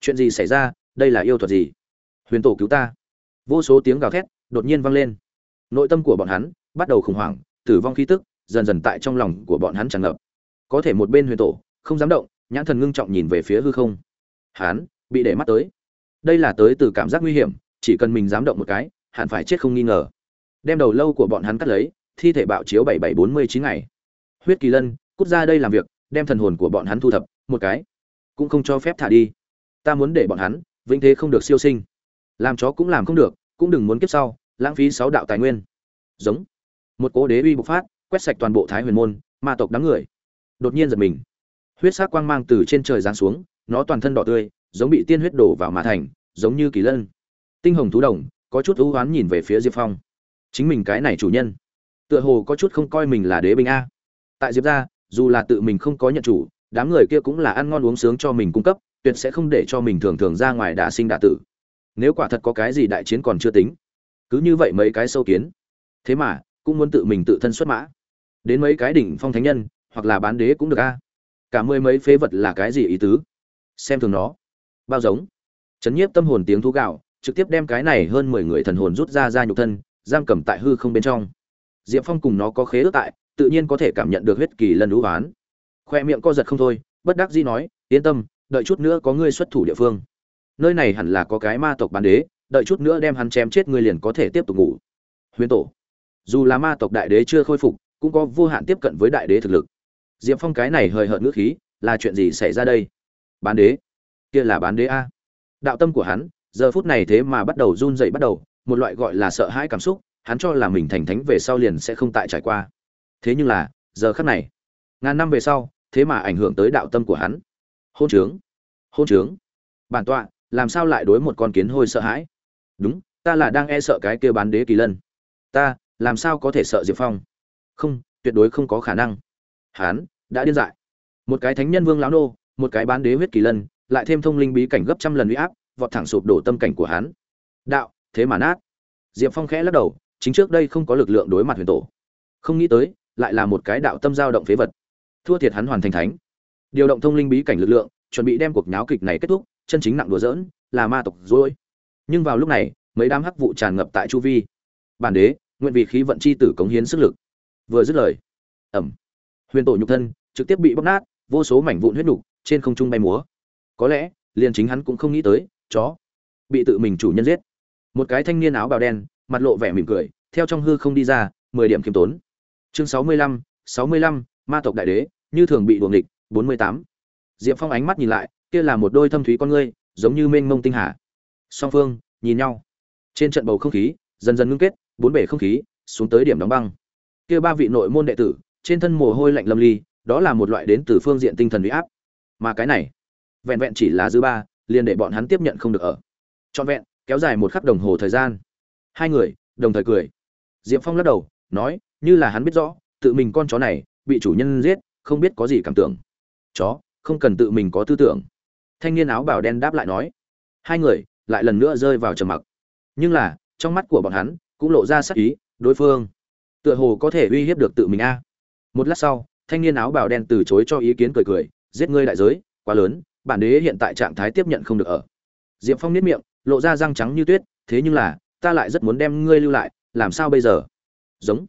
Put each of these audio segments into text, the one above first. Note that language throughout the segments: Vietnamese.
chuyện gì xảy ra, đây là yêu thuật gì? Huyền tổ cứu ta. Vô số tiếng gào thét đột nhiên vang lên. Nội tâm của bọn hắn bắt đầu khủng hoảng, tử vong khí tức dần dần tại trong lòng của bọn hắn tràn ngập. Có thể một bên huyền tổ không dám động, nhãn thần ngưng trọng nhìn về phía hư không. Hắn bị để mắt tới. Đây là tới từ cảm giác nguy hiểm, chỉ cần mình dám động một cái, hẳn phải chết không nghi ngờ. Đem đầu lâu của bọn hắn cắt lấy, thi thể bạo chiếu bảy bảy bốn mươi chín ngày. Huyết kỳ lân, cút ra đây làm việc, đem thần hồn của bọn hắn thu thập, một cái cũng không cho phép thả đi ta muốn để bọn hắn vĩnh thế không được siêu sinh. Làm chó cũng làm không được, cũng đừng muốn kiếp sau, lãng phí sáu đạo tài nguyên. Giống. Một cố đế uy bộc phát, quét sạch toàn bộ thái huyền môn, ma tộc đám người. Đột nhiên giật mình. Huyết sắc quang mang từ trên trời giáng xuống, nó toàn thân đỏ tươi, giống bị tiên huyết đổ vào mà thành, giống như kỳ lân. Tinh hồng thú đồng, có chút ưu oán nhìn về phía diệp phong. Chính mình cái này chủ nhân, tựa hồ có chút không coi mình là đế binh a. Tại diệp ra dù là tự mình không có nhận chủ, đám người kia cũng là ăn ngon uống sướng cho mình cung cấp tuyệt sẽ không để cho mình thường thường ra ngoài đả sinh đả tử. Nếu quả thật có cái gì đại chiến còn chưa tính, cứ như vậy mấy cái sâu kiến. Thế mà, cũng muốn tự mình tự thân xuất mã. Đến mấy cái đỉnh phong thánh nhân, hoặc là bán đế cũng được a. Cả mười mấy phế vật là cái gì ý tứ? Xem thường nó. Bao giống. Chấn nhiếp tâm hồn tiếng thú gạo, trực tiếp đem cái này hơn mười người thần hồn rút ra ra nhục thân, giam cầm tại hư không bên trong. Diệp phong cùng nó có khế ước tại, tự nhiên có thể cảm nhận được huyết kỳ lần đũ oán. Khoe miệng co giật không thôi, bất đắc dĩ nói, yên tâm đợi chút nữa có ngươi xuất thủ địa phương. Nơi này hẳn là có cái ma tộc bán đế, đợi chút nữa đem hắn chém chết ngươi liền có thể tiếp tục ngủ. Huyền tổ. Dù là ma tộc đại đế chưa khôi phục, cũng có vô hạn tiếp cận với đại đế thực lực. Diệp phong cái này hời hợt ngữ khí, là chuyện gì xảy ra đây? Bán đế? Kia là bán đế a. Đạo tâm của hắn, giờ phút này thế mà bắt đầu run dậy bắt đầu, một loại gọi là sợ hãi cảm xúc, hắn cho là mình thành thánh về sau liền sẽ không tại trải qua. Thế nhưng là, giờ khắc này, ngàn năm về sau, thế mà ảnh hưởng tới đạo tâm của hắn hôn trướng. Hôn trướng. Bản tọa, làm sao lại đối một con kiến hôi sợ hãi? Đúng, ta là đang e sợ cái kia bán đế kỳ lân. Ta, làm sao có thể sợ diệp phong? Không, tuyệt đối không có khả năng. Hán, đã điên dại. Một cái thánh nhân vương lão nô, một cái bán đế huyết kỳ lân, lại thêm thông linh bí cảnh gấp trăm lần uy áp, vọt thẳng sụp đổ tâm cảnh của hắn đạo, thế mà nát. Diệp phong khẽ lắc đầu, chính trước đây không có lực lượng đối mặt huyền tổ. Không nghĩ tới, lại là một cái đạo tâm giao động phế vật. Thua thiệt hắn hoàn thành thánh điều động thông linh bí cảnh lực lượng, chuẩn bị đem cuộc nháo kịch này kết thúc, chân chính nặng đùa dỡn là ma tộc dối nhưng vào lúc này, mấy đám hắc vụ tràn ngập tại chu vi. Bản đế, nguyện vì khí vận chi tử cống hiến sức lực. Vừa dứt lời ẩm huyền tổ nhục thân, trực tiếp bị bóc nát, vô số mảnh vụn huyết nhục trên không trung bay múa. Có lẽ, liền chính hắn cũng không nghĩ tới, chó bị tự mình chủ nhân giết. Một cái thanh niên áo bào đen, mặt lộ vẻ mỉm cười, theo trong hư không đi ra, mười điểm khiêm tốn. Chương sáu mươi lăm, sáu mươi lăm, ma tộc đại đế, như thường bị đuồng địch bốn mươi tám. Diệp phong ánh mắt nhìn lại, kia là một đôi thâm thúy con ngươi, giống như mênh mông tinh hà. Song phương, nhìn nhau. Trên trận bầu không khí, dần dần ngưng kết, bốn bể không khí, xuống tới điểm đóng băng. Kia ba vị nội môn đệ tử, trên thân mồ hôi lạnh lâm ly, đó là một loại đến từ phương diện tinh thần uy áp. Mà cái này, vẹn vẹn chỉ là dư ba, liền để bọn hắn tiếp nhận không được ở. Trọn vẹn, kéo dài một khắc đồng hồ thời gian. Hai người, đồng thời cười. Diệp phong lắc đầu, nói, như là hắn biết rõ, tự mình con chó này, bị chủ nhân giết, không biết có gì cảm tưởng chó, không cần tự mình có tư tưởng. Thanh niên áo bảo đen đáp lại nói. Hai người lại lần nữa rơi vào trầm mặc. Nhưng là, trong mắt của bọn hắn cũng lộ ra sắc ý, đối phương tựa hồ có thể uy hiếp được tự mình a. Một lát sau, thanh niên áo bảo đen từ chối cho ý kiến cười cười, giết ngươi đại giới, quá lớn, bản đế hiện tại trạng thái tiếp nhận không được ở. Diệp phong nếp miệng, lộ ra răng trắng như tuyết, thế nhưng là, ta lại rất muốn đem ngươi lưu lại, làm sao bây giờ? Giống.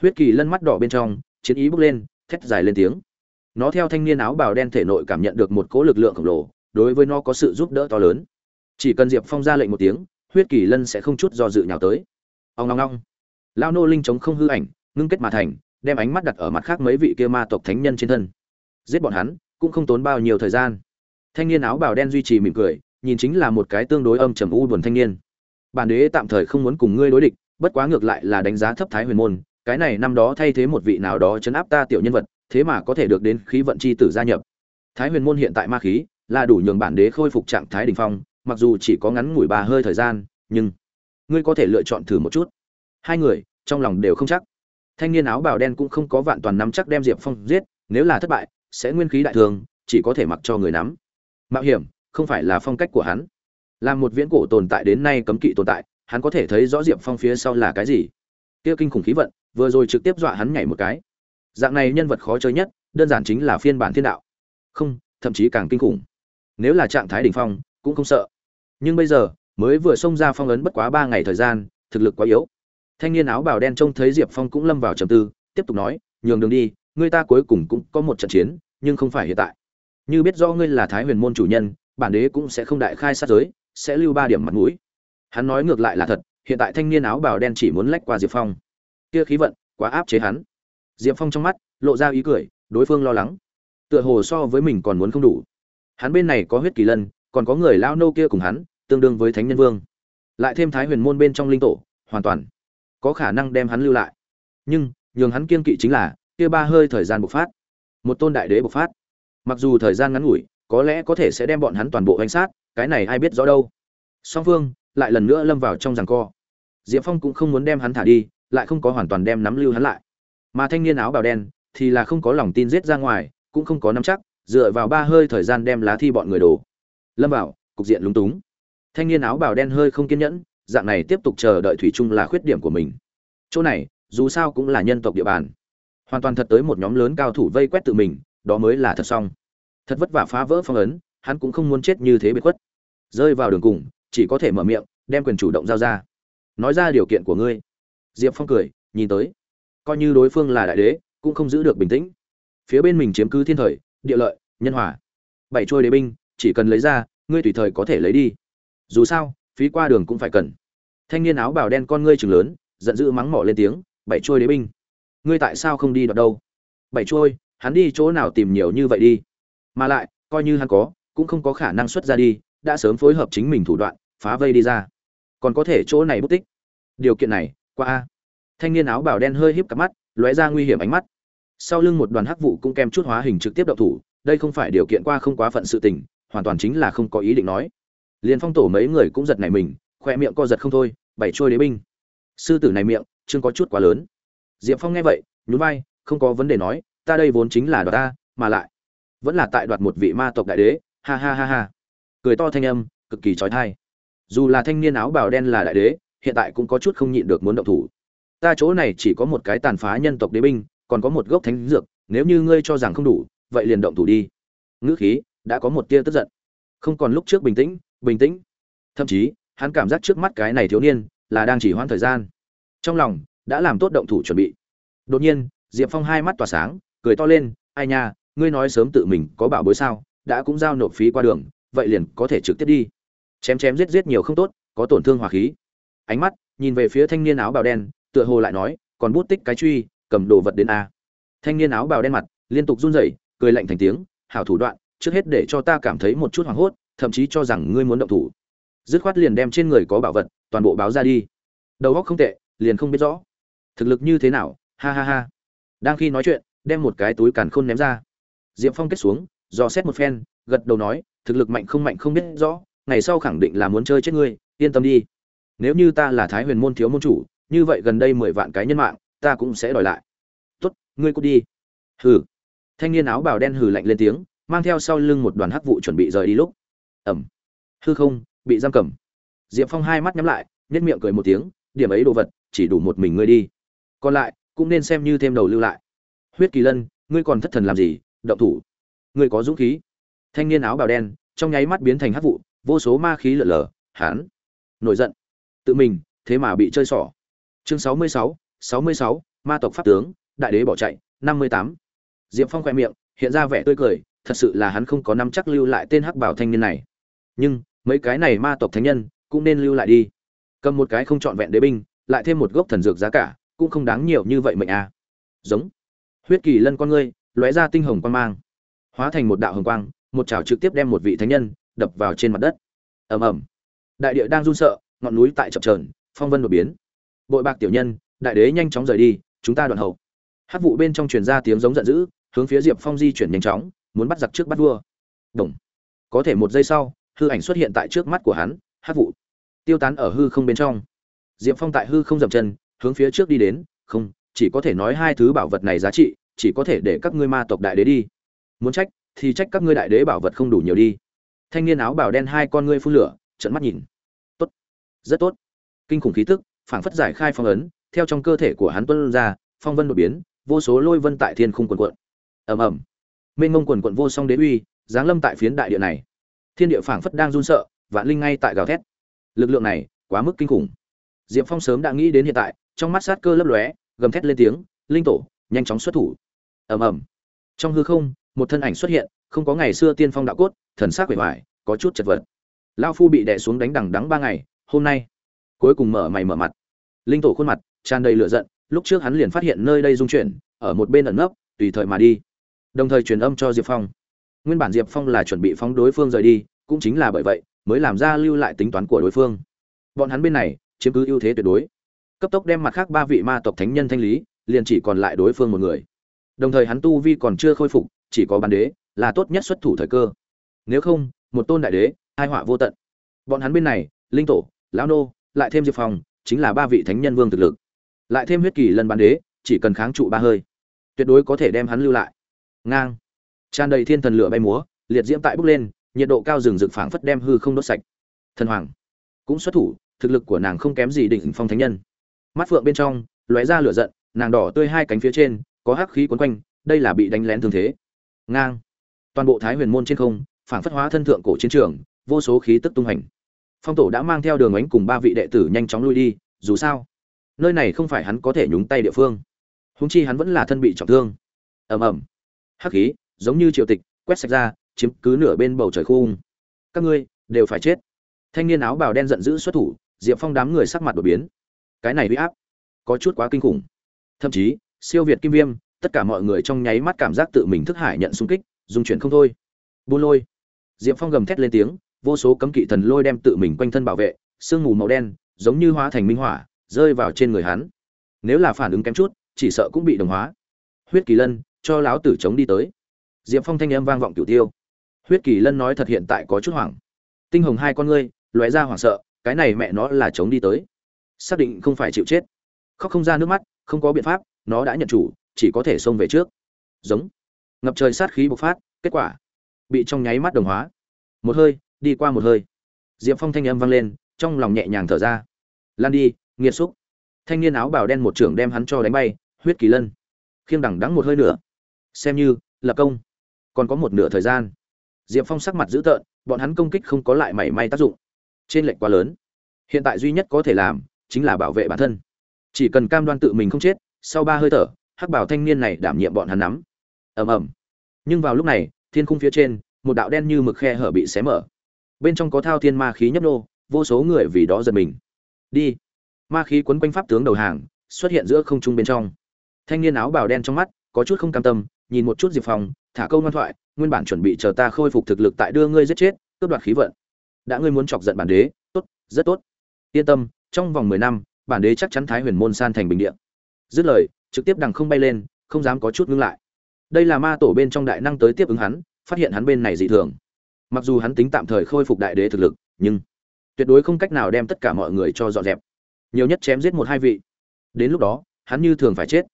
Huyết kỳ lân mắt đỏ bên trong, chiến ý bốc lên, thét dài lên tiếng nó theo thanh niên áo bào đen thể nội cảm nhận được một cỗ lực lượng khổng lồ, đối với nó có sự giúp đỡ to lớn. Chỉ cần diệp phong ra lệnh một tiếng, huyết kỳ lân sẽ không chút do dự nhào tới. Ông long long lao nô linh chống không hư ảnh, ngưng kết mà thành, đem ánh mắt đặt ở mặt khác mấy vị kia ma tộc thánh nhân trên thân. Giết bọn hắn, cũng không tốn bao nhiêu thời gian. Thanh niên áo bào đen duy trì mỉm cười, nhìn chính là một cái tương đối âm trầm u buồn thanh niên. Bản đế tạm thời không muốn cùng ngươi đối địch, bất quá ngược lại là đánh giá thấp thái huyền môn, cái này năm đó thay thế một vị nào đó chấn áp ta tiểu nhân vật thế mà có thể được đến khí vận chi tử gia nhập. Thái huyền môn hiện tại ma khí, là đủ nhường bản đế khôi phục trạng thái đỉnh phong, mặc dù chỉ có ngắn ngủi ba hơi thời gian, nhưng ngươi có thể lựa chọn thử một chút. Hai người, trong lòng đều không chắc. Thanh niên áo bào đen cũng không có vạn toàn nắm chắc đem diệp phong giết, nếu là thất bại, sẽ nguyên khí đại thường, chỉ có thể mặc cho người nắm. Mạo hiểm, không phải là phong cách của hắn. Là một viễn cổ tồn tại đến nay cấm kỵ tồn tại, hắn có thể thấy rõ diệp phong phía sau là cái gì. Kia kinh khủng khí vận, vừa rồi trực tiếp dọa hắn nhảy một cái dạng này nhân vật khó chơi nhất, đơn giản chính là phiên bản thiên đạo. Không, thậm chí càng kinh khủng. Nếu là trạng thái đ ỉ n h phong, cũng không sợ. Nhưng bây giờ, mới vừa xông ra phong ấn bất quá ba ngày thời gian, thực lực quá yếu. Thanh niên áo bào đen trông thấy diệp phong cũng lâm vào trầm tư, tiếp tục nói, nhường đường đi, người ta cuối cùng cũng có một trận chiến, nhưng không phải hiện tại. Như biết rõ ngươi là thái huyền môn chủ nhân, bản đế cũng sẽ không đại khai sát giới, sẽ lưu ba điểm mặt mũi. Hắn nói ngược lại là thật, hiện tại thanh niên áo bào đen chỉ muốn lách qua diệp phong. Kia khí vận, quá áp chế hắn diệp phong trong mắt lộ ra ý cười, đối phương lo lắng. Tựa hồ so với mình còn muốn không đủ. Hắn bên này có huyết kỳ lân, còn có người lao nô kia cùng hắn, tương đương với thánh nhân vương. Lại thêm thái huyền môn bên trong linh tổ, hoàn toàn có khả năng đem hắn lưu lại. Nhưng, nhường hắn kiên kỵ chính là, kia ba hơi thời gian bộc phát. Một tôn đại đế bộc phát. Mặc dù thời gian ngắn ngủi, có lẽ có thể sẽ đem bọn hắn toàn bộ hành sát, cái này ai biết rõ đâu. Song phương lại lần nữa lâm vào trong giằng co. Diệp phong cũng không muốn đem hắn thả đi, lại không có hoàn toàn đem nắm lưu hắn lại mà thanh niên áo bào đen thì là không có lòng tin giết ra ngoài, cũng không có nắm chắc, dựa vào ba hơi thời gian đem lá thi bọn người đổ. Lâm vào cục diện lúng túng. Thanh niên áo bào đen hơi không kiên nhẫn, dạng này tiếp tục chờ đợi thủy chung là khuyết điểm của mình. Chỗ này, dù sao cũng là nhân tộc địa bàn. Hoàn toàn thật tới một nhóm lớn cao thủ vây quét tự mình, đó mới là thật xong. Thật vất vả phá vỡ phong ấn, hắn cũng không muốn chết như thế bị khuất. Rơi vào đường cùng, chỉ có thể mở miệng, đem quyền chủ động giao ra. Nói ra điều kiện của ngươi. Diệp phong cười, nhìn tới coi như đối phương là đại đế, cũng không giữ được bình tĩnh. Phía bên mình chiếm cứ thiên thời, địa lợi, nhân hòa. Bảy trôi đế binh, chỉ cần lấy ra, ngươi tùy thời có thể lấy đi. Dù sao, phí qua đường cũng phải cần. Thanh niên áo bào đen con ngươi chừng lớn, giận dữ mắng mỏ lên tiếng, bảy trôi đế binh. Ngươi tại sao không đi đoạt đâu? Bảy trôi hắn đi chỗ nào tìm nhiều như vậy đi? Mà lại, coi như hắn có, cũng không có khả năng xuất ra đi, đã sớm phối hợp chính mình thủ đoạn, phá vây đi ra. Còn có thể chỗ này bút tích. Điều kiện này qua a thanh niên áo bào đen hơi híp cặp mắt, lóe ra nguy hiểm ánh mắt. Sau lưng một đoàn hắc vụ cũng kem chút hóa hình trực tiếp đậu thủ, đây không phải điều kiện qua không quá phận sự tình, hoàn toàn chính là không có ý định nói. Liền phong tổ mấy người cũng giật nảy mình, khoe miệng co giật không thôi, bảy trôi đế binh. Sư tử này miệng chưng có chút quá lớn. Diệp phong nghe vậy, nhún vai, không có vấn đề nói, ta đây vốn chính là đoạt ta, mà lại vẫn là tại đoạt một vị ma tộc đại đế, ha ha ha ha. Cười to thanh âm, cực kỳ trói thai dù là thanh niên áo bào đen là đại đế, hiện tại cũng có chút không nhịn được muốn động thủ ta chỗ này chỉ có một cái tàn phá nhân tộc đế binh, còn có một gốc thánh dược, nếu như ngươi cho rằng không đủ, vậy liền động thủ đi. Ngữ khí đã có một tia tức giận. Không còn lúc trước bình tĩnh bình tĩnh. Thậm chí, hắn cảm giác trước mắt cái này thiếu niên là đang chỉ hoãn thời gian. Trong lòng đã làm tốt động thủ chuẩn bị. Đột nhiên, diệp phong hai mắt tỏa sáng, cười to lên, ai nha, ngươi nói sớm tự mình có bảo bối sao, đã cũng giao nộp phí qua đường, vậy liền có thể trực tiếp đi. Chém chém giết giết nhiều không tốt, có tổn thương hỏa khí. Ánh mắt nhìn về phía thanh niên áo bào đen tựa hồ lại nói, còn bút tích cái truy, cầm đồ vật đến a. Thanh niên áo bào đen mặt, liên tục run rẩy, cười lạnh thành tiếng, hảo thủ đoạn, trước hết để cho ta cảm thấy một chút hoảng hốt, thậm chí cho rằng ngươi muốn động thủ. Dứt khoát liền đem trên người có bảo vật, toàn bộ báo ra đi. Đầu óc không tệ, liền không biết rõ. Thực lực như thế nào, ha ha ha. Đang khi nói chuyện, đem một cái túi càn khôn ném ra. Diệp phong kết xuống, dò xét một phen, gật đầu nói, thực lực mạnh không mạnh không biết rõ, ngày sau khẳng định là muốn chơi chết ngươi, yên tâm đi. Nếu như ta là thái huyền môn thiếu môn chủ như vậy gần đây mười vạn cái nhân mạng, ta cũng sẽ đòi lại. Tốt, ngươi cút đi. Hừ. Thanh niên áo bào đen hừ lạnh lên tiếng, mang theo sau lưng một đoàn hắc vụ chuẩn bị rời đi lúc. Ẩm. Hư không, bị giam cầm. Diệp phong hai mắt nhắm lại nhất miệng cười một tiếng, điểm ấy đồ vật, chỉ đủ một mình ngươi đi. Còn lại, cũng nên xem như thêm đầu lưu lại. Huyết kỳ lân, ngươi còn thất thần làm gì, động thủ. Ngươi có dũng khí. Thanh niên áo bào đen, trong nháy mắt biến thành hắc vụ, vô số ma khí lở lở, hán. Nổi giận. Tự mình, thế mà bị chơi xỏ chương sáu mươi sáu sáu mươi sáu, ma tộc pháp tướng, đại đế bỏ chạy, năm mươi tám. Diệp phong khoe miệng, hiện ra vẻ tươi cười, thật sự là hắn không có năm chắc lưu lại tên hắc bảo thanh niên này. Nhưng, mấy cái này ma tộc thánh nhân, cũng nên lưu lại đi. Cầm một cái không trọn vẹn đế binh, lại thêm một gốc thần dược giá cả, cũng không đáng nhiều như vậy mệnh à. giống. Huyết kỳ lân con ngươi, lóe ra tinh hồng quan mang. Hóa thành một đạo hồng quang, một chảo trực tiếp đem một vị thánh nhân, đập vào trên mặt đất. Ầm ầm. Đại địa đang run sợ, ngọn núi tại chập trờn phong vân đột biến bội bạc tiểu nhân, đại đế nhanh chóng rời đi, chúng ta đoạn hậu. Hát vụ bên trong truyền ra tiếng giống giận dữ, hướng phía diệp phong di chuyển nhanh chóng, muốn bắt giặc trước bắt vua. Đồng. Có thể một giây sau, hư ảnh xuất hiện tại trước mắt của hắn hát vụ. Tiêu tán ở hư không bên trong. Diệp phong tại hư không dậm chân, hướng phía trước đi đến, không, chỉ có thể nói hai thứ bảo vật này giá trị, chỉ có thể để các ngươi ma tộc đại đế đi. Muốn trách, thì trách các ngươi đại đế bảo vật không đủ nhiều đi. Thanh niên áo bảo đen hai con ngươi phun lửa trận mắt nhìn. Tốt. Rất tốt. Kinh khủng khí tức phảng phất giải khai phong ấn, theo trong cơ thể của hắn tuân ra, phong vân đột biến, vô số lôi vân tại thiên khung quần quận. Ầm ầm. Mênh mông quần quận vô song đế uy, giáng lâm tại phiến đại địa này. Thiên địa phảng phất đang run sợ, vạn linh ngay tại gào thét. Lực lượng này quá mức kinh khủng. Diệp phong sớm đã nghĩ đến hiện tại, trong mắt sát cơ lấp lóe, gầm thét lên tiếng, linh tổ, nhanh chóng xuất thủ. Ầm ầm. Trong hư không, một thân ảnh xuất hiện, không có ngày xưa tiên phong đạo cốt, thần sắc vẻ vải có chút chật vật. Lão phu bị đè xuống đánh đằng đẵng ba ngày, hôm nay cuối cùng mở mày mở mặt. Linh tổ khuôn mặt tràn đầy lửa giận, lúc trước hắn liền phát hiện nơi đây dung chuyển, ở một bên ẩn nấp, tùy thời mà đi. Đồng thời truyền âm cho diệp phong. Nguyên bản diệp phong là chuẩn bị phóng đối phương rời đi, cũng chính là bởi vậy, mới làm ra lưu lại tính toán của đối phương. Bọn hắn bên này, chiếm cứ ưu thế tuyệt đối. Cấp tốc đem mặt khác ba vị ma tộc thánh nhân thanh lý, liền chỉ còn lại đối phương một người. Đồng thời hắn tu vi còn chưa khôi phục, chỉ có bàn đế, là tốt nhất xuất thủ thời cơ. Nếu không, một tôn đại đế, hai họa vô tận. Bọn hắn bên này, linh tổ, lão nô lại thêm diệp phong, chính là ba vị thánh nhân vương thực lực. Lại thêm huyết kỳ lân bán đế, chỉ cần kháng trụ ba hơi, tuyệt đối có thể đem hắn lưu lại. Ngang. Tràn đầy thiên thần lửa bay múa, liệt diễm tại bốc lên, nhiệt độ cao rừng rực phảng phất đem hư không đốt sạch. Thần hoàng. Cũng xuất thủ, thực lực của nàng không kém gì đỉnh phong thánh nhân. Mắt phượng bên trong, lóe ra lửa giận, nàng đỏ tươi hai cánh phía trên, có hắc khí quấn quanh, đây là bị đánh lén thương thế. Ngang. Toàn bộ thái huyền môn trên không, phảng phất hóa thân thượng cổ chiến trường, vô số khí tức tung hành phong tổ đã mang theo đường ánh cùng ba vị đệ tử nhanh chóng lui đi, dù sao, nơi này không phải hắn có thể nhúng tay địa phương. Húng chi hắn vẫn là thân bị trọng thương. Ầm ầm. Hắc khí, giống như triều tịch, quét sạch ra, chiếm cứ nửa bên bầu trời khung các ngươi, đều phải chết. Thanh niên áo bào đen giận dữ xuất thủ, diệp phong đám người sắc mặt đột biến. Cái này huy áp, có chút quá kinh khủng. Thậm chí, siêu việt kim viêm, tất cả mọi người trong nháy mắt cảm giác tự mình thức hải nhận xung kích dùng chuyển không thôi. Buôn lôi. Diệp phong gầm thét lên tiếng vô số cấm kỵ thần lôi đem tự mình quanh thân bảo vệ, sương mù màu đen, giống như hóa thành minh hỏa, rơi vào trên người hắn. Nếu là phản ứng kém chút, chỉ sợ cũng bị đồng hóa. Huyết kỳ lân, cho láo tử chống đi tới. Diệp phong thanh âm vang vọng cửu tiêu. Huyết kỳ lân nói thật hiện tại có chút hoảng. Tinh hồng hai con ngươi, lóe ra hoảng sợ, cái này mẹ nó là chống đi tới. Xác định không phải chịu chết. Khóc không ra nước mắt, không có biện pháp, nó đã nhận chủ, chỉ có thể xông về trước. Giống. Ngập trời sát khí bộc phát, kết quả bị trong nháy mắt đồng hóa. Một hơi đi qua một hơi. Diệp phong thanh âm vang lên, trong lòng nhẹ nhàng thở ra. Lan đi, nghiệt xúc. Thanh niên áo bào đen một trưởng đem hắn cho đánh bay, huyết kỳ lân. Khiêng đẳng đắng một hơi nữa. Xem như lập công. Còn có một nửa thời gian. Diệp phong sắc mặt dữ tợn, bọn hắn công kích không có lại mảy may tác dụng. Trên lệnh quá lớn. Hiện tại duy nhất có thể làm, chính là bảo vệ bản thân. Chỉ cần cam đoan tự mình không chết, sau ba hơi thở, hắc bảo thanh niên này đảm nhiệm bọn hắn nắm. Ầm ầm. Nhưng vào lúc này, thiên khung phía trên, một đạo đen như mực khe hở bị xé mở bên trong có thao thiên ma khí nhấp nô, vô số người vì đó giật mình. Đi. Ma khí quấn quanh pháp tướng đầu hàng, xuất hiện giữa không trung bên trong. Thanh niên áo bào đen trong mắt, có chút không cam tâm, nhìn một chút diệp phong, thả câu ngoan thoại, nguyên bản chuẩn bị chờ ta khôi phục thực lực tại đưa ngươi giết chết, cướp đoạt khí vận. Đã ngươi muốn chọc giận bản đế, tốt, rất tốt. Yên tâm, trong vòng mười năm, bản đế chắc chắn thái huyền môn san thành bình địa. Dứt lời, trực tiếp đằng không bay lên, không dám có chút ngưng lại. Đây là ma tổ bên trong đại năng tới tiếp ứng hắn, phát hiện hắn bên này dị thường mặc dù hắn tính tạm thời khôi phục đại đế thực lực, nhưng tuyệt đối không cách nào đem tất cả mọi người cho dọn dẹp. Nhiều nhất chém giết một hai vị. Đến lúc đó, hắn như thường phải chết.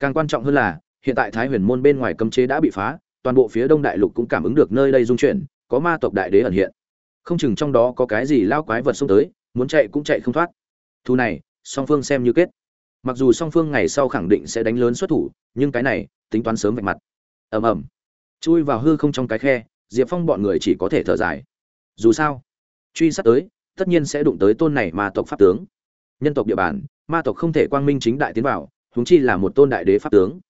Càng quan trọng hơn là, hiện tại thái huyền môn bên ngoài cấm chế đã bị phá, toàn bộ phía đông đại lục cũng cảm ứng được nơi đây dung chuyển, có ma tộc đại đế ẩn hiện. Không chừng trong đó có cái gì lao quái vật xông tới, muốn chạy cũng chạy không thoát. Thu này, song phương xem như kết. Mặc dù song phương ngày sau khẳng định sẽ đánh lớn xuất thủ, nhưng cái này, tính toán sớm vạch mặt. Ầm ầm. Chui vào hư không trong cái khe diệp phong bọn người chỉ có thể thở dài. Dù sao, truy sát tới, tất nhiên sẽ đụng tới tôn này ma tộc pháp tướng. Nhân tộc địa bàn, ma tộc không thể quang minh chính đại tiến vào húng chi là một tôn đại đế pháp tướng.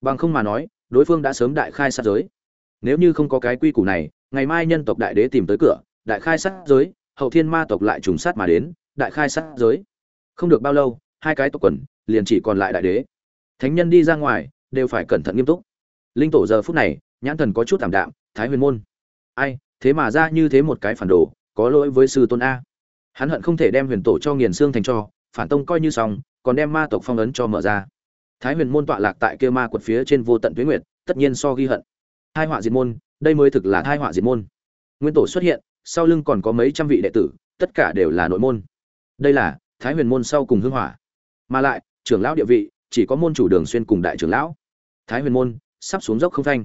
Bằng không mà nói, đối phương đã sớm đại khai sát giới. Nếu như không có cái quy củ này, ngày mai nhân tộc đại đế tìm tới cửa, đại khai sát giới, hậu thiên ma tộc lại trùng sát mà đến, đại khai sát giới. Không được bao lâu, hai cái tộc quần liền chỉ còn lại đại đế. Thánh nhân đi ra ngoài, đều phải cẩn thận nghiêm túc. Linh tổ giờ phút này, nhãn thần có chút thảm đạm thái huyền môn. Ai, thế mà ra như thế một cái phản đồ, có lỗi với sư tôn a. Hắn hận không thể đem huyền tổ cho nghiền xương thành cho, phản tông coi như xong, còn đem ma tộc phong ấn cho mở ra. Thái huyền môn tọa lạc tại kia ma quật phía trên vô tận tuyến nguyệt, tất nhiên so ghi hận. Hai họa diệt môn, đây mới thực là hai họa diệt môn. Nguyên tổ xuất hiện, sau lưng còn có mấy trăm vị đệ tử, tất cả đều là nội môn. Đây là thái huyền môn sau cùng hưng hỏa. Mà lại, trưởng lão địa vị, chỉ có môn chủ đường xuyên cùng đại trưởng lão. Thái huyền môn, sắp xuống dốc không thanh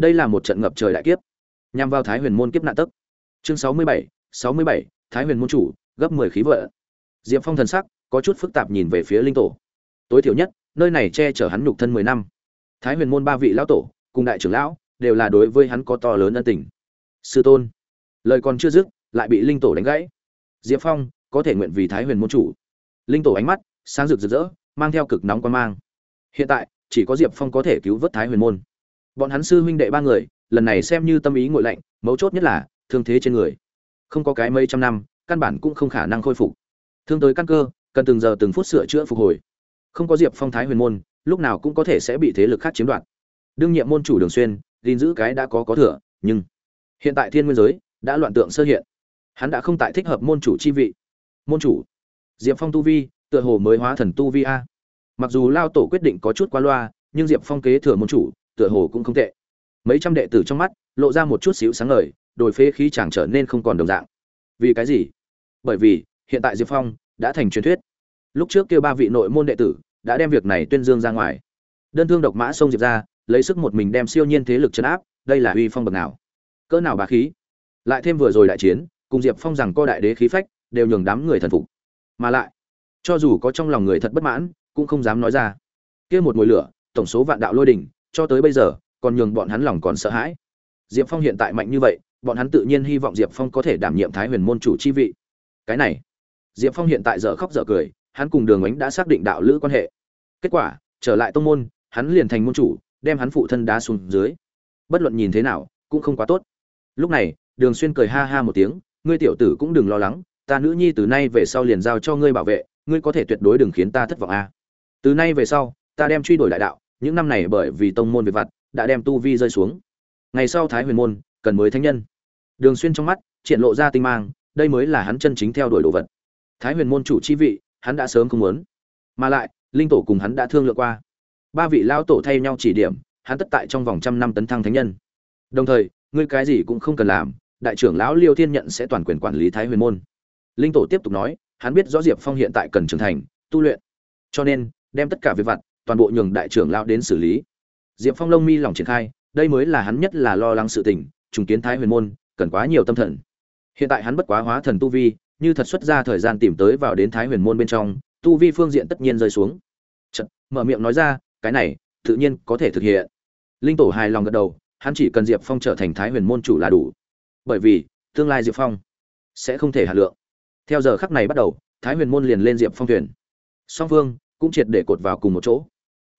đây là một trận ngập trời đại kiếp. Nhằm vào thái huyền môn kiếp nạn tức chương sáu mươi bảy, sáu mươi bảy, thái huyền môn chủ, gấp mười khí vợ. Diệp phong thần sắc có chút phức tạp nhìn về phía linh tổ. Tối thiểu nhất, nơi này che chở hắn nhục thân mười năm. Thái huyền môn ba vị lão tổ, cùng đại trưởng lão, đều là đối với hắn có to lớn ân tình. Sư tôn, lời còn chưa dứt, lại bị linh tổ đánh gãy. Diệp phong có thể nguyện vì thái huyền môn chủ. Linh tổ ánh mắt sáng rực rực rỡ, mang theo cực nóng quan mang. Hiện tại, chỉ có diệp phong có thể cứu vớt thái huyền môn bọn hắn sư huynh đệ ba người, lần này xem như tâm ý ngội lạnh, mấu chốt nhất là, thương thế trên người. Không có cái mấy trăm năm, căn bản cũng không khả năng khôi phục. Thương tới căn cơ, cần từng giờ từng phút sửa chữa phục hồi. Không có diệp phong thái huyền môn, lúc nào cũng có thể sẽ bị thế lực khác chiếm đoạt. Đương nhiệm môn chủ đường xuyên, gìn giữ cái đã có có thừa, nhưng hiện tại thiên nguyên giới đã loạn tượng sơ hiện. Hắn đã không tại thích hợp môn chủ chi vị. Môn chủ, diệp phong tu vi, tựa hồ mới hóa thần tu vi a. Mặc dù lao tổ quyết định có chút qua loa, nhưng diệp phong kế thừa môn chủ tựa hồ cũng không tệ. Mấy trăm đệ tử trong mắt lộ ra một chút xíu sáng ngời đổi phế khí chẳng trở nên không còn đồng dạng. Vì cái gì? Bởi vì, hiện tại diệp phong đã thành truyền thuyết. Lúc trước kêu ba vị nội môn đệ tử đã đem việc này tuyên dương ra ngoài. Đơn thương độc mã xông diệp ra, lấy sức một mình đem siêu nhiên thế lực chấn áp, đây là uy phong bậc nào? Cỡ nào bá khí? Lại thêm vừa rồi đại chiến, cùng diệp phong rằng co đại đế khí phách, đều nhường đám người thần phục. Mà lại, cho dù có trong lòng người thật bất mãn, cũng không dám nói ra. Kia một mùi lửa, tổng số vạn đạo lôi đỉnh cho tới bây giờ, còn nhường bọn hắn lòng còn sợ hãi. Diệp phong hiện tại mạnh như vậy, bọn hắn tự nhiên hy vọng diệp phong có thể đảm nhiệm thái huyền môn chủ chi vị. Cái này, diệp phong hiện tại dở khóc dở cười, hắn cùng đường ánh đã xác định đạo lữ quan hệ. Kết quả, trở lại tông môn, hắn liền thành môn chủ, đem hắn phụ thân đá xuống dưới. Bất luận nhìn thế nào, cũng không quá tốt. Lúc này, đường xuyên cười ha ha một tiếng, ngươi tiểu tử cũng đừng lo lắng, ta nữ nhi từ nay về sau liền giao cho ngươi bảo vệ, ngươi có thể tuyệt đối đừng khiến ta thất vọng a. Từ nay về sau, ta đem truy đuổi đại đạo những năm này bởi vì tông môn việc vặt, đã đem tu vi rơi xuống. Ngày sau thái huyền môn, cần mới thánh nhân. Đường xuyên trong mắt, triển lộ ra tinh mang, đây mới là hắn chân chính theo đuổi đồ vật. Thái huyền môn chủ chi vị, hắn đã sớm không muốn. Mà lại, linh tổ cùng hắn đã thương lượng qua. Ba vị lao tổ thay nhau chỉ điểm, hắn tất tại trong vòng trăm năm tấn thăng thánh nhân. Đồng thời, ngươi cái gì cũng không cần làm, đại trưởng lão liêu thiên nhận sẽ toàn quyền quản lý thái huyền môn. Linh tổ tiếp tục nói, hắn biết rõ diệp phong hiện tại cần trưởng thành, tu luyện. Cho nên, đem tất cả việc vặt toàn bộ nhường đại trưởng lão đến xử lý. Diệp phong lông mi lòng triển khai đây mới là hắn nhất là lo lắng sự tình trùng kiến thái huyền môn cần quá nhiều tâm thần. Hiện tại hắn bất quá hóa thần tu vi như thật xuất ra thời gian tìm tới vào đến thái huyền môn bên trong tu vi phương diện tất nhiên rơi xuống. Chợt, mở miệng nói ra cái này tự nhiên có thể thực hiện. Linh tổ hài lòng gật đầu hắn chỉ cần diệp phong trở thành thái huyền môn chủ là đủ. Bởi vì tương lai diệp phong sẽ không thể hạ lượng. Theo giờ khắc này bắt đầu thái huyền môn liền lên diệp phong thuyền. Song phương cũng triệt để cột vào cùng một chỗ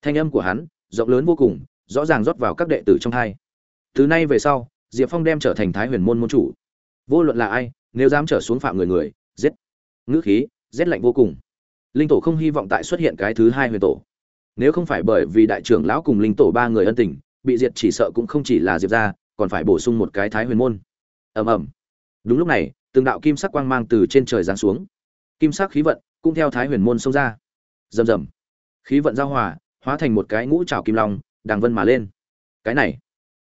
thanh âm của hắn, rộng lớn vô cùng, rõ ràng rót vào các đệ tử trong hai từ nay về sau, diệp phong đem trở thành thái huyền môn môn chủ. Vô luận là ai, nếu dám trở xuống phạm người người, giết. Ngữ khí, rét lạnh vô cùng. Linh tổ không hy vọng tại xuất hiện cái thứ hai huyền tổ. Nếu không phải bởi vì đại trưởng lão cùng linh tổ ba người ân tình, bị diệt chỉ sợ cũng không chỉ là diệp ra còn phải bổ sung một cái thái huyền môn. Ầm ầm. Đúng lúc này, từng đạo kim sắc quang mang từ trên trời giáng xuống. Kim sắc khí vận cũng theo thái huyền môn xông ra. Rầm rầm. Khí vận giao hòa hóa thành một cái ngũ trảo kim long đàng vân mà lên. Cái này,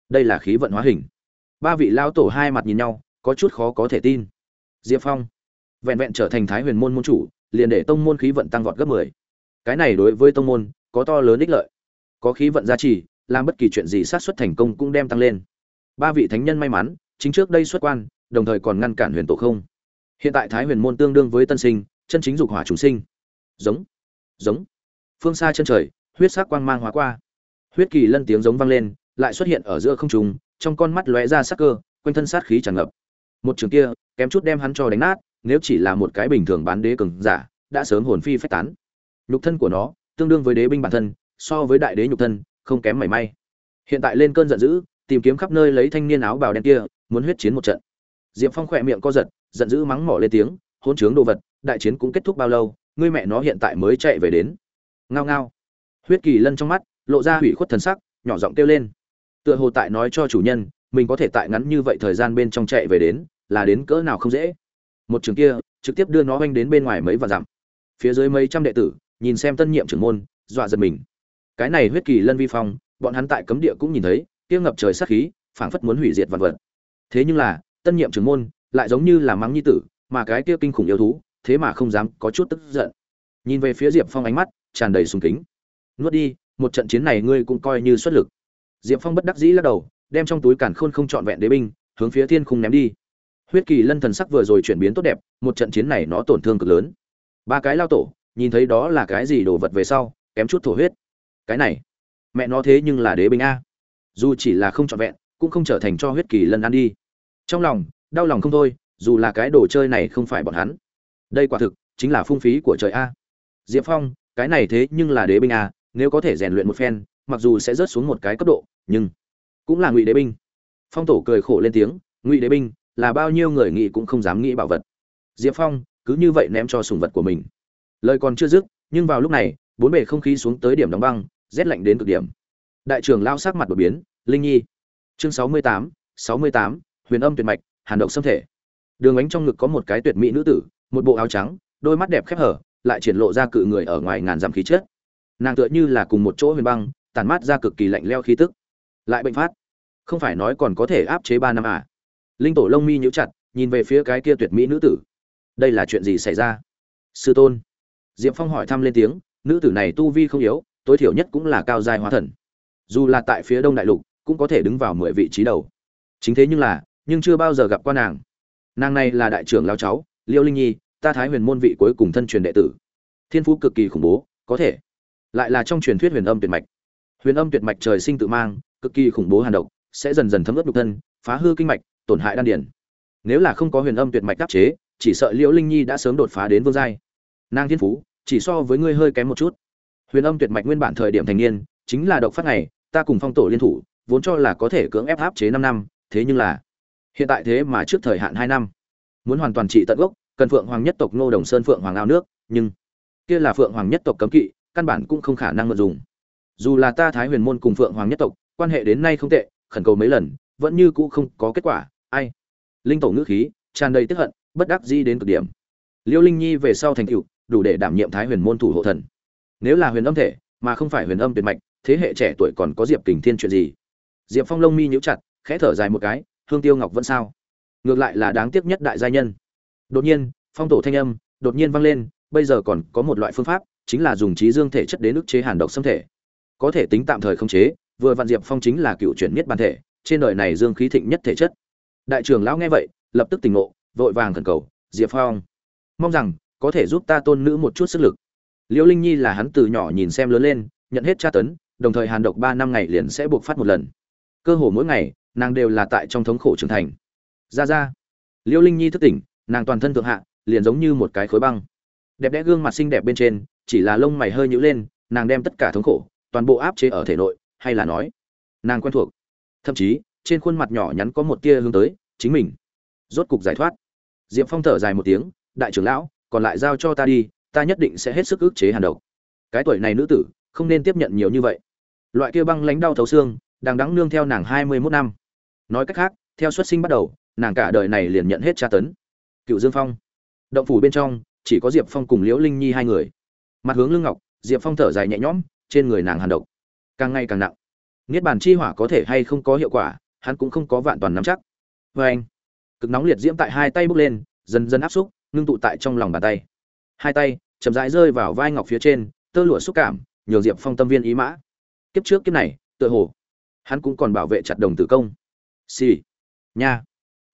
đây là khí vận hóa hình. Ba vị lao tổ hai mặt nhìn nhau, có chút khó có thể tin. Diệp phong, vẹn vẹn trở thành thái huyền môn môn chủ, liền để tông môn khí vận tăng vọt gấp mười. Cái này đối với tông môn, có to lớn ích lợi. Có khí vận gia trì, làm bất kỳ chuyện gì sát xuất thành công cũng đem tăng lên. Ba vị thánh nhân may mắn, chính trước đây xuất quan, đồng thời còn ngăn cản huyền tổ không. Hiện tại thái huyền môn tương đương với tân sinh, chân chính dục hỏa chúng sinh. Giống giống. Phương xa chân trời huyết sắc quang mang hóa qua. Huyết kỳ lân tiếng giống vang lên, lại xuất hiện ở giữa không trung, trong con mắt lóe ra sắc cơ, quanh thân sát khí tràn ngập. Một trường kia, kém chút đem hắn cho đánh nát, nếu chỉ là một cái bình thường bán đế cường giả, đã sớm hồn phi phách tán. Nhục thân của nó, tương đương với đế binh bản thân, so với đại đế nhục thân, không kém mảy may. Hiện tại lên cơn giận dữ, tìm kiếm khắp nơi lấy thanh niên áo bào đen kia, muốn huyết chiến một trận. Diệp phong khỏe miệng co giật, giận dữ mắng mỏ lên tiếng hôn chướng đồ vật, đại chiến cũng kết thúc bao lâu, ngươi mẹ nó hiện tại mới chạy về đến. Ngao ngao huyết kỳ lân trong mắt, lộ ra hủy khuất thần sắc, nhỏ giọng kêu lên. Tựa hồ tại nói cho chủ nhân, mình có thể tại ngắn như vậy thời gian bên trong chạy về đến, là đến cỡ nào không dễ. Một trường kia, trực tiếp đưa nó oanh đến bên ngoài mấy và dặm. Phía dưới mấy trăm đệ tử, nhìn xem tân nhiệm trưởng môn, dọa giật mình. Cái này huyết kỳ lân vi phong, bọn hắn tại cấm địa cũng nhìn thấy, kia ngập trời sát khí, phảng phất muốn hủy diệt vạn vật. Thế nhưng là, tân nhiệm trưởng môn, lại giống như là mắng nhi tử, mà cái kia kinh khủng yêu thú, thế mà không dám có chút tức giận. Nhìn về phía diệp phong ánh mắt, tràn đầy sùng kính nuốt đi, một trận chiến này ngươi cũng coi như xuất lực. Diệp phong bất đắc dĩ lắc đầu, đem trong túi càn khôn không trọn vẹn đế binh, hướng phía thiên khung ném đi. Huyết kỳ lân thần sắc vừa rồi chuyển biến tốt đẹp, một trận chiến này nó tổn thương cực lớn. Ba cái lao tổ, nhìn thấy đó là cái gì đồ vật về sau, kém chút thổ huyết. Cái này, mẹ nó thế nhưng là đế binh a. Dù chỉ là không trọn vẹn, cũng không trở thành cho huyết kỳ lân ăn đi. Trong lòng, đau lòng không thôi, dù là cái đồ chơi này không phải bọn hắn. Đây quả thực chính là phung phí của trời a. Diệp phong, cái này thế nhưng là đế binh a nếu có thể rèn luyện một phen, mặc dù sẽ rớt xuống một cái cấp độ, nhưng cũng là ngụy đế binh. Phong tổ cười khổ lên tiếng, ngụy đế binh, là bao nhiêu người nghĩ cũng không dám nghĩ bảo vật. Diệp phong, cứ như vậy ném cho sùng vật của mình. Lời còn chưa dứt, nhưng vào lúc này, bốn bề không khí xuống tới điểm đóng băng, rét lạnh đến cực điểm. Đại trưởng lao sắc mặt đột biến, linh nhi. Chương sáu mươi tám, sáu mươi tám, huyền âm tuyệt mạch, hàn độc xâm thể. Đường ánh trong ngực có một cái tuyệt mỹ nữ tử, một bộ áo trắng, đôi mắt đẹp khép hở, lại triển lộ ra cự người ở ngoài ngàn dặm khí chết nàng tựa như là cùng một chỗ huyền băng tàn mát ra cực kỳ lạnh leo khí tức. Lại bệnh phát. Không phải nói còn có thể áp chế ba năm à? Linh tổ lông mi nhíu chặt, nhìn về phía cái kia tuyệt mỹ nữ tử. Đây là chuyện gì xảy ra? Sư tôn. Diệp phong hỏi thăm lên tiếng, nữ tử này tu vi không yếu, tối thiểu nhất cũng là cao giai hóa thần. Dù là tại phía đông đại lục, cũng có thể đứng vào mười vị trí đầu. Chính thế nhưng là, nhưng chưa bao giờ gặp qua nàng. Nàng này là đại trưởng lao cháu, liêu linh nhi, ta thái huyền môn vị cuối cùng thân truyền đệ tử. Thiên phú cực kỳ khủng bố, có thể lại là trong truyền thuyết huyền âm tuyệt mạch. Huyền âm tuyệt mạch trời sinh tự mang, cực kỳ khủng bố hàn độc, sẽ dần dần thấm ướt nhục thân, phá hư kinh mạch, tổn hại đan điển nếu là không có huyền âm tuyệt mạch đáp chế, chỉ sợ liễu linh nhi đã sớm đột phá đến vương giai. Nàng thiên phú, chỉ so với ngươi hơi kém một chút. Huyền âm tuyệt mạch nguyên bản thời điểm thành niên, chính là độc phát này, ta cùng phong tổ liên thủ, vốn cho là có thể cưỡng ép áp chế năm năm, thế nhưng là, hiện tại thế mà trước thời hạn hai năm. Muốn hoàn toàn trị tận gốc, cần phượng hoàng nhất tộc ngô đồng sơn phượng hoàng ao nước, nhưng, kia là phượng hoàng nhất tộc cấm kỵ căn bản cũng không khả năng mượn dùng. Dù là ta thái huyền môn cùng phượng hoàng nhất tộc, quan hệ đến nay không tệ, khẩn cầu mấy lần, vẫn như cũ không có kết quả. Ai? Linh tổ ngữ khí, tràn đầy tức hận, bất đắc dĩ đến cực điểm. Liêu linh nhi về sau thành tựu, đủ để đảm nhiệm thái huyền môn thủ hộ thần. Nếu là huyền âm thể, mà không phải huyền âm tuyệt mạch, thế hệ trẻ tuổi còn có diệp kình thiên chuyện gì? Diệp phong lông mi nhíu chặt, khẽ thở dài một cái, hương tiêu ngọc vẫn sao? Ngược lại là đáng tiếc nhất đại gia nhân. Đột nhiên, phong tổ thanh âm đột nhiên vang lên, bây giờ còn có một loại phương pháp chính là dùng trí dương thể chất đến ức chế hàn độc xâm thể. Có thể tính tạm thời không chế, vừa vạn diệp phong chính là cựu chuyển nhất bản thể, trên đời này dương khí thịnh nhất thể chất. Đại trưởng lão nghe vậy, lập tức tỉnh ngộ, vội vàng khẩn cầu, diệp phong, mong rằng có thể giúp ta tôn nữ một chút sức lực. Liễu linh nhi là hắn từ nhỏ nhìn xem lớn lên, nhận hết tra tấn, đồng thời hàn độc ba năm ngày liền sẽ buộc phát một lần. Cơ hồ mỗi ngày, nàng đều là tại trong thống khổ trưởng thành. Ra ra. Liễu linh nhi thức tỉnh, nàng toàn thân thượng hạ, liền giống như một cái khối băng. Đẹp đẽ gương mặt xinh đẹp bên trên chỉ là lông mày hơi nhữ lên, nàng đem tất cả thống khổ, toàn bộ áp chế ở thể nội, hay là nói, nàng quen thuộc. Thậm chí, trên khuôn mặt nhỏ nhắn có một tia hướng tới, chính mình. Rốt cục giải thoát. Diệp phong thở dài một tiếng, đại trưởng lão, còn lại giao cho ta đi, ta nhất định sẽ hết sức ức chế hàn độc. Cái tuổi này nữ tử, không nên tiếp nhận nhiều như vậy. Loại kia băng lãnh đau thấu xương, đang đắng nương theo nàng hai mươi mốt năm. Nói cách khác, theo xuất sinh bắt đầu, nàng cả đời này liền nhận hết tra tấn. Cựu dương phong. Động phủ bên trong, chỉ có diệp phong cùng liễu linh nhi hai người mặt hướng lưng ngọc, diệp phong thở dài nhẹ nhõm, trên người nàng hàn độc. Càng ngày càng nặng. Niết bàn chi hỏa có thể hay không có hiệu quả, hắn cũng không có vạn toàn nắm chắc. Vê anh, cực nóng liệt diễm tại hai tay bước lên, dần dần áp xúc, ngưng tụ tại trong lòng bàn tay. Hai tay chậm rãi rơi vào vai ngọc phía trên, tơ lụa xúc cảm, nhường diệp phong tâm viên ý mã. Kiếp trước kiếp này, tựa hồ, hắn cũng còn bảo vệ chặt đồng tử công. Xì、sì. nha.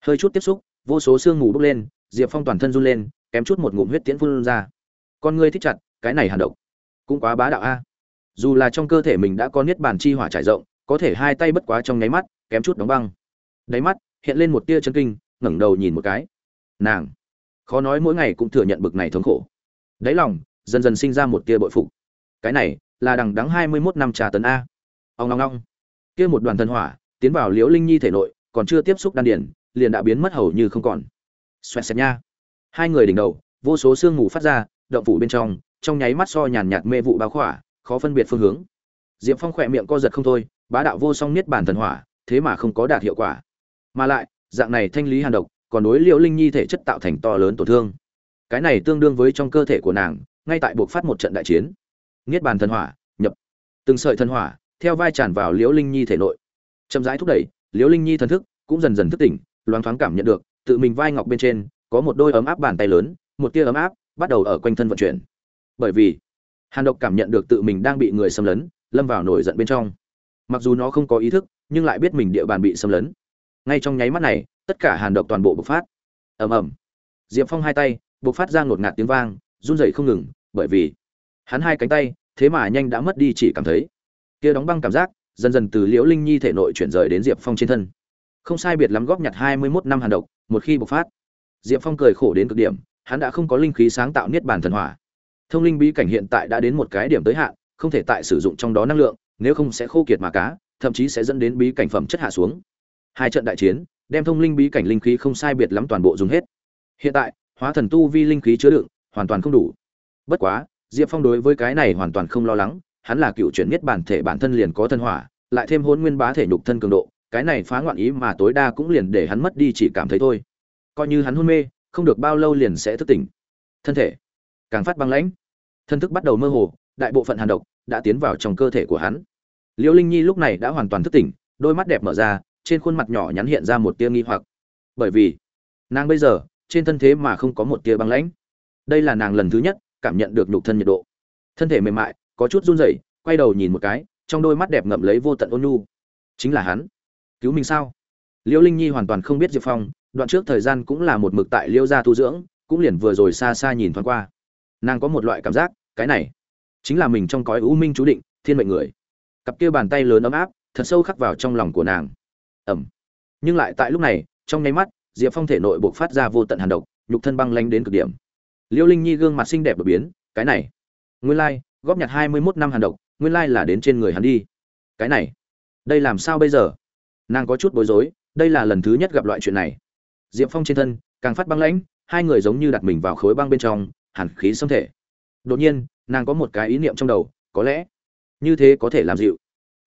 Hơi chút tiếp xúc, vô số xương mù bốc lên, diệp phong toàn thân run lên, kém chút một ngụm huyết tiễn phun ra. Con ngươi thích chặt cái này hàn độc cũng quá bá đạo a. Dù là trong cơ thể mình đã có niết bàn chi hỏa trải rộng, có thể hai tay bất quá trong nháy mắt, kém chút đóng băng. Đáy mắt, hiện lên một tia chân kinh, ngẩng đầu nhìn một cái. Nàng, khó nói mỗi ngày cũng thừa nhận bực này thống khổ. Đáy lòng, dần dần sinh ra một tia bội phục. Cái này, là đằng đắng hai mươi mốt năm trà tấn a. Ông long long kia một đoàn thần hỏa, tiến vào liễu linh nhi thể nội, còn chưa tiếp xúc đan điển liền đã biến mất hầu như không còn. Xoẹt xẹt nha. Hai người đỉnh đầu, vô số sương mù phát ra, động phủ bên trong trong nháy mắt so nhàn nhạt mê vụ bao khỏa, khó phân biệt phương hướng. Diệp phong khỏe miệng co giật không thôi, bá đạo vô song niết bản thần hỏa, thế mà không có đạt hiệu quả. Mà lại, dạng này thanh lý hàn độc, còn đối liễu linh nhi thể chất tạo thành to lớn tổn thương. Cái này tương đương với trong cơ thể của nàng, ngay tại buộc phát một trận đại chiến. Niết bàn thần hỏa, nhập. Từng sợi thần hỏa, theo vai tràn vào liễu linh nhi thể nội. Chậm rãi thúc đẩy, liễu linh nhi thần thức cũng dần dần thức tỉnh, loáng thoáng cảm nhận được, tự mình vai ngọc bên trên, có một đôi ấm áp bàn tay lớn, một tia ấm áp bắt đầu ở quanh thân vận chuyển bởi vì hàn độc cảm nhận được tự mình đang bị người xâm lấn, lâm vào nổi giận bên trong. Mặc dù nó không có ý thức, nhưng lại biết mình địa bàn bị xâm lấn. Ngay trong nháy mắt này, tất cả hàn độc toàn bộ bộc phát. Ầm ầm. Diệp phong hai tay, bộc phát ra ngột ngạt tiếng vang, run rẩy không ngừng, bởi vì hắn hai cánh tay, thế mà nhanh đã mất đi chỉ cảm thấy. Kia đóng băng cảm giác, dần dần từ liễu linh nhi thể nội chuyển rời đến diệp phong trên thân. Không sai biệt lắm góp nhặt hai mươi mốt năm hàn độc, một khi bộc phát. Diệp phong cười khổ đến cực điểm, hắn đã không có linh khí sáng tạo niết bàn thần hỏa thông linh bí cảnh hiện tại đã đến một cái điểm tới hạn, không thể tại sử dụng trong đó năng lượng, nếu không sẽ khô kiệt mà cá, thậm chí sẽ dẫn đến bí cảnh phẩm chất hạ xuống. Hai trận đại chiến, đem thông linh bí cảnh linh khí không sai biệt lắm toàn bộ dùng hết. Hiện tại, hóa thần tu vi linh khí chứa đựng, hoàn toàn không đủ. Bất quá, diệp phong đối với cái này hoàn toàn không lo lắng, hắn là cựu chuyển nhất bản thể bản thân liền có thân hỏa, lại thêm hôn nguyên bá thể nhục thân cường độ, cái này phá ngoạn ý mà tối đa cũng liền để hắn mất đi chỉ cảm thấy thôi. Coi như hắn hôn mê, không được bao lâu liền sẽ thức tỉnh. Thân thể càng phát băng lãnh. Thân thức bắt đầu mơ hồ, đại bộ phận hàn độc đã tiến vào trong cơ thể của hắn. Liễu linh nhi lúc này đã hoàn toàn thức tỉnh, đôi mắt đẹp mở ra, trên khuôn mặt nhỏ nhắn hiện ra một tia nghi hoặc. Bởi vì, nàng bây giờ, trên thân thế mà không có một tia băng lãnh. Đây là nàng lần thứ nhất cảm nhận được nhục thân nhiệt độ. Thân thể mềm mại, có chút run rẩy, quay đầu nhìn một cái, trong đôi mắt đẹp ngậm lấy vô tận ôn nhu. Chính là hắn. Cứu mình sao? Liễu linh nhi hoàn toàn không biết diệp phong, đoạn trước thời gian cũng là một mực tại liễu gia tu dưỡng, cũng liền vừa rồi xa xa nhìn thoáng qua nàng có một loại cảm giác, cái này chính là mình trong cõi u minh chú định, thiên mệnh người. Cặp kia bàn tay lớn ấm áp, thật sâu khắc vào trong lòng của nàng. Ẩm. Nhưng lại tại lúc này, trong nháy mắt, diệp phong thể nội buộc phát ra vô tận hàn độc, nhục thân băng lanh đến cực điểm. Liễu linh nhi gương mặt xinh đẹp đột biến, cái này, nguyên lai, góp nhặt hai mươi mốt năm hàn độc, nguyên lai là đến trên người hắn đi. Cái này, đây làm sao bây giờ? Nàng có chút bối rối, đây là lần thứ nhất gặp loại chuyện này. Diệp phong trên thân, càng phát băng lãnh, hai người giống như đặt mình vào khối băng bên trong hàn khí xâm thể. Đột nhiên, nàng có một cái ý niệm trong đầu, có lẽ như thế có thể làm dịu.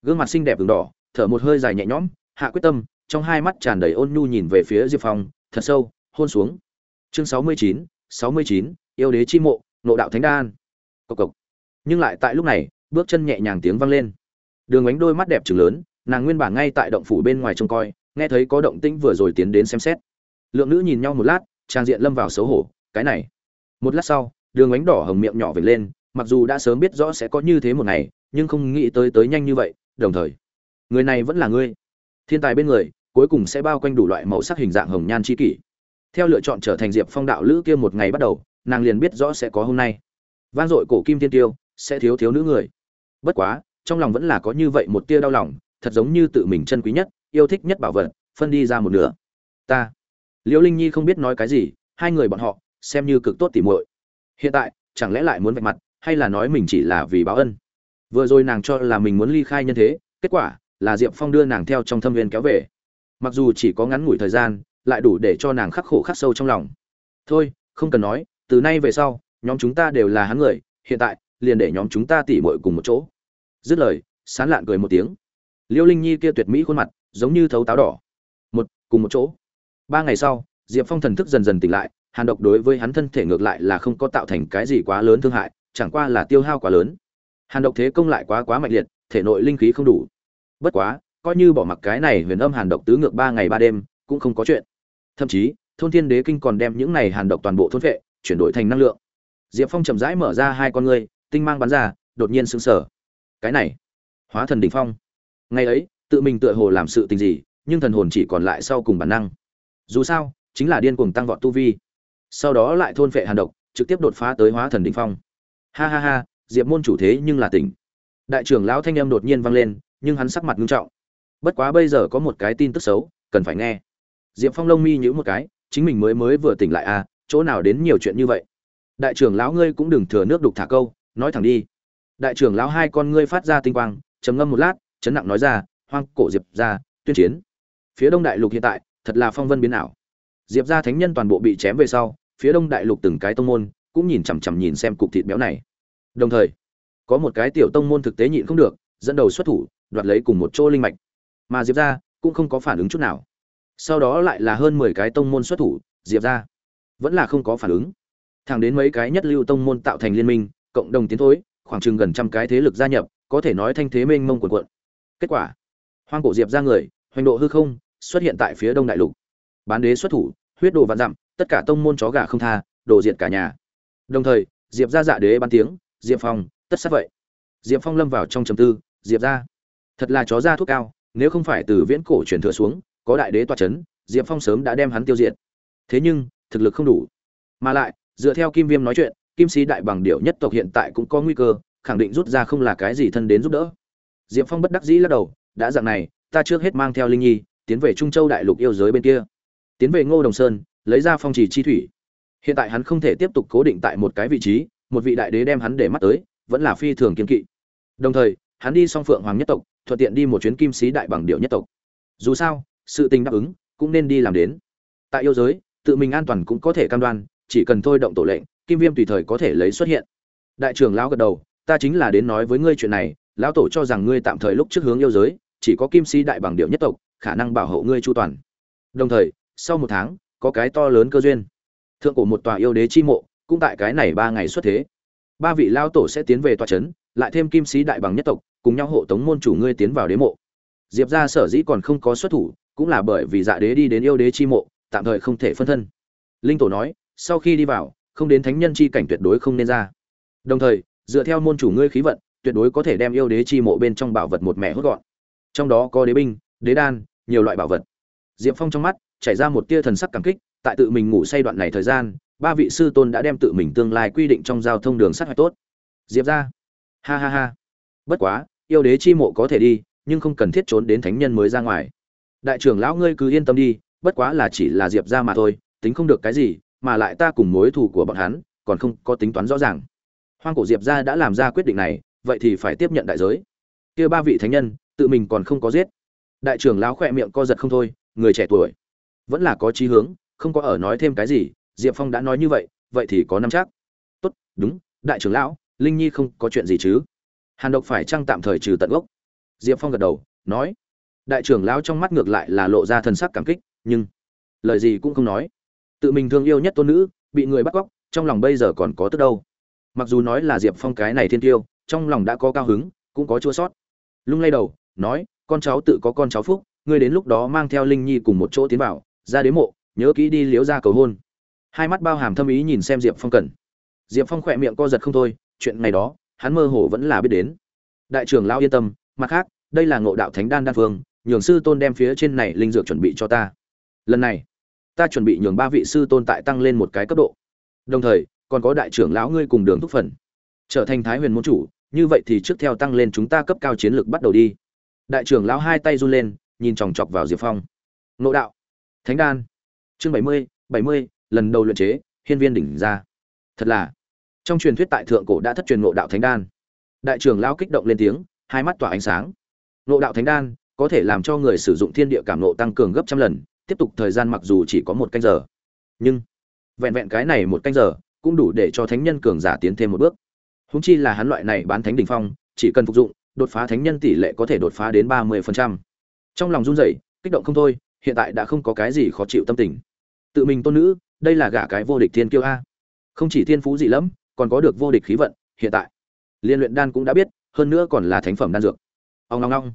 Gương mặt xinh đẹp v đỏ, thở một hơi dài nhẹ nhõm, hạ quyết tâm, trong hai mắt tràn đầy ôn nhu nhìn về phía diệp phong, thật sâu, hôn xuống. Chương sáu mươi chín, sáu mươi chín, yêu đế chi mộ nộ đạo thánh đan. Cộc cộc. Nhưng lại tại lúc này, bước chân nhẹ nhàng tiếng vang lên. Đường ánh đôi mắt đẹp trừng lớn, nàng nguyên bản ngay tại động phủ bên ngoài trông coi, nghe thấy có động tĩnh vừa rồi tiến đến xem xét. Lượng nữ nhìn nhau một lát, trang diện lâm vào xấu hổ, cái này một lát sau, đường ánh đỏ hồng miệng nhỏ vệt lên, mặc dù đã sớm biết rõ sẽ có như thế một ngày, nhưng không nghĩ tới tới nhanh như vậy, đồng thời, người này vẫn là ngươi. Thiên tài bên người, cuối cùng sẽ bao quanh đủ loại màu sắc hình dạng hồng nhan chi kỷ. Theo lựa chọn trở thành diệp phong đạo lữ kia một ngày bắt đầu, nàng liền biết rõ sẽ có hôm nay. Vang dội cổ kim thiên tiêu, sẽ thiếu thiếu nữ người. Bất quá, trong lòng vẫn là có như vậy một tia đau lòng, thật giống như tự mình chân quý nhất, yêu thích nhất bảo vật, phân đi ra một nửa. Ta, liễu linh nhi không biết nói cái gì, hai người bọn họ xem như cực tốt tỉ muội. Hiện tại, chẳng lẽ lại muốn vạch mặt, hay là nói mình chỉ là vì báo ân? Vừa rồi nàng cho là mình muốn ly khai nhân thế, kết quả là diệp phong đưa nàng theo trong thâm viên kéo về. Mặc dù chỉ có ngắn ngủi thời gian, lại đủ để cho nàng khắc khổ khắc sâu trong lòng. Thôi, không cần nói, từ nay về sau, nhóm chúng ta đều là hắn người, hiện tại, liền để nhóm chúng ta tỉ mội cùng một chỗ. Dứt lời, sán lạn cười một tiếng. Liêu linh nhi kia tuyệt mỹ khuôn mặt, giống như thấu táo đỏ. Một, cùng một chỗ. Ba ngày sau, diệp phong thần thức dần dần tỉnh lại hàn độc đối với hắn thân thể ngược lại là không có tạo thành cái gì quá lớn thương hại, chẳng qua là tiêu hao quá lớn. Hàn độc thế công lại quá quá mạnh liệt, thể nội linh khí không đủ. Bất quá, coi như bỏ mặc cái này huyền âm hàn độc tứ ngược ba ngày ba đêm, cũng không có chuyện. Thậm chí, thôn thiên đế kinh còn đem những này hàn độc toàn bộ thôn vệ, chuyển đổi thành năng lượng. Diệp phong chậm rãi mở ra hai con ngươi, tinh mang bắn ra, đột nhiên sững sờ. Cái này, hóa thần đỉnh phong. Ngày ấy, tự mình tựa hồ làm sự tình gì, nhưng thần hồn chỉ còn lại sau cùng bản năng. Dù sao, chính là điên cuồng tăng vọt tu vi sau đó lại thôn phệ hàn độc, trực tiếp đột phá tới hóa thần đỉnh phong. Ha ha ha, diệp môn chủ thế nhưng là tỉnh. Đại trưởng lão thanh âm đột nhiên vang lên, nhưng hắn sắc mặt nghiêm trọng. Bất quá bây giờ có một cái tin tức xấu, cần phải nghe. Diệp phong lông mi nhữ một cái, chính mình mới mới vừa tỉnh lại à chỗ nào đến nhiều chuyện như vậy? Đại trưởng lão ngươi cũng đừng thừa nước đục thả câu, nói thẳng đi. Đại trưởng lão hai con ngươi phát ra tinh quang, trầm ngâm một lát, chấn nặng nói ra, hoang cổ diệp ra tuyên chiến. Phía đông đại lục hiện tại, thật là phong vân biến ảo diệp gia thánh nhân toàn bộ bị chém về sau, phía đông đại lục từng cái tông môn cũng nhìn chằm chằm nhìn xem cục thịt béo này. Đồng thời, có một cái tiểu tông môn thực tế nhịn không được, dẫn đầu xuất thủ, đoạt lấy cùng một chỗ linh mạch. Mà diệp gia cũng không có phản ứng chút nào. Sau đó lại là hơn mười cái tông môn xuất thủ, diệp gia vẫn là không có phản ứng. Thẳng đến mấy cái nhất lưu tông môn tạo thành liên minh, cộng đồng tiến thối, khoảng chừng gần trăm cái thế lực gia nhập, có thể nói thanh thế mênh mông quần quận kết quả, hoang cổ diệp ra người, hoành độ hư không, xuất hiện tại phía đông đại lục bán đế xuất thủ, huyết đồ vạn dặm, tất cả tông môn chó gà không tha đổ diệt cả nhà. Đồng thời, diệp ra dạ đế ban tiếng, diệp phong, tất sát vậy. Diệp phong lâm vào trong trầm tư, diệp ra thật là chó ra thuốc cao, nếu không phải từ viễn cổ truyền thừa xuống, có đại đế toa c h ấ n diệp phong sớm đã đem hắn tiêu diệt. Thế nhưng, thực lực không đủ. Mà lại, dựa theo kim viêm nói chuyện, kim sĩ đại bằng điệu nhất tộc hiện tại cũng có nguy cơ, khẳng định rút ra không là cái gì thân đến giúp đỡ. Diệp phong bất đắc dĩ lắc đầu, đã dạng này, ta trước hết mang theo linh nhi, tiến về trung châu đại lục yêu giới bên kia tiến về ngô đồng sơn, lấy ra phong trì chi thủy. Hiện tại hắn không thể tiếp tục cố định tại một cái vị trí, một vị đại đế đem hắn để mắt tới, vẫn là phi thường kiên kỵ. Đồng thời, hắn đi song phượng hoàng nhất tộc, thuận tiện đi một chuyến kim sĩ đại bằng điệu nhất tộc. Dù sao, sự tình đáp ứng, cũng nên đi làm đến. Tại yêu giới, tự mình an toàn cũng có thể cam đoan, chỉ cần thôi động tổ lệnh, kim viêm tùy thời có thể lấy xuất hiện. Đại trưởng lão gật đầu, ta chính là đến nói với ngươi chuyện này, lão tổ cho rằng ngươi tạm thời lúc trước hướng yêu giới, chỉ có kim sĩ đại bằng điệu nhất tộc, khả năng bảo hộ ngươi chu toàn. Đồng thời sau một tháng, có cái to lớn cơ duyên. Thượng cổ một tòa yêu đế chi mộ, cũng tại cái này ba ngày xuất thế. Ba vị lao tổ sẽ tiến về tòa trấn, lại thêm kim sĩ đại bằng nhất tộc, cùng nhau hộ tống môn chủ ngươi tiến vào đế mộ. Diệp ra sở dĩ còn không có xuất thủ, cũng là bởi vì dạ đế đi đến yêu đế chi mộ, tạm thời không thể phân thân. Linh tổ nói, sau khi đi vào, không đến thánh nhân chi cảnh tuyệt đối không nên ra. Đồng thời, dựa theo môn chủ ngươi khí vận, tuyệt đối có thể đem yêu đế chi mộ bên trong bảo vật một mẹ hốt gọn. Trong đó có đế binh, đế đan, nhiều loại bảo vật. Diệp phong trong mắt chảy ra một tia thần sắc cảm kích tại tự mình ngủ say đoạn này thời gian ba vị sư tôn đã đem tự mình tương lai quy định trong giao thông đường sắt hoạch tốt. Diệp gia, ha ha ha. Bất quá yêu đế chi mộ có thể đi nhưng không cần thiết trốn đến thánh nhân mới ra ngoài. Đại trưởng lão ngươi cứ yên tâm đi bất quá là chỉ là diệp gia mà thôi tính không được cái gì mà lại ta cùng mối thù của bọn hắn còn không có tính toán rõ ràng. Hoang cổ diệp gia đã làm ra quyết định này vậy thì phải tiếp nhận đại giới. Kia ba vị thánh nhân tự mình còn không có giết. Đại trưởng lão khẽ miệng co giật không thôi người trẻ tuổi vẫn là có chí hướng, không có ở nói thêm cái gì, diệp phong đã nói như vậy vậy thì có năm chắc. Tốt, đúng, đại trưởng lão, linh nhi không có chuyện gì chứ? Hàn độc phải chăng tạm thời trừ tận gốc? Diệp phong gật đầu, nói. Đại trưởng lão trong mắt ngược lại là lộ ra thần sắc cảm kích, nhưng lời gì cũng không nói. Tự mình thương yêu nhất tôn nữ, bị người bắt cóc, trong lòng bây giờ còn có tức đâu. Mặc dù nói là diệp phong cái này thiên tiêu, trong lòng đã có cao hứng, cũng có chua sót. Lung lay đầu, nói, con cháu tự có con cháu phúc, ngươi đến lúc đó mang theo linh nhi cùng một chỗ tiến vào ra đế mộ, nhớ kỹ đi liếu ra cầu hôn. Hai mắt bao hàm thâm ý nhìn xem diệp phong cần. Diệp phong khỏe miệng co giật không thôi, chuyện này đó, hắn mơ hồ vẫn là biết đến. Đại trưởng lão yên tâm, mặt khác, đây là ngộ đạo thánh đan đan phương, nhường sư tôn đem phía trên này linh dược chuẩn bị cho ta. Lần này, ta chuẩn bị nhường ba vị sư tôn tại tăng lên một cái cấp độ. Đồng thời, còn có đại trưởng lão ngươi cùng đường thúc phần. Trở thành thái huyền môn chủ, như vậy thì trước theo tăng lên chúng ta cấp cao chiến lược bắt đầu đi. Đại trưởng lão hai tay run lên, nhìn chòng chọc vào diệp phong. Ngộ đạo thánh đan. Chương bảy mươi bảy mươi, lần đầu luyện chế, hiên viên đỉnh ra. Thật là, trong truyền thuyết tại thượng cổ đã thất truyền ngộ đạo thánh đan. Đại trưởng lão kích động lên tiếng, hai mắt tỏa ánh sáng. Ngộ đạo thánh đan có thể làm cho người sử dụng thiên địa cảm nộ tăng cường gấp trăm lần, tiếp tục thời gian mặc dù chỉ có một canh giờ. Nhưng, vẹn vẹn cái này một canh giờ cũng đủ để cho thánh nhân cường giả tiến thêm một bước. Húng chi là hắn loại này bán thánh đ ỉ n h phong, chỉ cần phục dụng, đột phá thánh nhân tỷ lệ có thể đột phá đến ba mươi trong lòng run rẩy, kích động không thôi hiện tại đã không có cái gì khó chịu tâm tình. Tự mình tôn nữ đây là gả cái vô địch thiên kiêu a. Không chỉ thiên phú dị lắm, còn có được vô địch khí vận hiện tại. Liên luyện đan cũng đã biết hơn nữa còn là thánh phẩm đan dược. Ông long long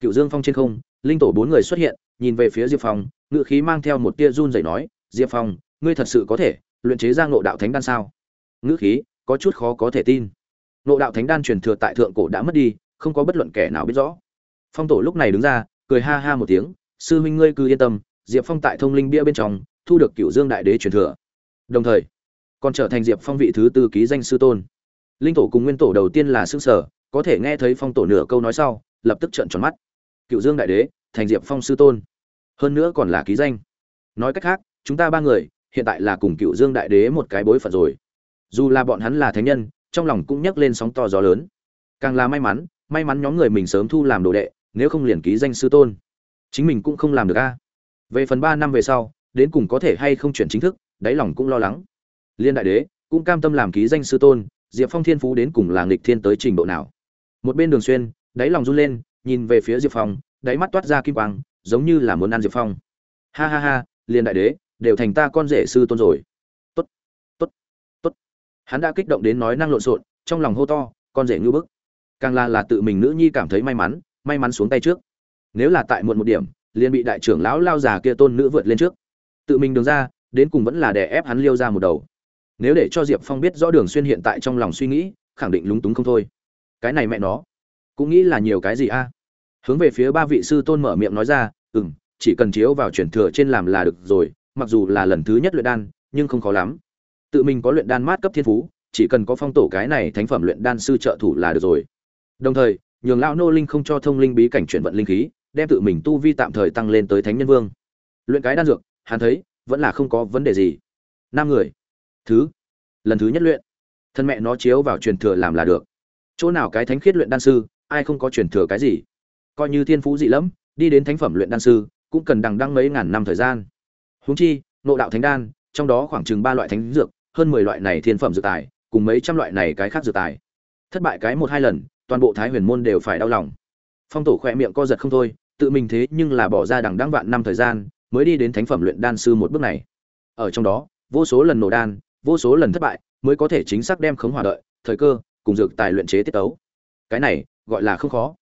cựu dương phong trên không linh tổ bốn người xuất hiện nhìn về phía diệp phong ngự khí mang theo một tia run rẩy nói diệp phong ngươi thật sự có thể luyện chế ra ngộ đạo thánh đan sao? Ngữ khí có chút khó có thể tin. Ngộ đạo thánh đan truyền thừa tại thượng cổ đã mất đi không có bất luận kẻ nào biết rõ. Phong tổ lúc này đứng ra cười ha ha một tiếng sư huynh ngươi cứ yên tâm, diệp phong tại thông linh bia bên trong, thu được cựu dương đại đế truyền thừa. Đồng thời, còn trở thành diệp phong vị thứ tư ký danh sư tôn. Linh tổ cùng nguyên tổ đầu tiên là xương sở, có thể nghe thấy phong tổ nửa câu nói sau, lập tức trợn tròn mắt. Cựu dương đại đế, thành diệp phong sư tôn. Hơn nữa còn là ký danh. Nói cách khác, chúng ta ba người, hiện tại là cùng cựu dương đại đế một cái bối phận rồi. Dù là bọn hắn là thánh nhân, trong lòng cũng nhấc lên sóng to gió lớn. Càng là may mắn may mắn nhóm người mình sớm thu làm đồ đệ, nếu không liền ký danh sư tôn chính mình cũng không làm được a. Về phần ba năm về sau, đến cùng có thể hay không chuyển chính thức, đáy lòng cũng lo lắng. Liên đại đế, cũng cam tâm làm ký danh sư tôn, diệp phong thiên phú đến cùng là nghịch thiên tới trình độ nào? Một bên đường xuyên, đáy lòng run lên, nhìn về phía diệp phong, đáy mắt toát ra kim quang, giống như là muốn ăn diệp phong. Ha ha ha, liên đại đế, đều thành ta con rể sư tôn rồi. Tốt tốt tốt. Hắn đã kích động đến nói năng lộn xộn, trong lòng hô to, con rể ngưu bức. Càng là là tự mình nữ nhi cảm thấy may mắn may mắn xuống tay trước nếu là tại muộn một điểm, liền bị đại trưởng lão lao già kia tôn nữ vượt lên trước. Tự mình đường ra, đến cùng vẫn là đè ép hắn liêu ra một đầu. Nếu để cho diệp phong biết rõ đường xuyên hiện tại trong lòng suy nghĩ, khẳng định lúng túng không thôi. Cái này mẹ nó, cũng nghĩ là nhiều cái gì a? Hướng về phía ba vị sư tôn mở miệng nói ra ừ m chỉ cần chiếu vào chuyển thừa trên làm là được rồi, mặc dù là lần thứ nhất luyện đan, nhưng không khó lắm. Tự mình có luyện đan mát cấp thiên phú, chỉ cần có phong tổ cái này thánh phẩm luyện đan sư trợ thủ là được rồi. Đồng thời, nhường lão nô linh không cho thông linh bí cảnh chuyển vận linh khí đem tự mình tu vi tạm thời tăng lên tới thánh nhân vương. Luyện cái đan dược, hắn thấy, vẫn là không có vấn đề gì. Năm người. Thứ. Lần thứ nhất luyện. Thân mẹ nó chiếu vào truyền thừa làm là được. Chỗ nào cái thánh khiết luyện đan sư, ai không có truyền thừa cái gì? Coi như thiên phú dị lắm đi đến thánh phẩm luyện đan sư, cũng cần đằng đăng mấy ngàn năm thời gian. Huống chi, nộ đạo thánh đan, trong đó khoảng chừng ba loại thánh dược, hơn mười loại này thiên phẩm dược tài, cùng mấy trăm loại này cái khác dược tài. Thất bại cái một hai lần, toàn bộ thái huyền môn đều phải đau lòng phong tổ khỏe miệng co giật không thôi, tự mình thế nhưng là bỏ ra đằng đáng vạn năm thời gian, mới đi đến thánh phẩm luyện đan sư một bước này. Ở trong đó, vô số lần nổ đan, vô số lần thất bại, mới có thể chính xác đem khống hòa đợi, thời cơ, cùng dược tài luyện chế tiết tấu. Cái này, gọi là không khó.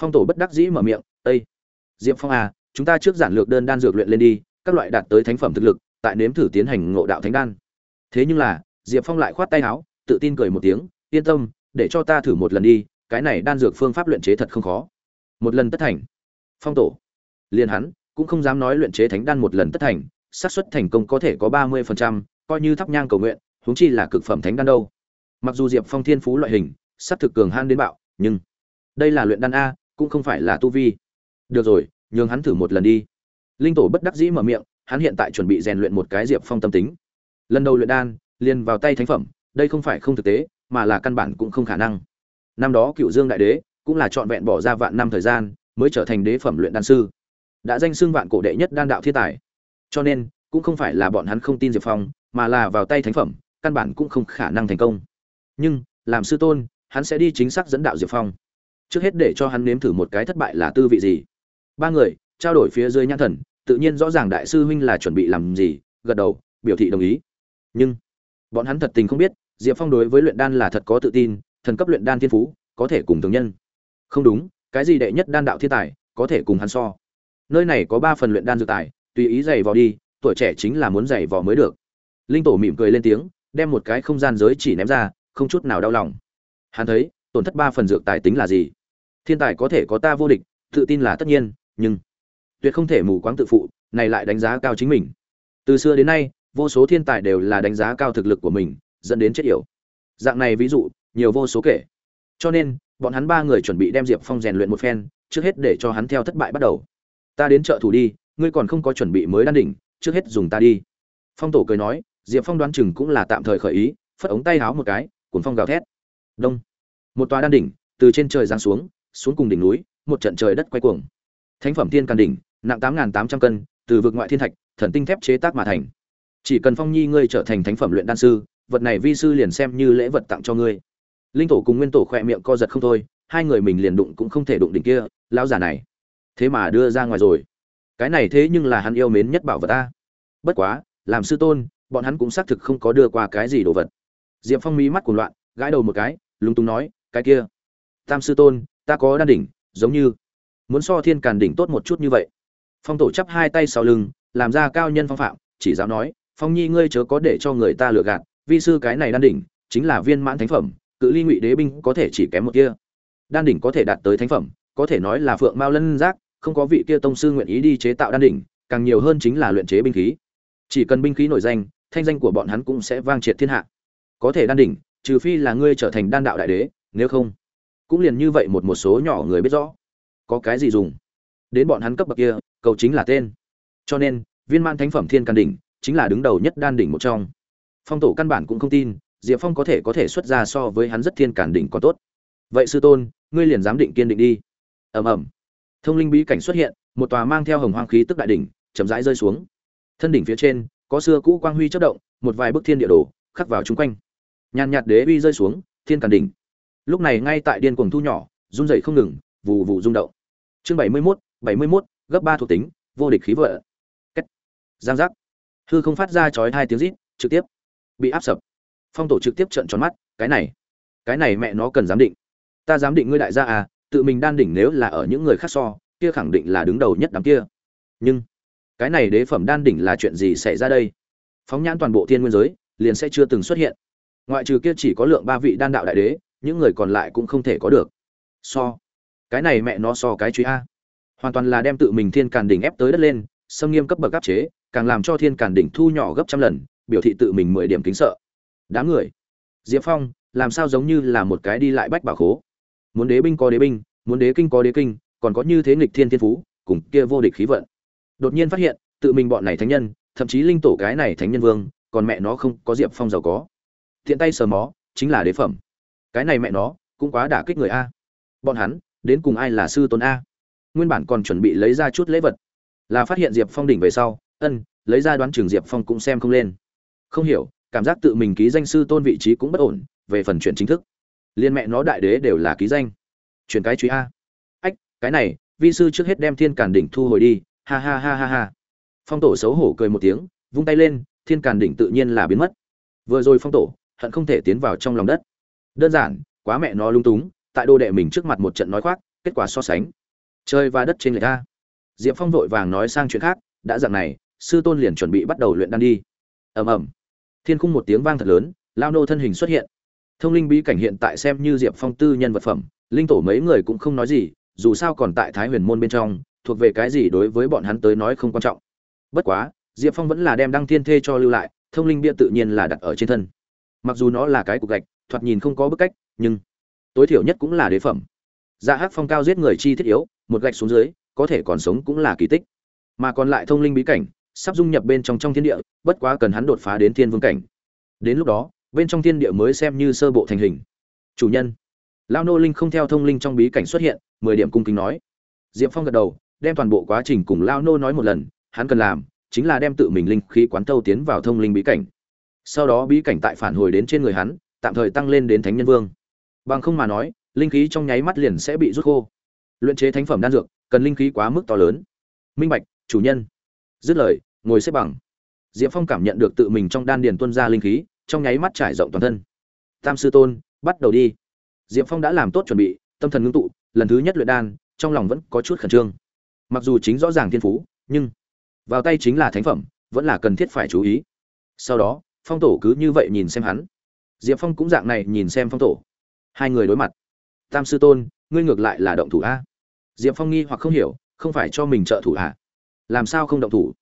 Phong tổ bất đắc dĩ mở miệng ây diệp phong à chúng ta trước giản lược đơn đan dược luyện lên đi, các loại đạt tới thánh phẩm thực lực, tại nếm thử tiến hành ngộ đạo thánh đan. Thế nhưng là, diệp phong lại khoát tay áo, tự tin cười một tiếng, yên tâm, để cho ta thử một lần đi, cái này đan dược phương pháp luyện chế thật không khó một lần tất thành. Phong tổ. Liền hắn cũng không dám nói luyện chế thánh đan một lần tất thành xác suất thành công có thể có ba mươi phần trăm, coi như thắp nhang cầu nguyện huống chi là cực phẩm thánh đan đâu. Mặc dù diệp phong thiên phú loại hình sắp thực cường han đến bạo nhưng đây là luyện đan a cũng không phải là tu vi. Được rồi nhường hắn thử một lần đi. Linh tổ bất đắc dĩ mở miệng hắn hiện tại chuẩn bị rèn luyện một cái diệp phong tâm tính. Lần đầu luyện đan liền vào tay thánh phẩm đây không phải không thực tế mà là căn bản cũng không khả năng. Năm đó cựu dương đại đế cũng là trọn vẹn bỏ ra vạn năm thời gian, mới trở thành đế phẩm luyện đan sư. Đã danh xưng vạn cổ đệ nhất đan đạo thiên tài. Cho nên, cũng không phải là bọn hắn không tin diệp phong, mà là vào tay thánh phẩm, căn bản cũng không khả năng thành công. Nhưng, làm sư tôn, hắn sẽ đi chính xác dẫn đạo diệp phong. Trước hết để cho hắn nếm thử một cái thất bại là tư vị gì. Ba người, trao đổi phía dưới nhãn thần, tự nhiên rõ ràng đại sư huynh là chuẩn bị làm gì, gật đầu, biểu thị đồng ý. Nhưng, bọn hắn thật tình không biết, diệp phong đối với luyện đan là thật có tự tin, thần cấp luyện đan thiên phú, có thể cùng thường nhân không đúng, cái gì đệ nhất đan đạo thiên tài, có thể cùng hắn so. Nơi này có ba phần luyện đan dược tài, tùy ý giày vò đi, tuổi trẻ chính là muốn giày vò mới được. Linh tổ mỉm cười lên tiếng, đem một cái không gian giới chỉ ném ra, không chút nào đau lòng. Hắn thấy, tổn thất ba phần dược tài tính là gì? Thiên tài có thể có ta vô địch, tự tin là tất nhiên, nhưng tuyệt không thể mù quáng tự phụ, này lại đánh giá cao chính mình. Từ xưa đến nay, vô số thiên tài đều là đánh giá cao thực lực của mình, dẫn đến chết yểu. Dạng này ví dụ, nhiều vô số kể. Cho nên bọn hắn ba người chuẩn bị đem diệp phong rèn luyện một phen, trước hết để cho hắn theo thất bại bắt đầu. Ta đến chợ thủ đi, ngươi còn không có chuẩn bị mới đan đỉnh, trước hết dùng ta đi. Phong tổ cười nói, diệp phong đoán chừng cũng là tạm thời khởi ý, phất ống tay háo một cái, cuốn phong gào thét. Đông. Một tòa đan đỉnh, từ trên trời giáng xuống xuống cùng đỉnh núi, một trận trời đất quay cuồng. Thánh phẩm tiên càn đỉnh, nặng tám tám trăm cân, từ vực ngoại thiên thạch, thần tinh thép chế tác mà thành. Chỉ cần phong nhi ngươi trở thành thánh phẩm luyện đan sư, vật này vi sư liền xem như lễ vật tặng cho ngươi linh tổ cùng nguyên tổ khỏe miệng co giật không thôi, hai người mình liền đụng cũng không thể đụng đỉnh kia, lão giả này. Thế mà đưa ra ngoài rồi. Cái này thế nhưng là hắn yêu mến nhất bảo vật ta. Bất quá, làm sư tôn, bọn hắn cũng xác thực không có đưa qua cái gì đồ vật. Diệp phong mí mắt cuồng loạn, gãi đầu một cái, lúng túng nói, cái kia, tam sư tôn, ta có đan đỉnh, giống như muốn so thiên càn đỉnh tốt một chút như vậy. Phong tổ chắp hai tay sau lưng, làm ra cao nhân phong phạm, chỉ giáo nói, phong nhi, ngươi chớ có để cho người ta lừa gạt, vi sư cái này đan đỉnh, chính là viên mãn thánh phẩm cự ly ngụy đế binh có thể chỉ kém một kia. Đan đỉnh có thể đạt tới thánh phẩm, có thể nói là phượng mao lân giác, không có vị kia tông sư nguyện ý đi chế tạo đan đỉnh, càng nhiều hơn chính là luyện chế binh khí. Chỉ cần binh khí nổi danh, thanh danh của bọn hắn cũng sẽ vang triệt thiên hạ. Có thể đan đỉnh, trừ phi là ngươi trở thành đan đạo đại đế, nếu không, cũng liền như vậy một một số nhỏ người biết rõ. Có cái gì dùng? Đến bọn hắn cấp bậc kia, cầu chính là tên. Cho nên, viên man thánh phẩm thiên can đỉnh, chính là đứng đầu nhất đan đỉnh một trong. Phong tổ căn bản cũng không tin diệp phong có thể có thể xuất ra so với hắn rất thiên cản đỉnh còn tốt. Vậy sư tôn, ngươi liền dám định kiên định đi. Ầm ầm. Thông linh bí cảnh xuất hiện, một tòa mang theo hồng hoang khí tức đại đỉnh, chậm rãi rơi xuống. Thân đỉnh phía trên, có xưa cũ quang huy chất động, một vài bức thiên địa đồ, khắc vào chung quanh. Nhàn nhạt đế uy rơi xuống, thiên cản đỉnh. Lúc này ngay tại điên cuồng thu nhỏ, run rẩy không ngừng vụ vụ rung động. Chương bảy mươi mốt, bảy mươi mốt, gấp ba thuộc tính, vô địch khí vợ. Cách giang giác. Hư không phát ra chói hai tiếng rít, trực tiếp. Bị áp sập phong tổ trực tiếp trợn tròn mắt, cái này cái này mẹ nó cần giám định. Ta giám định ngươi đại gia à tự mình đan đỉnh nếu là ở những người khác so, kia khẳng định là đứng đầu nhất đám kia. Nhưng, cái này đế phẩm đan đỉnh là chuyện gì xảy ra đây? Phóng nhãn toàn bộ thiên nguyên giới, liền sẽ chưa từng xuất hiện. Ngoại trừ kia chỉ có lượng ba vị đan đạo đại đế, những người còn lại cũng không thể có được. So, cái này mẹ nó so cái truy a. Hoàn toàn là đem tự mình thiên càn đỉnh ép tới đất lên, xâm nghiêm cấp bậc áp chế, càng làm cho thiên càn đỉnh thu nhỏ gấp trăm lần, biểu thị tự mình mười điểm kính sợ đám người. Diệp phong, làm sao giống như là một cái đi lại bách bảo khố? Muốn đế binh có đế binh, muốn đế kinh có đế kinh, còn có như thế nghịch thiên thiên phú, cùng kia vô địch khí vận. Đột nhiên phát hiện, tự mình bọn này thánh nhân, thậm chí linh tổ cái này thánh nhân vương, còn mẹ nó không có diệp phong giàu có. Thiện tay sờ mó, chính là đế phẩm. Cái này mẹ nó, cũng quá đả kích người a. Bọn hắn, đến cùng ai là sư tôn a? Nguyên bản còn chuẩn bị lấy ra chút lễ vật. Là phát hiện diệp phong đỉnh về sau, ân, lấy ra đoán trường diệp phong cũng xem không lên. Không hiểu cảm giác tự mình ký danh sư tôn vị trí cũng bất ổn, về phần chuyện chính thức. Liên mẹ nó đại đế đều là ký danh. Chuyển cái truy a. Ách, cái này, vi sư trước hết đem thiên càn đỉnh thu hồi đi, ha ha ha ha ha. Phong tổ xấu hổ cười một tiếng, vung tay lên, thiên càn đỉnh tự nhiên là biến mất. Vừa rồi phong tổ, hận không thể tiến vào trong lòng đất. Đơn giản, quá mẹ nó lung túng, tại đô đệ mình trước mặt một trận nói khoác, kết quả so sánh. Chơi và đất trên người ta. Diệp phong vội vàng nói sang chuyện khác, đã dặn này, sư tôn liền chuẩn bị bắt đầu luyện đan đi. Ầm ầm thiên khung một tiếng vang thật lớn, lao nô thân hình xuất hiện. Thông linh bí cảnh hiện tại xem như diệp phong tư nhân vật phẩm, linh tổ mấy người cũng không nói gì, dù sao còn tại thái huyền môn bên trong, thuộc về cái gì đối với bọn hắn tới nói không quan trọng. Bất quá, diệp phong vẫn là đem đăng thiên thê cho lưu lại, thông linh bia tự nhiên là đặt ở trên thân. Mặc dù nó là cái cục gạch, thoạt nhìn không có bức cách, nhưng tối thiểu nhất cũng là đế phẩm. Dạ hát phong cao giết người chi thiết yếu, một gạch xuống dưới, có thể còn sống cũng là kỳ tích. Mà còn lại thông linh bí cảnh sắp dung nhập bên trong trong thiên địa, bất quá cần hắn đột phá đến thiên vương cảnh. Đến lúc đó, bên trong thiên địa mới xem như sơ bộ thành hình. Chủ nhân. Lao nô linh không theo thông linh trong bí cảnh xuất hiện, mười điểm cung kính nói. Diệp phong gật đầu, đem toàn bộ quá trình cùng lao nô nói một lần, hắn cần làm chính là đem tự mình linh khí quán thâu tiến vào thông linh bí cảnh. Sau đó bí cảnh tại phản hồi đến trên người hắn, tạm thời tăng lên đến thánh nhân vương. Bằng không mà nói, linh khí trong nháy mắt liền sẽ bị rút khô. Luyện chế thánh phẩm đan dược, cần linh khí quá mức to lớn. Minh bạch, chủ nhân. Dứt lời ngồi xếp bằng. Diệp phong cảm nhận được tự mình trong đan điền tuân ra linh khí, trong nháy mắt trải rộng toàn thân. Tam sư tôn, bắt đầu đi. Diệp phong đã làm tốt chuẩn bị, tâm thần ngưng tụ, lần thứ nhất luyện đan, trong lòng vẫn có chút khẩn trương. Mặc dù chính rõ ràng thiên phú, nhưng vào tay chính là thánh phẩm, vẫn là cần thiết phải chú ý. Sau đó, phong tổ cứ như vậy nhìn xem hắn. Diệp phong cũng dạng này nhìn xem phong tổ. Hai người đối mặt. Tam sư tôn, ngươi ngược lại là động thủ a. Diệp phong nghi hoặc không hiểu, không phải cho mình trợ thủ à? Làm sao không động thủ?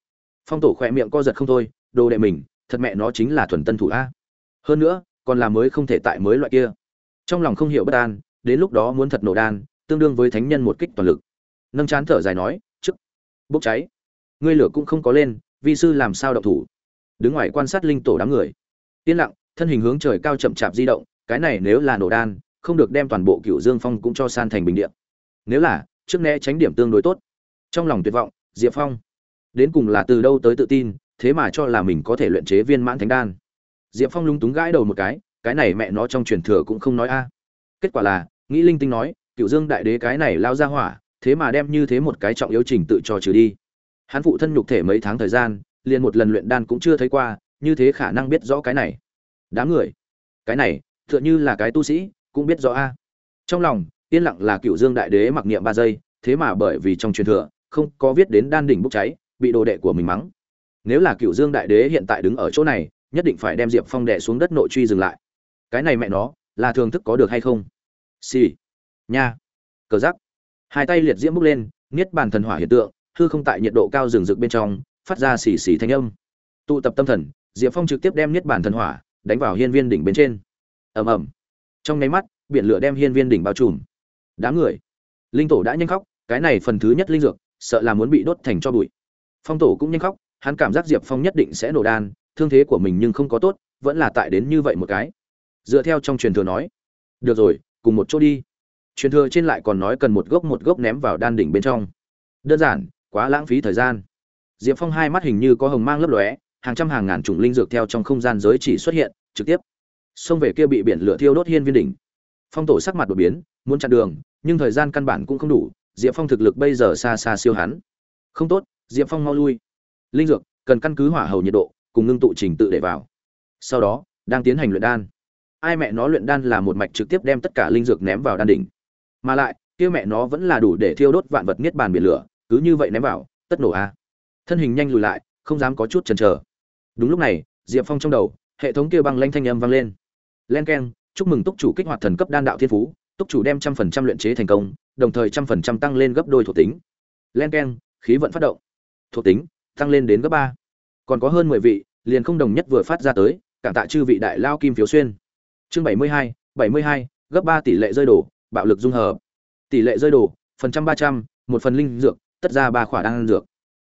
Phong tổ khỏe miệng co giật không thôi, đồ đệ mình, thật mẹ nó chính là thuần tân thủ a. Hơn nữa, còn là mới không thể tại mới loại kia. Trong lòng không hiểu bất an, đến lúc đó muốn thật nổ đan, tương đương với thánh nhân một kích toàn lực. Nâng chán thở dài nói, chức, bốc cháy. Ngươi lửa cũng không có lên, vi sư làm sao động thủ? Đứng ngoài quan sát linh tổ đám người. Yên lặng, thân hình hướng trời cao chậm chạp di động, cái này nếu là nổ đan, không được đem toàn bộ cựu dương phong cũng cho san thành bình điện nếu là, trước né tránh điểm tương đối tốt. Trong lòng tuyệt vọng, diệp phong đến cùng là từ đâu tới tự tin, thế mà cho là mình có thể luyện chế viên mãn thánh đan. Diệp phong lúng túng gãi đầu một cái cái này mẹ nó trong truyền thừa cũng không nói a. Kết quả là, nghĩ linh tinh nói, cựu dương đại đế cái này lao ra hỏa, thế mà đem như thế một cái trọng yếu trình tự cho trừ đi. Hắn phụ thân nhục thể mấy tháng thời gian, liền một lần luyện đan cũng chưa thấy qua, như thế khả năng biết rõ cái này. Đám người, cái này, tựa như là cái tu sĩ, cũng biết rõ a. Trong lòng, yên lặng là cựu dương đại đế mặc niệm ba giây, thế mà bởi vì trong truyền thừa, không có viết đến đan đỉnh bốc cháy bị đồ đệ của mình mắng. Nếu là cựu dương đại đế hiện tại đứng ở chỗ này, nhất định phải đem diệp phong đệ xuống đất nội truy dừng lại. Cái này mẹ nó, là thường thức có được hay không? Xì、sì. nha. Cờ giắc hai tay liệt diễm bốc lên, niết bàn thần hỏa hiện tượng, hư không tại nhiệt độ cao rừng rực bên trong, phát ra xì xì thanh âm. Tụ tập tâm thần, diệp phong trực tiếp đem niết bàn thần hỏa đánh vào hiên viên đỉnh bên trên. Ầm ầm. Trong nháy mắt, biển lửa đem hiên viên đỉnh bao trùm. Đám người. Linh tổ đã nhanh khóc, cái này phần thứ nhất linh dược, sợ là muốn bị đốt thành cho bụi phong tổ cũng nhanh khóc, hắn cảm giác diệp phong nhất định sẽ nổ đan, thương thế của mình nhưng không có tốt, vẫn là tại đến như vậy một cái. Dựa theo trong truyền thừa nói, được rồi, cùng một chỗ đi. Truyền thừa trên lại còn nói cần một gốc một gốc ném vào đan đỉnh bên trong. Đơn giản, quá lãng phí thời gian. Diệp phong hai mắt hình như có hồng mang lấp lóe, hàng trăm hàng ngàn chủng linh dược theo trong không gian giới chỉ xuất hiện, trực tiếp. Xông về kia bị biển lửa thiêu đốt hiên viên đỉnh. Phong tổ sắc mặt đột biến, muốn chặn đường, nhưng thời gian căn bản cũng không đủ, diệp phong thực lực bây giờ xa xa siêu hắn. Không tốt diệp phong mau lui. Linh dược, cần căn cứ hỏa hầu nhiệt độ, cùng ngưng tụ trình tự để vào. Sau đó, đang tiến hành luyện đan. Ai mẹ nó luyện đan là một mạch trực tiếp đem tất cả linh dược ném vào đan đỉnh. Mà lại, kia mẹ nó vẫn là đủ để thiêu đốt vạn vật niết bàn biển lửa, cứ như vậy ném vào, tất nổ a. Thân hình nhanh lùi lại, không dám có chút chần chờ. Đúng lúc này, diệp phong trong đầu, hệ thống kia băng lanh thanh âm vang lên. Len k chúc mừng túc chủ kích hoạt thần cấp đan đạo thiên phú, túc chủ đem trăm phần trăm luyện chế thành công, đồng thời trăm phần trăm tăng lên gấp đôi thuộc tính. Len k khí vận phát động thuộc tính, tăng lên đến gấp ba. Còn có hơn mười vị, liền không đồng nhất vừa phát ra tới, cảm tạ chư vị đại lao kim phiếu xuyên. Chương bảy mươi hai, bảy mươi hai, gấp ba tỷ lệ rơi đổ, bạo lực dung hợp. Tỷ lệ rơi đổ, phần trăm ba trăm, một phần linh dược, tất ra ba khỏa đan dược.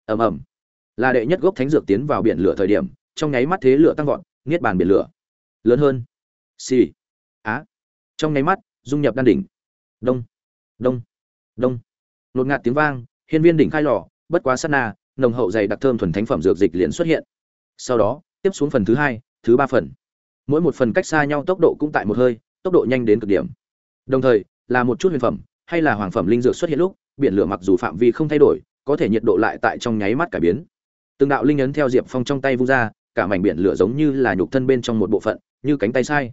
Ầm ầm. Là đệ nhất gốc thánh dược tiến vào biển lửa thời điểm, trong nháy mắt thế lửa tăng vọt, niết bàn biển lửa. Lớn hơn. Xì. Á. Trong nháy mắt, dung nhập đan đỉnh. Đông. Đông. Đông. Nột ngạt tiếng vang, hiên viên đỉnh khai lò, bất quá sát na nồng hậu dày đặc thơm thuần thánh phẩm dược dịch liền xuất hiện. Sau đó tiếp xuống phần thứ hai thứ ba phần. Mỗi một phần cách xa nhau tốc độ cũng tại một hơi tốc độ nhanh đến cực điểm. Đồng thời là một chút huyền phẩm hay là hoàng phẩm linh dược xuất hiện lúc biển lửa mặc dù phạm vi không thay đổi có thể nhiệt độ lại tại trong nháy mắt cải biến. Từng đạo linh ấn theo diệp phong trong tay vung ra cả mảnh biển lửa giống như là nhục thân bên trong một bộ phận như cánh tay sai.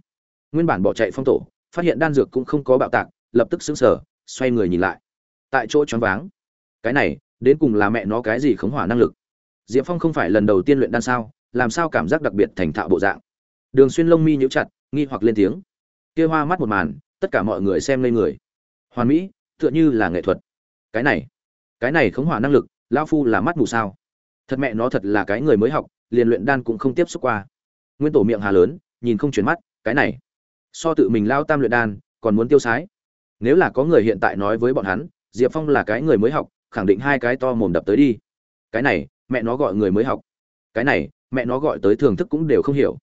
Nguyên bản bỏ chạy phong tổ phát hiện đan dược cũng không có bạo tạc lập tức sững sờ, xoay người nhìn lại. Tại chỗ choáng váng. Cái này đến cùng là mẹ nó cái gì khống hỏa năng lực? Diệp phong không phải lần đầu tiên luyện đan sao, làm sao cảm giác đặc biệt thành thạo bộ dạng? Đường xuyên lông mi nhíu chặt, nghi hoặc lên tiếng. Kia hoa mắt một màn, tất cả mọi người xem lên người. Hoàn mỹ, tựa như là nghệ thuật. Cái này cái này khống hỏa năng lực, lão phu là mắt mù sao? Thật mẹ nó thật là cái người mới học, liền luyện đan cũng không tiếp xúc qua. Nguyên tổ miệng hà lớn, nhìn không chuyển mắt, cái này. So tự mình lao tam luyện đan, còn muốn tiêu sái. Nếu là có người hiện tại nói với bọn hắn, diệp phong là cái người mới học khẳng định hai cái to mồm đập tới đi. Cái này, mẹ nó gọi người mới học. Cái này, mẹ nó gọi tới thưởng thức cũng đều không hiểu.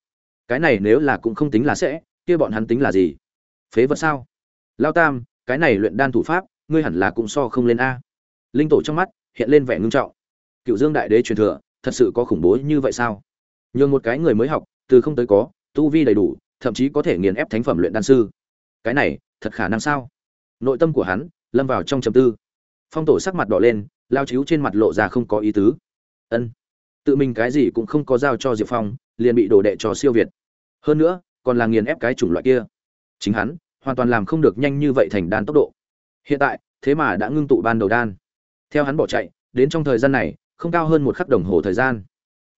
Cái này nếu là cũng không tính là sẽ, kia bọn hắn tính là gì? Phế vật sao? Lao tam, cái này luyện đan thủ pháp, ngươi hẳn là cũng so không lên a. Linh tổ trong mắt, hiện lên vẻ ngưng trọng. Cựu dương đại đế truyền thừa, thật sự có khủng bố như vậy sao? Nhường một cái người mới học, từ không tới có, tu vi đầy đủ, thậm chí có thể nghiền ép thánh phẩm luyện đan sư. Cái này, thật khả năng sao? Nội tâm của hắn, lâm vào trong trầm tư phong tổ sắc mặt đỏ lên, lao chiếu trên mặt lộ ra không có ý tứ. Ân, tự mình cái gì cũng không có giao cho diệp phong, liền bị đổ đệ cho siêu việt. Hơn nữa, còn là nghiền ép cái chủng loại kia. Chính hắn, hoàn toàn làm không được nhanh như vậy thành đan tốc độ. Hiện tại, thế mà đã ngưng tụ ban đầu đan. Theo hắn bỏ chạy, đến trong thời gian này, không cao hơn một khắc đồng hồ thời gian.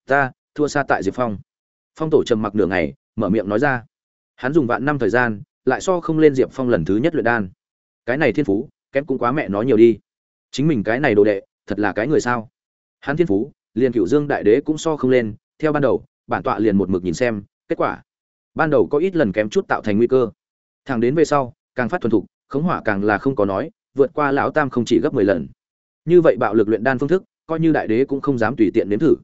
Ta, thua xa tại diệp phong. Phong tổ trầm mặc nửa ngày, mở miệng nói ra. Hắn dùng vạn năm thời gian, lại so không lên diệp phong lần thứ nhất luyện đan. Cái này thiên phú, kém cũng quá mẹ nói nhiều đi chính mình cái này đồ đệ, thật là cái người sao? Hắn thiên phú, liền cựu dương đại đế cũng so không lên, theo ban đầu, bản tọa liền một mực nhìn xem, kết quả, ban đầu có ít lần kém chút tạo thành nguy cơ. Thẳng đến về sau, càng phát thuần thục, khống hỏa càng là không có nói, vượt qua lão tam không chỉ gấp mười lần. Như vậy bạo lực luyện đan phương thức, coi như đại đế cũng không dám tùy tiện nếm thử.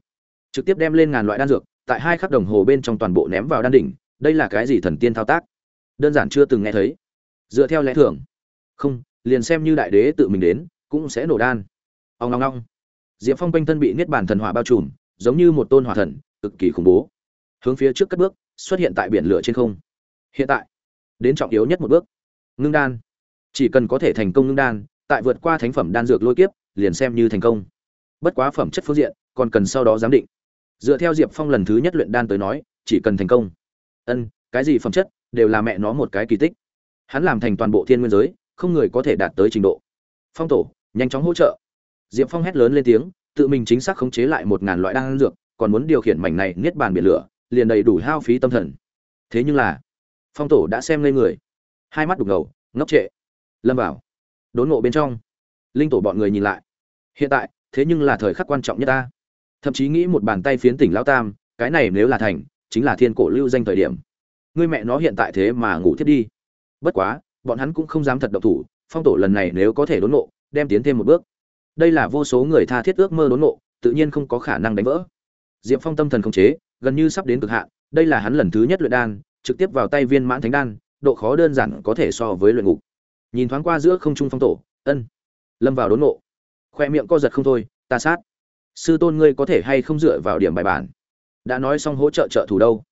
Trực tiếp đem lên ngàn loại đan dược, tại hai khắc đồng hồ bên trong toàn bộ ném vào đan đỉnh, đây là cái gì thần tiên thao tác? Đơn giản chưa từng nghe thấy. Dựa theo lẽ thường, không, liền xem như đại đế tự mình đến cũng sẽ nổ đan. Ông long long diệp phong quanh thân bị niết bàn thần hỏa bao trùm, giống như một tôn hỏa thần, cực kỳ khủng bố. Hướng phía trước cất bước, xuất hiện tại biển lửa trên không. Hiện tại, đến trọng yếu nhất một bước. Ngưng đan. Chỉ cần có thể thành công ngưng đan, tại vượt qua thánh phẩm đan dược lôi kiếp, liền xem như thành công. Bất quá phẩm chất phương diện, còn cần sau đó giám định. Dựa theo diệp phong lần thứ nhất luyện đan tới nói, chỉ cần thành công. Ân, cái gì phẩm chất, đều là mẹ nó một cái kỳ tích. Hắn làm thành toàn bộ thiên nguyên giới, không người có thể đạt tới trình độ. Phong tổ nhanh chóng hỗ trợ. Diệp phong hét lớn lên tiếng, tự mình chính xác khống chế lại một ngàn loại đan dược, còn muốn điều khiển mảnh này niết bàn biển lửa, liền đầy đủ hao phí tâm thần. Thế nhưng là, phong tổ đã xem lên người. Hai mắt đục ngầu, ngốc trệ. Lâm vào, đốn ngộ bên trong. Linh tổ bọn người nhìn lại. Hiện tại, thế nhưng là thời khắc quan trọng nhất ta. Thậm chí nghĩ một bàn tay phiến tỉnh lão tam, cái này nếu là thành, chính là thiên cổ lưu danh thời điểm. Người mẹ nó hiện tại thế mà ngủ thiết đi. Bất quá, bọn hắn cũng không dám thật độc thủ, phong tổ lần này nếu có thể đốn ngộ đem tiến thêm một bước. Đây là vô số người tha thiết ước mơ đốn ngộ, tự nhiên không có khả năng đánh vỡ. Diệp phong tâm thần khống chế, gần như sắp đến cực hạn, đây là hắn lần thứ nhất luyện đan, trực tiếp vào tay viên mãn thánh đan, độ khó đơn giản có thể so với luyện ngục. Nhìn thoáng qua giữa không trung phong tổ, ân, lâm vào đốn ngộ. Khoe miệng co giật không thôi, ta sát. Sư tôn ngươi có thể hay không dựa vào điểm bài bản? Đã nói xong hỗ trợ trợ thủ đâu?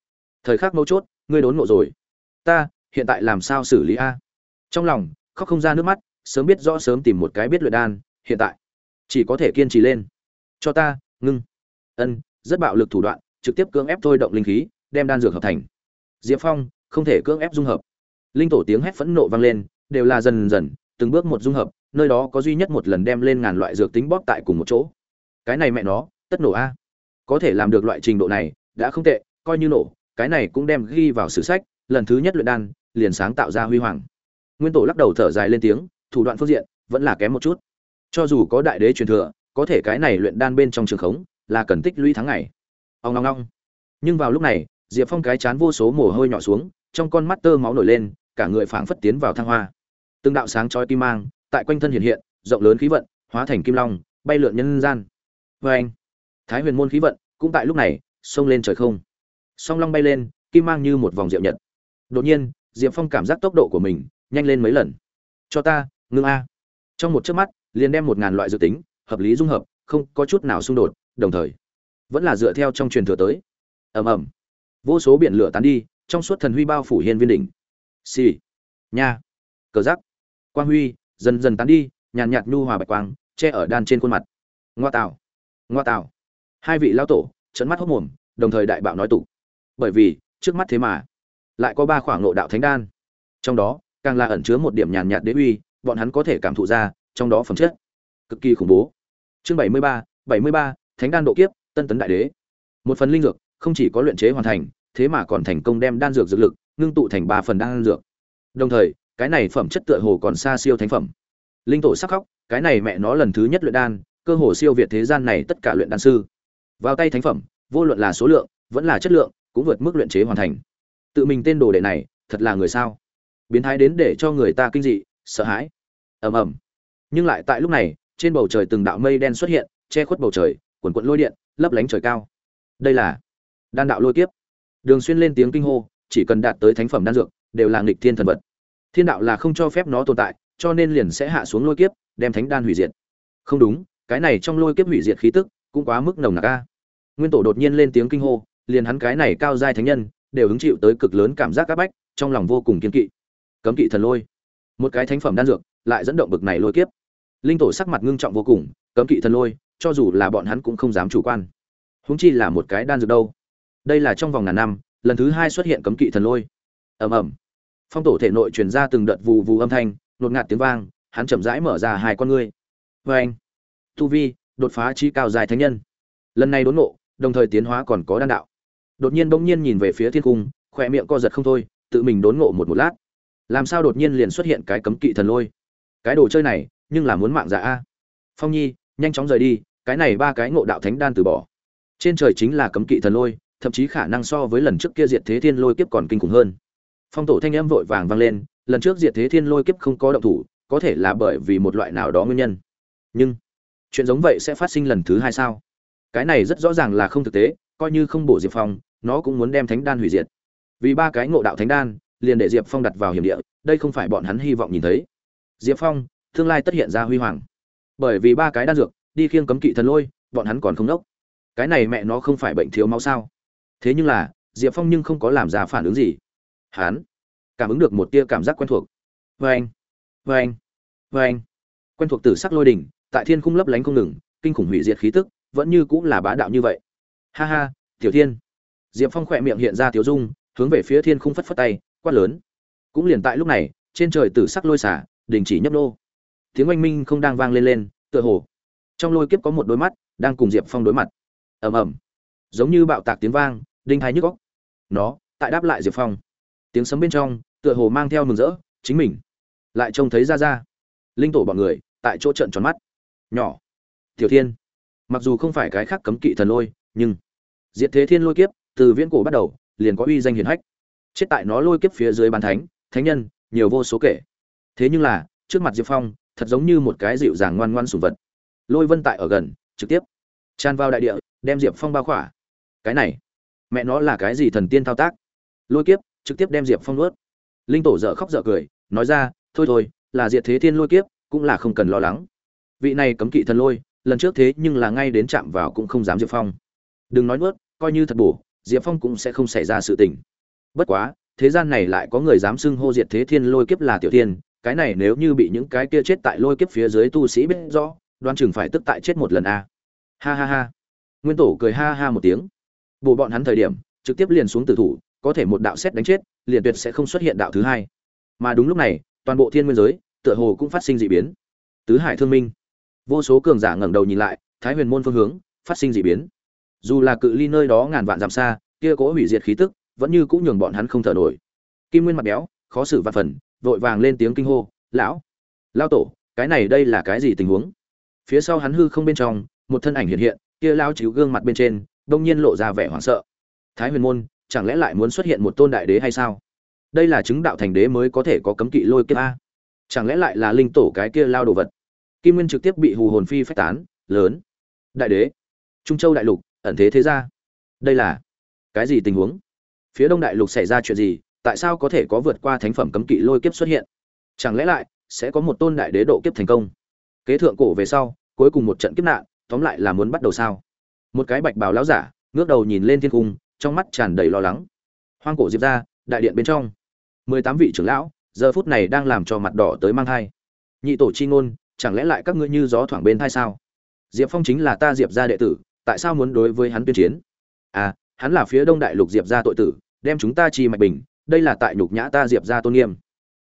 Thời khắc mấu chốt, ngươi đốn ngộ rồi. Ta, hiện tại làm sao xử lý a? Trong lòng, khóc không ra nước mắt sớm biết rõ sớm tìm một cái biết luyện đan, hiện tại, chỉ có thể kiên trì lên. Cho ta, ngưng. Ân, rất bạo lực thủ đoạn, trực tiếp cưỡng ép thôi động linh khí, đem đan dược hợp thành. Diệp phong, không thể cưỡng ép dung hợp. Linh tổ tiếng hét phẫn nộ vang lên, đều là dần dần, từng bước một dung hợp, nơi đó có duy nhất một lần đem lên ngàn loại dược tính bóp tại cùng một chỗ. Cái này mẹ nó, tất nổ a. Có thể làm được loại trình độ này, đã không tệ, coi như nổ, cái này cũng đem ghi vào sử sách, lần thứ nhất luyện đan, liền sáng tạo ra huy hoàng. Nguyên tổ lắc đầu thở dài lên tiếng thủ đoạn phương diện vẫn là kém một chút. Cho dù có đại đế truyền thừa, có thể cái này luyện đan bên trong trường khống là cần tích lũy tháng ngày. Ông ngong ngong nhưng vào lúc này, diệp phong cái chán vô số mồ hôi nhỏ xuống, trong con mắt tơ máu nổi lên, cả người phảng phất tiến vào thăng hoa. Từng đạo sáng chói kim mang tại quanh thân hiện hiện, rộng lớn khí vận, hóa thành kim long, bay lượn nhân gian. Vê anh, thái huyền môn khí vận cũng tại lúc này xông lên trời không. Song long bay lên, kim mang như một vòng diệu nhật. Đột nhiên, diệp phong cảm giác tốc độ của mình nhanh lên mấy lần. Cho ta ngưng a. Trong một chớp mắt, liền đem một ngàn loại dự tính, hợp lý dung hợp, không có chút nào xung đột, đồng thời, vẫn là dựa theo trong truyền thừa tới. Ầm ầm. Vô số biển lửa tán đi, trong suốt thần huy bao phủ hiên viên đỉnh. Xì. Nha. Cờ giắc quang huy, dần dần tán đi, nhàn nhạt nhu hòa bạch quang, che ở đan trên khuôn mặt. Ngoa tạo. Ngoa tạo. Hai vị lao tổ trận mắt hốc mồm, đồng thời đại bạo nói tục bởi vì, trước mắt thế mà, lại có ba khoảng lộ đạo thánh đan. Trong đó, càng là ẩn chứa một điểm nhàn nhạt đế uy bọn hắn có thể cảm thụ ra trong đó phẩm chất cực kỳ khủng bố. Chương bảy mươi ba, bảy mươi ba, thánh đan độ kiếp, tân tấn đại đế. Một phần linh dược, không chỉ có luyện chế hoàn thành, thế mà còn thành công đem đan dược dược lực ngưng tụ thành ba phần đan dược. Đồng thời, cái này phẩm chất tựa hồ còn xa siêu thánh phẩm. Linh tổ sắc khóc, cái này mẹ nó lần thứ nhất luyện đan, cơ hồ siêu việt thế gian này tất cả luyện đan sư. Vào tay thánh phẩm, vô luận là số lượng, vẫn là chất lượng, cũng vượt mức luyện chế hoàn thành. Tự mình tên đồ đệ này, thật là người sao? Biến thái đến để cho người ta kinh dị sợ hãi. Ầm ầm. Nhưng lại tại lúc này, trên bầu trời từng đạo mây đen xuất hiện, che khuất bầu trời, quần quận lôi điện, lấp lánh trời cao. Đây là đan đạo lôi kiếp. Đường xuyên lên tiếng kinh hô, chỉ cần đạt tới thánh phẩm đan dược, đều là nghịch thiên thần vật. Thiên đạo là không cho phép nó tồn tại, cho nên liền sẽ hạ xuống lôi kiếp, đem thánh đan hủy diệt. Không đúng, cái này trong lôi kiếp hủy diệt khí tức, cũng quá mức nồng nặc a. Nguyên tổ đột nhiên lên tiếng kinh hô, liền hắn cái này cao giai thánh nhân, đều hứng chịu tới cực lớn cảm giác áp bách, trong lòng vô cùng kiên kỵ. Cấm kỵ thần lôi một cái thánh phẩm đan dược, lại dẫn động bực này lôi kiếp. Linh tổ sắc mặt ngưng trọng vô cùng, cấm kỵ thần lôi, cho dù là bọn hắn cũng không dám chủ quan. Húng chi là một cái đan dược đâu? Đây là trong vòng ngàn năm, lần thứ hai xuất hiện cấm kỵ thần lôi. Ầm ầm. Phong tổ thể nội truyền ra từng đợt vù vù âm thanh, nột ngạt tiếng vang, hắn chậm rãi mở ra hai con ngươi. Vê anh tu vi, đột phá chi cao dài thánh nhân. Lần này đốn nộ đồng thời tiến hóa còn có đan đạo. Đột nhiên bỗng nhiên nhìn về phía thiên cung, khỏe miệng co giật không thôi, tự mình đốn ngộ một một lát làm sao đột nhiên liền xuất hiện cái cấm kỵ thần lôi? Cái đồ chơi này, nhưng là muốn mạng giả a. Phong nhi, nhanh chóng rời đi, cái này ba cái ngộ đạo thánh đan từ bỏ. Trên trời chính là cấm kỵ thần lôi, thậm chí khả năng so với lần trước kia diệt thế thiên lôi kiếp còn kinh khủng hơn. Phong tổ thanh âm vội vàng vang lên, lần trước diệt thế thiên lôi kiếp không có động thủ, có thể là bởi vì một loại nào đó nguyên nhân. Nhưng, chuyện giống vậy sẽ phát sinh lần thứ hai sao? Cái này rất rõ ràng là không thực tế, coi như không bổ diệp phong, nó cũng muốn đem thánh đan hủy diệt. Vì ba cái ngộ đạo thánh đan liền để diệp phong đặt vào hiểm địa, đây không phải bọn hắn hy vọng nhìn thấy. Diệp phong, tương lai tất hiện ra huy hoàng. Bởi vì ba cái đan dược, đi khiêng cấm kỵ thần lôi, bọn hắn còn không đốc. Cái này mẹ nó không phải bệnh thiếu máu sao? Thế nhưng là, diệp phong nhưng không có làm ra phản ứng gì. Hắn cảm ứng được một tia cảm giác quen thuộc. Vê anh vê anh vê anh quen thuộc từ sắc lôi đỉnh, tại thiên khung lấp lánh không ngừng, kinh khủng hủy diệt khí tức, vẫn như cũng là bá đạo như vậy. Ha ha, tiểu thiên. Diệp phong khỏe miệng hiện ra tiểu dung, hướng về phía thiên khung phất phất tay quát lớn. Cũng liền tại lúc này, trên trời tử sắc lôi xả, đình chỉ nhấp nô. Tiếng oanh minh không đang vang lên lên, tựa hồ. Trong lôi kiếp có một đôi mắt, đang cùng diệp phong đối mặt. Ầm ầm. Giống như bạo tạc tiếng vang, đinh thái nhức góc nó, tại đáp lại diệp phong. Tiếng sấm bên trong, tựa hồ mang theo mừng rỡ, chính mình. Lại trông thấy ra ra linh tổ bọn người, tại chỗ trận tròn mắt. Nhỏ. Tiểu thiên. Mặc dù không phải cái khác cấm kỵ thần lôi, nhưng diệt thế thiên lôi kiếp, từ viễn cổ bắt đầu, liền có uy danh hiển hách chết tại nó lôi kiếp phía dưới bàn thánh thánh nhân, nhiều vô số kể. Thế nhưng là, trước mặt diệp phong, thật giống như một cái dịu dàng ngoan ngoan sùng vật. Lôi vân tại ở gần, trực tiếp tràn vào đại địa, đem diệp phong bao khỏa. Cái này, mẹ nó là cái gì thần tiên thao tác? Lôi kiếp, trực tiếp đem diệp phong nuốt. Linh tổ dở khóc dở cười, nói ra, thôi thôi, là diệt thế thiên lôi kiếp, cũng là không cần lo lắng. Vị này cấm kỵ thần lôi, lần trước thế nhưng là ngay đến chạm vào cũng không dám diệp phong. Đừng nói nuốt, coi như thật bổ, diệp phong cũng sẽ không xảy ra sự tình bất quá, thế gian này lại có người dám xưng hô diệt thế thiên lôi kiếp là tiểu thiên, cái này nếu như bị những cái kia chết tại lôi kiếp phía dưới tu sĩ biết rõ, đoan chừng phải tức tại chết một lần a. À. ha ha ha. Nguyên tổ cười ha ha một tiếng. Bộ bọn hắn thời điểm, trực tiếp liền xuống tử thủ, có thể một đạo xét đánh chết, liền tuyệt sẽ không xuất hiện đạo thứ hai. Mà đúng lúc này, toàn bộ thiên nguyên giới, tựa hồ cũng phát sinh dị biến. Tứ hải thương minh. Vô số cường giả ngẩng đầu nhìn lại, thái huyền môn phương hướng, phát sinh dị biến. Dù là cự ly nơi đó ngàn vạn dặm xa, kia cố hủy diệt khí tức vẫn như cũng nhường bọn hắn không thở nổi. Kim nguyên mặt béo, khó xử vạn phần, vội vàng lên tiếng kinh hô, lão lao tổ, cái này đây là cái gì tình huống? Phía sau hắn hư không bên trong, một thân ảnh hiện hiện, kia lao chịu gương mặt bên trên đông nhiên lộ ra vẻ hoảng sợ. Thái huyền môn, chẳng lẽ lại muốn xuất hiện một tôn đại đế hay sao? Đây là chứng đạo thành đế mới có thể có cấm kỵ lôi kiếp a. Chẳng lẽ lại là linh tổ cái kia lao đồ vật? Kim nguyên trực tiếp bị hù hồn phi phách tán, lớn. Đại đế, trung châu đại lục, ẩn thế thế ra đây là cái gì tình huống? Phía đông đại lục xảy ra chuyện gì, tại sao có thể có vượt qua thánh phẩm cấm kỵ lôi kiếp xuất hiện? Chẳng lẽ lại sẽ có một tôn đại đế độ kiếp thành công? Kế thượng cổ về sau, cuối cùng một trận kiếp nạn, tóm lại là muốn bắt đầu sao? Một cái bạch bào lão giả, ngước đầu nhìn lên thiên cung, trong mắt tràn đầy lo lắng. Hoang cổ diệp ra, đại điện bên trong. Mười tám vị trưởng lão, giờ phút này đang làm cho mặt đỏ tới mang thai. Nhị tổ chi ngôn, chẳng lẽ lại các ngươi như gió thoảng bên thai sao? Diệp phong chính là ta diệp ra đệ tử, tại sao muốn đối với hắn tuyên chiến? À hắn là phía đông đại lục diệp ra tội tử đem chúng ta chi mạch bình, đây là tại nhục nhã ta diệp ra tôn nghiêm.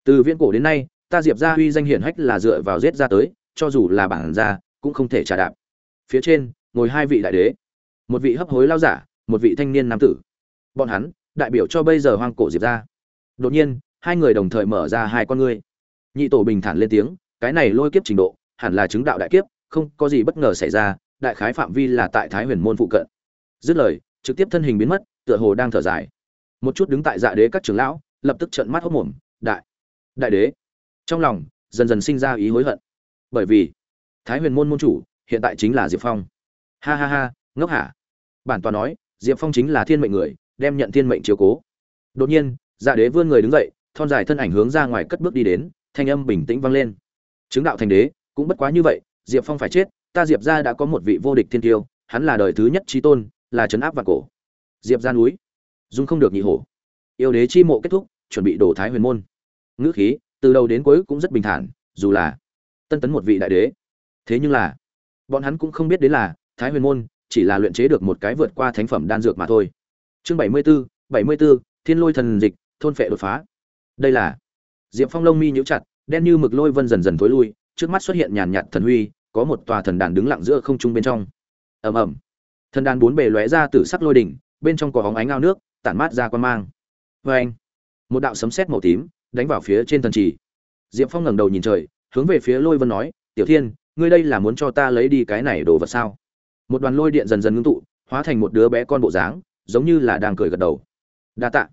Từ viễn cổ đến nay, ta diệp ra uy danh hiển hách là dựa vào giết ra tới, cho dù là bản ra cũng không thể trả đạp. Phía trên, ngồi hai vị đại đế. Một vị hấp hối lao giả, một vị thanh niên nam tử. Bọn hắn, đại biểu cho bây giờ hoang cổ diệp ra đột nhiên, hai người đồng thời mở ra hai con ngươi. Nhị tổ bình thản lên tiếng, cái này lôi kiếp trình độ, hẳn là chứng đạo đại kiếp, không có gì bất ngờ xảy ra, đại khái phạm vi là tại thái huyền môn phụ cận. Dứt lời, trực tiếp thân hình biến mất, tựa hồ đang thở dài một chút đứng tại dạ đế các trưởng lão, lập tức trợn mắt hốc mồm, đại đại đế. Trong lòng, dần dần sinh ra ý hối hận. Bởi vì, thái huyền môn môn chủ hiện tại chính là diệp phong. Ha ha ha, ngốc hả? Bản tòa nói, diệp phong chính là thiên mệnh người, đem nhận thiên mệnh chiếu cố. Đột nhiên dạ đế vươn người đứng dậy, thon dài thân ảnh hướng ra ngoài cất bước đi đến, thanh âm bình tĩnh vang lên. Chứng đạo thành đế, cũng bất quá như vậy, diệp phong phải chết, ta diệp ra đã có một vị vô địch thiên tiêu, hắn là đời thứ nhất trí tôn, là trấn áp và cổ. Diệp ra núi dung không được nhị hổ. Yêu đế chi mộ kết thúc chuẩn bị đổ thái huyền môn. Ngữ khí từ đầu đến cuối cũng rất bình thản dù là tân tấn một vị đại đế. Thế nhưng là bọn hắn cũng không biết đến là thái huyền môn chỉ là luyện chế được một cái vượt qua thánh phẩm đan dược mà thôi. Chương bảy mươi 74, bảy mươi 74, thiên lôi thần dịch thôn phệ đột phá. Đây là diệp phong lông mi nhíu chặt đen như mực lôi vân dần dần thối lui trước mắt xuất hiện nhàn nhạt thần huy có một tòa thần đàn đứng lặng giữa không trung bên trong. Ầm ầm. Thần đàn bốn bề lóe ra từ sắc lôi đỉnh bên trong có hóng ánh ao nước tản mát ra quan mang. Vê anh, một đạo sấm sét màu tím đánh vào phía trên thần trì. Diệp phong ngẩng đầu nhìn trời, hướng về phía lôi vân nói, tiểu thiên, ngươi đây là muốn cho ta lấy đi cái này đồ vật sao? Một đoàn lôi điện dần dần ngưng tụ, hóa thành một đứa bé con bộ dáng, giống như là đang cười gật đầu. Đa tạ.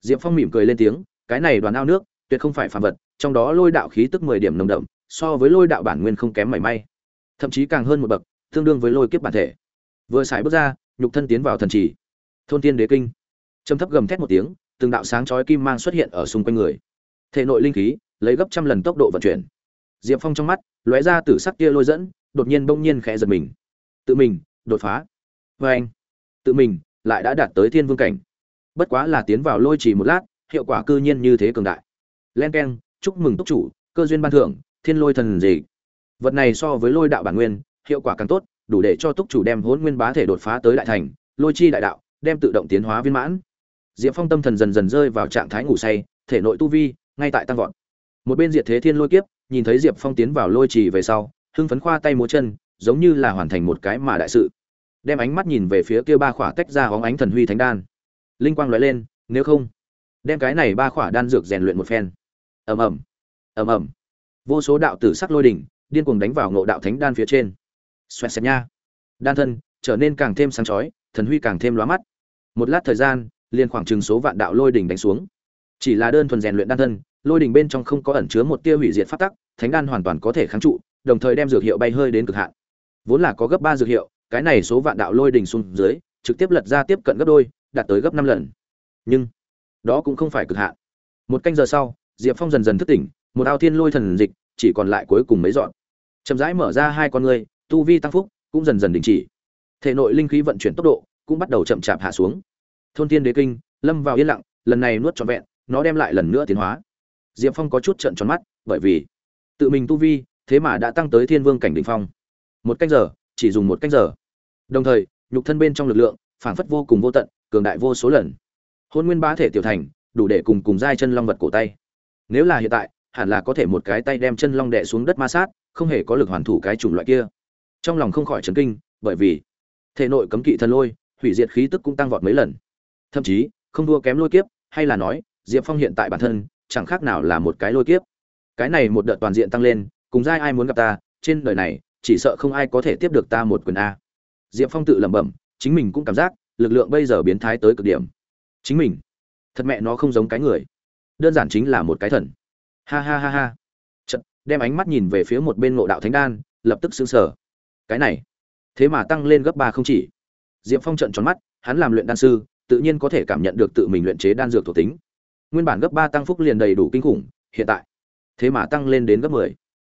Diệp phong mỉm cười lên tiếng, cái này đoàn ao nước, tuyệt không phải phàm vật, trong đó lôi đạo khí tức mười điểm nồng đậm, so với lôi đạo bản nguyên không kém mảy may. Thậm chí càng hơn một bậc, tương đương với lôi kiếp bản thể. Vừa xài bước ra, nhục thân tiến vào thần trì. Thôn tiên đế kinh trầm thấp gầm thét một tiếng, từng đạo sáng chói kim mang xuất hiện ở xung quanh người. Thể nội linh khí, lấy gấp trăm lần tốc độ vận chuyển. Diệp phong trong mắt, lóe ra tử sắc kia lôi dẫn, đột nhiên bỗng nhiên khẽ giật mình. Tự mình, đột phá. Vê anh, tự mình, lại đã đạt tới thiên vương cảnh. Bất quá là tiến vào lôi chỉ một lát, hiệu quả cư nhiên như thế cường đại. Len k chúc mừng túc chủ, cơ duyên ban thưởng, thiên lôi thần gì vật này so với lôi đạo bản nguyên, hiệu quả càng tốt, đủ để cho túc chủ đem hỗn nguyên bá thể đột phá tới đại thành, lôi chi đại đạo, đem tự động tiến hóa viên mãn diệp phong tâm thần dần dần rơi vào trạng thái ngủ say, thể nội tu vi ngay tại tăng vọt. Một bên diệt thế thiên lôi kiếp, nhìn thấy diệp phong tiến vào lôi trì về sau, hưng phấn khoa tay múa chân, giống như là hoàn thành một cái mà đại sự. Đem ánh mắt nhìn về phía kia ba khỏa tách ra hóng ánh thần huy thánh đan. Linh quang lóe lên, nếu không, đem cái này ba khỏa đan dược rèn luyện một phen. Ầm ầm ầm ầm. Vô số đạo tử sắc lôi đỉnh, điên cuồng đánh vào ngộ đạo thánh đan phía trên. Xoẹt xẹt nha. Đan thân trở nên càng thêm sáng chói, thần huy càng thêm lóa mắt. Một lát thời gian liền khoảng chừng số vạn đạo lôi đỉnh đánh xuống. Chỉ là đơn thuần rèn luyện đan thân, lôi đỉnh bên trong không có ẩn chứa một tia hủy diệt phát tắc, thánh đan hoàn toàn có thể kháng trụ, đồng thời đem dược hiệu bay hơi đến cực hạn. Vốn là có gấp ba dược hiệu, cái này số vạn đạo lôi đỉnh xuống dưới, trực tiếp lật ra tiếp cận gấp đôi, đạt tới gấp năm lần. Nhưng, đó cũng không phải cực hạn. Một canh giờ sau, diệp phong dần dần thức tỉnh, một ao thiên lôi thần dịch chỉ còn lại cuối cùng mấy dọn. Chậm rãi mở ra hai con ngươi, tu vi tăng phúc cũng dần dần đình chỉ. Thể nội linh khí vận chuyển tốc độ cũng bắt đầu chậm chạp hạ xuống thôn tiên đế kinh, lâm vào yên lặng, lần này nuốt trọn vẹn, nó đem lại lần nữa tiến hóa. Diệp phong có chút trận tròn mắt, bởi vì tự mình tu vi, thế mà đã tăng tới thiên vương cảnh đ ỉ n h phong. Một cách giờ, chỉ dùng một cách giờ. Đồng thời, nhục thân bên trong lực lượng, phảng phất vô cùng vô tận, cường đại vô số lần. Hôn nguyên bá thể tiểu thành, đủ để cùng cùng giai chân long vật cổ tay. Nếu là hiện tại, hẳn là có thể một cái tay đem chân long đẻ xuống đất ma sát, không hề có lực hoàn thủ cái chủng loại kia. Trong lòng không khỏi chấn kinh, bởi vì thể nội cấm kỵ thần lôi, hủy diệt khí tức cũng tăng vọt mấy lần thậm chí không đua kém lôi kiếp hay là nói diệp phong hiện tại bản thân chẳng khác nào là một cái lôi kiếp. Cái này một đợt toàn diện tăng lên cùng giai ai muốn gặp ta trên đời này chỉ sợ không ai có thể tiếp được ta một quyền a. Diệp phong tự lẩm bẩm chính mình cũng cảm giác lực lượng bây giờ biến thái tới cực điểm. Chính mình thật mẹ nó không giống cái người. Đơn giản chính là một cái thần. Ha ha ha ha. Chật, đem ánh mắt nhìn về phía một bên ngộ đạo thánh đan lập tức xứng sở cái này thế mà tăng lên gấp ba không chỉ. Diệp phong trận tròn mắt hắn làm luyện đan sư tự nhiên có thể cảm nhận được tự mình luyện chế đan dược thuộc tính. Nguyên bản gấp ba tăng phúc liền đầy đủ kinh khủng, hiện tại, thế mà tăng lên đến gấp mười.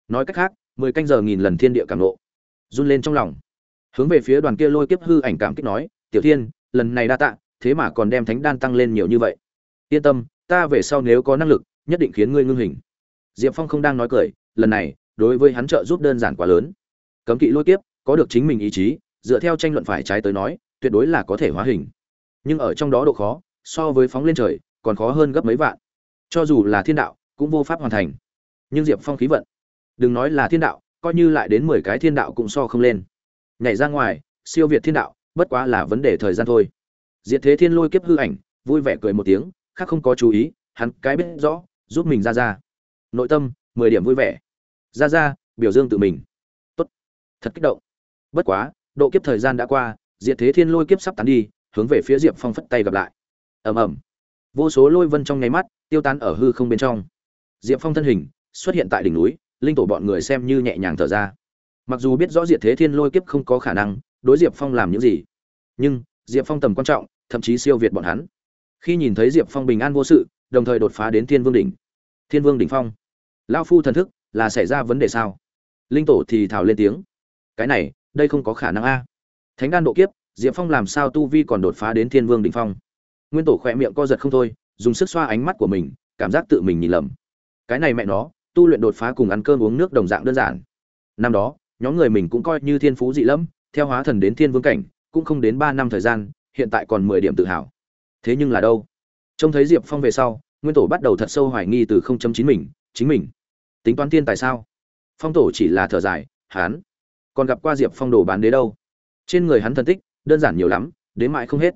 Nói cách khác, mười canh giờ nghìn lần thiên địa cảm nộ run lên trong lòng. Hướng về phía đoàn kia lôi kiếp hư ảnh cảm kích nói, tiểu thiên, lần này đa tạ, thế mà còn đem thánh đan tăng lên nhiều như vậy. Yên tâm, ta về sau nếu có năng lực, nhất định khiến ngươi ngưng hình. Diệp phong không đang nói cười, lần này, đối với hắn trợ giúp đơn giản quá lớn. Cấm kỵ lôi kiếp, có được chính mình ý chí, dựa theo tranh luận phải trái tới nói, tuyệt đối là có thể hóa hình nhưng ở trong đó độ khó, so với phóng lên trời, còn khó hơn gấp mấy vạn. Cho dù là thiên đạo, cũng vô pháp hoàn thành. Nhưng diệp phong khí vận, đừng nói là thiên đạo, coi như lại đến mười cái thiên đạo cũng so không lên. Nhảy ra ngoài, siêu việt thiên đạo, bất quá là vấn đề thời gian thôi. Diệt thế thiên lôi kiếp hư ảnh, vui vẻ cười một tiếng, khác không có chú ý, hắn cái biết rõ, giúp mình ra ra. Nội tâm, mười điểm vui vẻ. Ra ra, biểu dương tự mình. Tốt. Thật kích động. Bất quá, độ kiếp thời gian đã qua, diệt thế thiên lôi kiếp sắp tán đi hướng về phía diệp phong phất tay gặp lại. Ầm ầm. Vô số lôi vân trong nháy mắt tiêu tán ở hư không bên trong. Diệp phong thân hình xuất hiện tại đỉnh núi, linh tổ bọn người xem như nhẹ nhàng thở ra. Mặc dù biết rõ diệt thế thiên lôi kiếp không có khả năng đối diệp phong làm những gì, nhưng diệp phong tầm quan trọng, thậm chí siêu việt bọn hắn. Khi nhìn thấy diệp phong bình an vô sự, đồng thời đột phá đến thiên vương đỉnh, thiên vương đỉnh phong lao phu thần thức là xảy ra vấn đề sao? Linh tổ thì thảo lên tiếng, cái này, đây không có khả năng a. Thánh đan độ kiếp diệp phong làm sao tu vi còn đột phá đến thiên vương đỉnh phong? Nguyên tổ khỏe miệng co giật không thôi dùng sức xoa ánh mắt của mình cảm giác tự mình nhìn lầm. Cái này mẹ nó tu luyện đột phá cùng ăn cơm uống nước đồng dạng đơn giản. Năm đó nhóm người mình cũng coi như thiên phú dị lắm, theo hóa thần đến thiên vương cảnh cũng không đến ba năm thời gian hiện tại còn mười điểm tự hào. Thế nhưng là đâu? Trông thấy diệp phong về sau nguyên tổ bắt đầu thật sâu hoài nghi từ không chấm chín mình chính mình. Tính toán tiên tài sao? Phong tổ chỉ là thở dài hán còn gặp qua diệp phong đồ bán đế đâu? Trên người hắn thần tích đơn giản nhiều lắm, đến mãi không hết.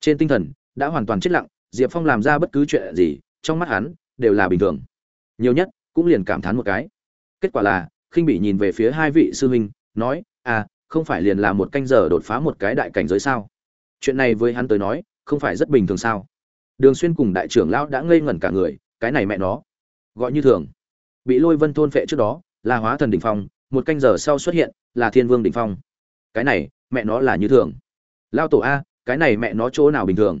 Trên tinh thần, đã hoàn toàn chết lặng, diệp phong làm ra bất cứ chuyện gì, trong mắt hắn, đều là bình thường. Nhiều nhất, cũng liền cảm thán một cái. Kết quả là, khinh bị nhìn về phía hai vị sư huynh, nói à không phải liền là một canh giờ đột phá một cái đại cảnh giới sao? Chuyện này với hắn tới nói, không phải rất bình thường sao? Đường xuyên cùng đại trưởng lão đã ngây ngẩn cả người, cái này mẹ nó, gọi như thường. Bị lôi vân thôn phệ trước đó, là hóa thần đỉnh phong, một canh giờ sau xuất hiện, là thiên vương đỉnh phong. Cái này, mẹ nó là như thường lao tổ a, cái này mẹ nó chỗ nào bình thường?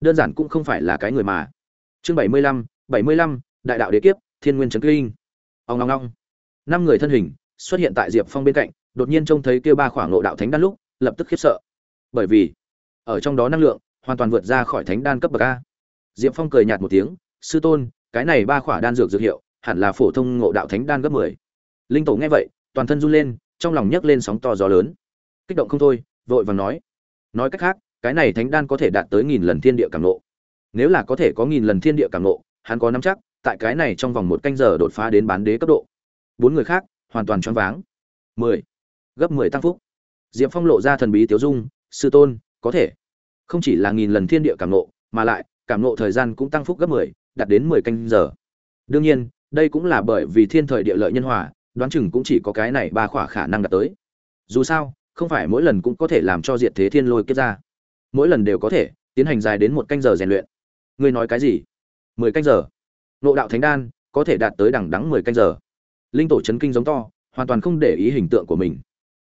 Đơn giản cũng không phải là cái người mà. Chương bảy mươi lăm, bảy mươi lăm, đại đạo đế kiếp, thiên nguyên trấn kinh. Ông ngong ngong năm người thân hình xuất hiện tại diệp phong bên cạnh, đột nhiên trông thấy kêu ba khoảng lộ đạo thánh đan lúc, lập tức khiếp sợ. Bởi vì, ở trong đó năng lượng, hoàn toàn vượt ra khỏi thánh đan cấp bậc a. Diệp phong cười nhạt một tiếng, sư tôn, cái này ba khỏa đan dược dược hiệu, hẳn là phổ thông ngộ đạo thánh đan gấp mười. Linh tổ nghe vậy, toàn thân run lên, trong lòng nhấc lên sóng to gió lớn. Kích động không thôi, vội vàng nói nói cách khác, cái này thánh đan có thể đạt tới nghìn lần thiên địa cảm nộ nếu là có thể có nghìn lần thiên địa cảm nộ hắn có nắm chắc, tại cái này trong vòng một canh giờ đột phá đến bán đế cấp độ. Bốn người khác, hoàn toàn choáng váng. Mười, gấp mười tăng phúc. Diệp phong lộ ra thần bí tiếu dung, sư tôn, có thể. Không chỉ là nghìn lần thiên địa cảm nộ mà lại, cảm nộ thời gian cũng tăng phúc gấp mười, đạt đến mười canh giờ. Đương nhiên, đây cũng là bởi vì thiên thời địa lợi nhân hòa, đoán chừng cũng chỉ có cái này ba khỏa khả năng đạt tới. Dù sao không phải mỗi lần cũng có thể làm cho diệt thế thiên lôi kết ra. Mỗi lần đều có thể, tiến hành dài đến một canh giờ rèn luyện. Ngươi nói cái gì? Mười canh giờ. Nộ đạo thánh đan, có thể đạt tới đẳng đắng mười canh giờ. Linh tổ chấn kinh giống to, hoàn toàn không để ý hình tượng của mình.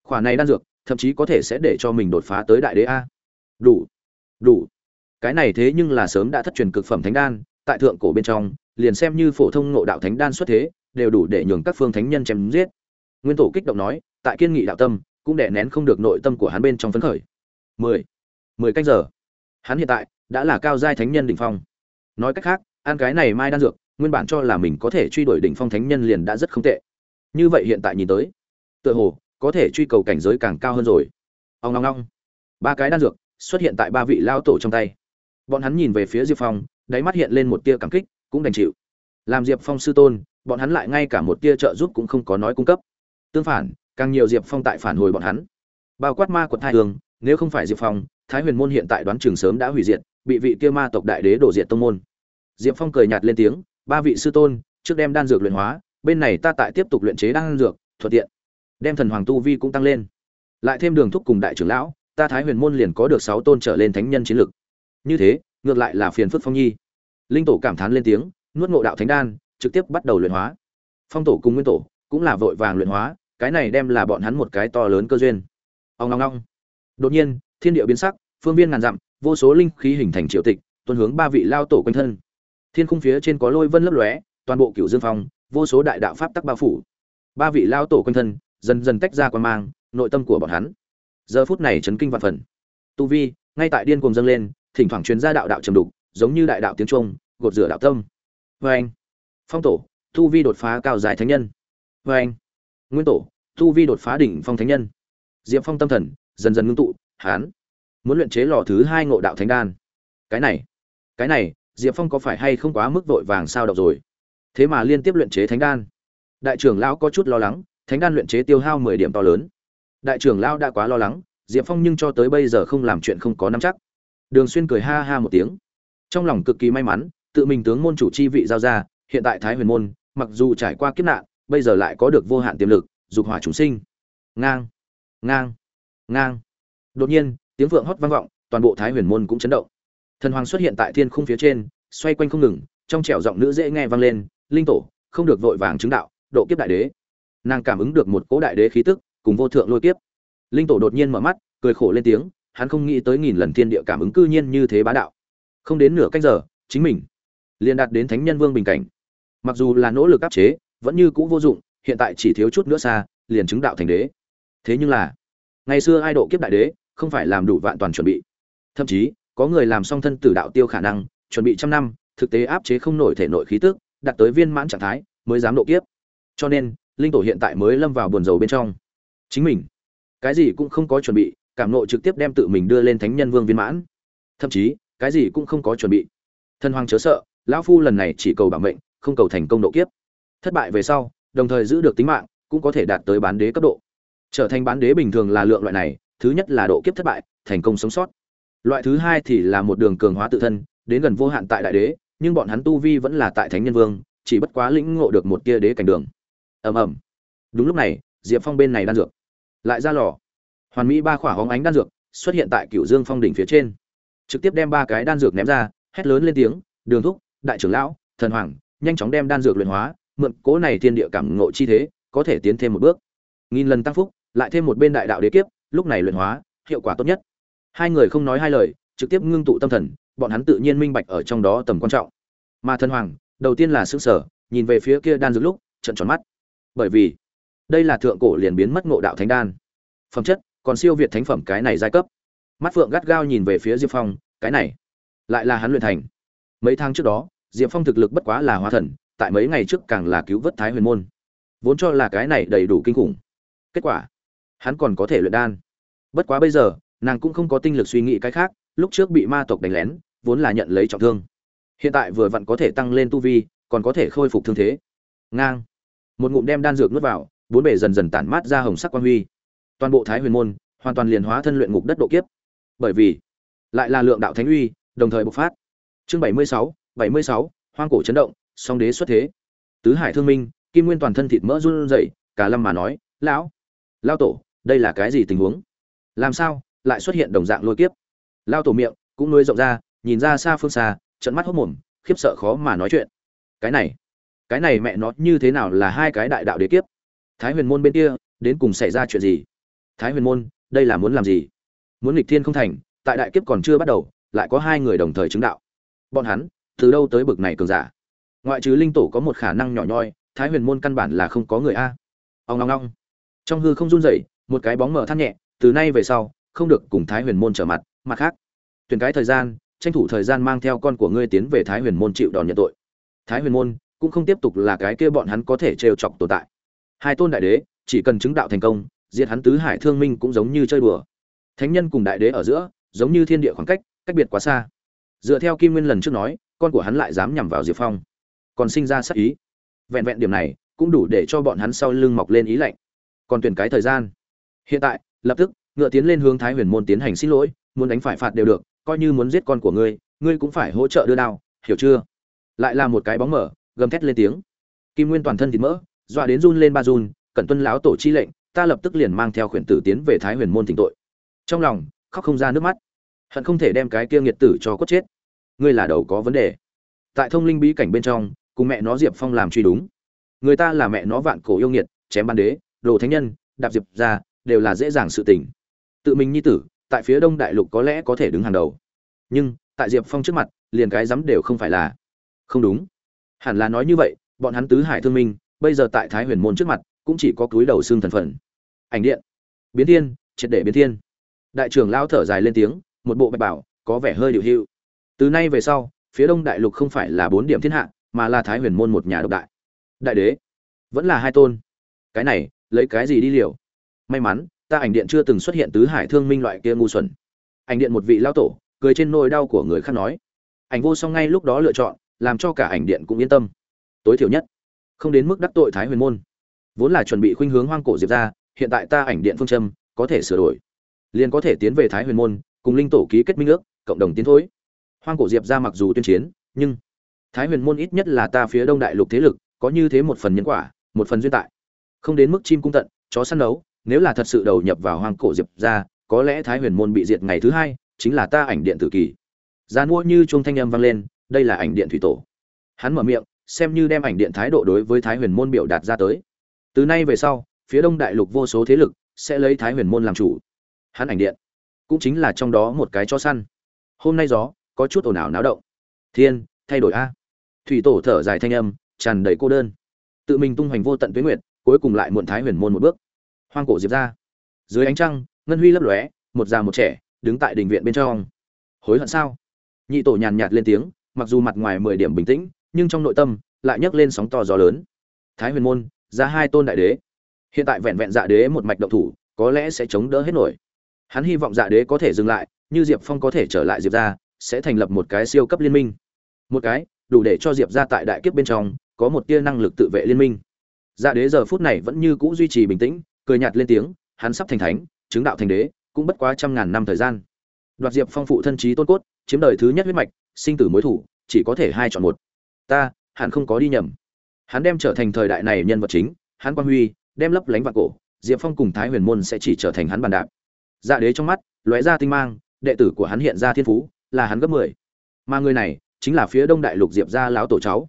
Khoản này đan dược, thậm chí có thể sẽ để cho mình đột phá tới đại đế a. Đủ. Đủ. Cái này thế nhưng là sớm đã thất truyền cực phẩm thánh đan, tại thượng cổ bên trong, liền xem như phổ thông ngộ đạo thánh đan xuất thế, đều đủ để nhường các phương thánh nhân chém giết. Nguyên tổ kích động nói, tại kiên nghị đạo tâm cũng đè nén không được nội tâm của hắn bên trong phấn khởi. Mười mười canh giờ. Hắn hiện tại đã là cao giai thánh nhân đỉnh phong. Nói cách khác, ăn cái này mai đan dược, nguyên bản cho là mình có thể truy đuổi đỉnh phong thánh nhân liền đã rất không tệ. Như vậy hiện tại nhìn tới, tựa hồ có thể truy cầu cảnh giới càng cao hơn rồi. Ông long long ba cái đan dược xuất hiện tại ba vị lao tổ trong tay. Bọn hắn nhìn về phía diệp phong, đáy mắt hiện lên một tia cảm kích, cũng đành chịu. Làm diệp phong sư tôn, bọn hắn lại ngay cả một tia trợ giúp cũng không có nói cung cấp. Tương phản càng nhiều diệp phong tại phản hồi bọn hắn. Bao quát ma quật hai hương, nếu không phải diệp phong, thái huyền môn hiện tại đoán trường sớm đã hủy diệt, bị vị kia ma tộc đại đế đổ diệt tông môn. Diệp phong cười nhạt lên tiếng, ba vị sư tôn, trước đem đan dược luyện hóa, bên này ta tại tiếp tục luyện chế đan dược, thuận tiện. Đem thần hoàng tu vi cũng tăng lên. Lại thêm đường thúc cùng đại trưởng lão, ta thái huyền môn liền có được sáu tôn trở lên thánh nhân chiến lực. Như thế, ngược lại là phiền phức phong nhi. Linh tổ cảm thán lên tiếng, nuốt ngộ đạo thánh đan, trực tiếp bắt đầu luyện hóa. Phong tổ cùng nguyên tổ cũng là vội vàng luyện hóa cái này đem là bọn hắn một cái to lớn cơ duyên. Ông long long đột nhiên, thiên địa biến sắc, phương viên ngàn dặm, vô số linh khí hình thành triệu tịch tuân hướng ba vị lao tổ quanh thân. Thiên khung phía trên có lôi vân lấp lóe, toàn bộ cựu dương phong, vô số đại đạo pháp tắc bao phủ. Ba vị lao tổ quanh thân dần dần tách ra quan mang, nội tâm của bọn hắn. Giờ phút này chấn kinh vạn phần. Tu vi, ngay tại điên cuồng dâng lên, thỉnh thoảng truyền ra đạo đạo trầm đục, giống như đại đạo tiếng trung gột rửa đạo tâm. Vê anh phong tổ, tu vi đột phá cao dài thánh nhân. Vê anh nguyên tổ, tu vi đột phá đỉnh phong thánh nhân. Diệp phong tâm thần dần dần ngưng tụ, hán, muốn luyện chế lò thứ hai ngộ đạo thánh đan. Cái này cái này, diệp phong có phải hay không quá mức vội vàng sao đọc rồi? Thế mà liên tiếp luyện chế thánh đan. Đại trưởng lão có chút lo lắng, thánh đan luyện chế tiêu hao mười điểm to lớn. Đại trưởng lão đã quá lo lắng, diệp phong nhưng cho tới bây giờ không làm chuyện không có nắm chắc. Đường xuyên cười ha ha một tiếng. Trong lòng cực kỳ may mắn, tự mình tướng môn chủ chi vị giao ra, hiện tại thái huyền môn, mặc dù trải qua kiếp nạn bây giờ lại có được vô hạn tiềm lực, dục hỏa chúng sinh. Ngang ngang ngang. Đột nhiên, tiếng vượng hót vang vọng, toàn bộ thái huyền môn cũng chấn động. Thần hoàng xuất hiện tại thiên khung phía trên, xoay quanh không ngừng, trong trẻo giọng nữ dễ nghe vang lên, linh tổ, không được vội vàng chứng đạo, độ kiếp đại đế. Nàng cảm ứng được một cỗ đại đế khí tức, cùng vô thượng lôi kiếp. Linh tổ đột nhiên mở mắt, cười khổ lên tiếng, hắn không nghĩ tới nghìn lần thiên địa cảm ứng cư nhiên như thế bá đạo. Không đến nửa cách giờ, chính mình liền đạt đến thánh nhân vương bình cảnh. Mặc dù là nỗ lực áp chế vẫn như cũ vô dụng, hiện tại chỉ thiếu chút nữa xa, liền chứng đạo thành đế. Thế nhưng là, ngày xưa ai độ kiếp đại đế, không phải làm đủ vạn toàn chuẩn bị. Thậm chí, có người làm song thân tử đạo tiêu khả năng, chuẩn bị trăm năm, thực tế áp chế không nổi thể nội khí tức, đạt tới viên mãn trạng thái, mới dám độ kiếp. Cho nên, linh tổ hiện tại mới lâm vào buồn rầu bên trong. Chính mình, cái gì cũng không có chuẩn bị, cảm nộ trực tiếp đem tự mình đưa lên thánh nhân vương viên mãn. Thậm chí, cái gì cũng không có chuẩn bị. Thân hoàng chớ sợ, lão phu lần này chỉ cầu bảo mệnh, không cầu thành công độ kiếp thất bại về sau, đồng thời giữ được tính mạng, cũng có thể đạt tới bán đế cấp độ. Trở thành bán đế bình thường là lượng loại này, thứ nhất là độ kiếp thất bại, thành công sống sót. Loại thứ hai thì là một đường cường hóa tự thân, đến gần vô hạn tại đại đế, nhưng bọn hắn tu vi vẫn là tại thánh nhân vương, chỉ bất quá lĩnh ngộ được một tia đế cảnh đường. Ầm ầm. Đúng lúc này, diệp phong bên này đan dược. Lại ra lò. Hoàn mỹ ba khỏa hóng ánh đan dược xuất hiện tại cựu dương phong đỉnh phía trên. Trực tiếp đem ba cái đan dược ném ra, hét lớn lên tiếng, đường thúc, đại trưởng lão, thần hoàng, nhanh chóng đem đan dược luyện hóa mượn cố này thiên địa cảm ngộ chi thế, có thể tiến thêm một bước. Nghìn lần tăng phúc, lại thêm một bên đại đạo đế kiếp, lúc này luyện hóa, hiệu quả tốt nhất. Hai người không nói hai lời, trực tiếp ngưng tụ tâm thần, bọn hắn tự nhiên minh bạch ở trong đó tầm quan trọng. Mà thần hoàng, đầu tiên là sững sở nhìn về phía kia đan dược lúc trận tròn mắt. Bởi vì, đây là thượng cổ liền biến mất ngộ đạo thánh đan. Phẩm chất, còn siêu việt thánh phẩm cái này giai cấp. Mắt phượng gắt gao nhìn về phía diệp phong, cái này, lại là hắn luyện thành. Mấy tháng trước đó, diệp phong thực lực bất quá là hóa thần tại mấy ngày trước càng là cứu vớt thái huyền môn. Vốn cho là cái này đầy đủ kinh khủng. Kết quả, hắn còn có thể luyện đan. Bất quá bây giờ, nàng cũng không có tinh lực suy nghĩ cái khác, lúc trước bị ma tộc đánh lén, vốn là nhận lấy trọng thương. Hiện tại vừa vặn có thể tăng lên tu vi, còn có thể khôi phục thương thế. Ngang. Một ngụm đem đan dược nuốt vào, bốn bể dần dần tản mát ra hồng sắc quan huy. Toàn bộ thái huyền môn hoàn toàn liền hóa thân luyện ngục đất độ kiếp. Bởi vì, lại là lượng đạo thánh uy, đồng thời bộc phát. Chương bảy mươi sáu, bảy mươi sáu, hoang cổ chấn động song đế xuất thế. Tứ hải thương minh, kim nguyên toàn thân thịt mỡ run rẩy, cả lâm mà nói, lão lao tổ, đây là cái gì tình huống? Làm sao lại xuất hiện đồng dạng lôi kiếp? Lao tổ miệng cũng nuôi rộng ra, nhìn ra xa phương xa trận mắt hốc mồm, khiếp sợ khó mà nói chuyện. Cái này cái này mẹ nó như thế nào là hai cái đại đạo đế kiếp? Thái huyền môn bên kia, đến cùng xảy ra chuyện gì? Thái huyền môn, đây là muốn làm gì? Muốn nghịch thiên không thành, tại đại kiếp còn chưa bắt đầu, lại có hai người đồng thời chứng đạo. Bọn hắn từ đâu tới bực này cường giả? Ngoại trừ linh tổ có một khả năng nhỏ nhoi, thái huyền môn căn bản là không có người a. Ông long long trong hư không run rẩy, một cái bóng mở than nhẹ, từ nay về sau, không được cùng thái huyền môn trở mặt mặt khác. Tuyển cái thời gian, tranh thủ thời gian mang theo con của ngươi tiến về thái huyền môn chịu đòn nhận tội. Thái huyền môn cũng không tiếp tục là cái kia bọn hắn có thể trêu chọc tồn tại. Hai tôn đại đế, chỉ cần chứng đạo thành công, diệt hắn tứ hải thương minh cũng giống như chơi đùa. Thánh nhân cùng đại đế ở giữa, giống như thiên địa khoảng cách cách biệt quá xa. Dựa theo kim nguyên lần trước nói, con của hắn lại dám nhằm vào diệp phong còn sinh ra sắc ý. Vẹn vẹn điểm này cũng đủ để cho bọn hắn sau lưng mọc lên ý lạnh. Còn tuyển cái thời gian. Hiện tại, lập tức, ngựa tiến lên hướng thái huyền môn tiến hành xin lỗi, muốn đánh phải phạt đều được, coi như muốn giết con của ngươi ngươi cũng phải hỗ trợ đưa đao, hiểu chưa? Lại là một cái bóng mở, gầm thét lên tiếng. Kim nguyên toàn thân thịt mỡ, dọa đến run lên ba run, cẩn tuân lão tổ chi lệnh, ta lập tức liền mang theo khuyển tử tiến về thái huyền môn thỉnh tội. Trong lòng, khóc không ra nước mắt. Hận không thể đem cái kia nghiệt tử cho cốt chết. Ngươi là đầu có vấn đề. Tại thông linh bí cảnh bên trong cùng mẹ nó diệp phong làm truy đúng. Người ta là mẹ nó vạn cổ yêu nghiệt, chém ban đế, đồ thánh nhân, đạp diệp ra, đều là dễ dàng sự tình. Tự mình nhi tử, tại phía đông đại lục có lẽ có thể đứng hàng đầu. Nhưng, tại diệp phong trước mặt, liền cái dám đều không phải là. Không đúng. Hẳn là nói như vậy, bọn hắn tứ hải thương minh, bây giờ tại thái huyền môn trước mặt, cũng chỉ có túi đầu xương thần phận ảnh điện. Biến thiên, triệt để biến thiên. Đại trưởng lao thở dài lên tiếng, một bộ bạch bảo, có vẻ hơi điều hữu từ nay về sau, phía đông đại lục không phải là bốn điểm thiên hạ mà là thái huyền môn một nhà độc đại. Đại đế, vẫn là hai tôn. Cái này, lấy cái gì đi liều? May mắn, ta ảnh điện chưa từng xuất hiện tứ hải thương minh loại kia ngu xuẩn. Ảnh điện một vị lao tổ, cười trên nỗi đau của người khác nói. Ảnh vô song ngay lúc đó lựa chọn, làm cho cả ảnh điện cũng yên tâm. Tối thiểu nhất, không đến mức đắc tội thái huyền môn. Vốn là chuẩn bị khuynh hướng hoang cổ diệp ra, hiện tại ta ảnh điện phương châm, có thể sửa đổi. Liền có thể tiến về thái huyền môn, cùng linh tổ ký kết minh ước, cộng đồng tiến thối. Hoang cổ diệp ra mặc dù tuyên chiến, nhưng thái huyền môn ít nhất là ta phía đông đại lục thế lực, có như thế một phần nhân quả, một phần duyên tại. Không đến mức chim cung tận, chó săn đấu nếu là thật sự đầu nhập vào hoang cổ diệp ra, có lẽ thái huyền môn bị diệt ngày thứ hai, chính là ta ảnh điện tử kỳ. Gian mua như chuông thanh âm vang lên, đây là ảnh điện thủy tổ. Hắn mở miệng, xem như đem ảnh điện thái độ đối với thái huyền môn biểu đạt ra tới. Từ nay về sau, phía đông đại lục vô số thế lực sẽ lấy thái huyền môn làm chủ. Hắn ảnh điện, cũng chính là trong đó một cái cho săn. Hôm nay gió, có chút ồn ào náo động. Thiên, thay đổi a thủy tổ thở dài thanh âm, tràn đầy cô đơn. Tự mình tung hoành vô tận tuyến nguyệt, cuối cùng lại muộn thái huyền môn một bước. Hoang cổ diệp ra. Dưới ánh trăng, ngân huy lấp lóe, một già một trẻ, đứng tại đình viện bên trong. Hối hận sao? Nhị tổ nhàn nhạt lên tiếng, mặc dù mặt ngoài mười điểm bình tĩnh, nhưng trong nội tâm lại nhấc lên sóng to gió lớn. Thái huyền môn, ra hai tôn đại đế. Hiện tại vẹn vẹn dạ đế một mạch động thủ, có lẽ sẽ chống đỡ hết nổi. Hắn hy vọng dạ đế có thể dừng lại, như diệp phong có thể trở lại diệp ra sẽ thành lập một cái siêu cấp liên minh. Một cái đủ để cho diệp ra tại đại kiếp bên trong có một tia năng lực tự vệ liên minh. Dạ đế giờ phút này vẫn như cũ duy trì bình tĩnh, cười nhạt lên tiếng, hắn sắp thành thánh, chứng đạo thành đế, cũng bất quá trăm ngàn năm thời gian. Đoạt diệp phong phụ thân trí tôn cốt, chiếm đời thứ nhất huyết mạch, sinh tử mối thủ, chỉ có thể hai chọn một. Ta, hẳn không có đi nhầm. Hắn đem trở thành thời đại này nhân vật chính, hắn quang huy, đem lấp lánh vạn cổ, diệp phong cùng thái huyền môn sẽ chỉ trở thành hắn bàn đạp. Dạ đế trong mắt lóe ra tinh mang, đệ tử của hắn hiện ra thiên phú, là hắn gấp mười. Mà người này chính là phía đông đại lục diệp gia lão tổ cháu.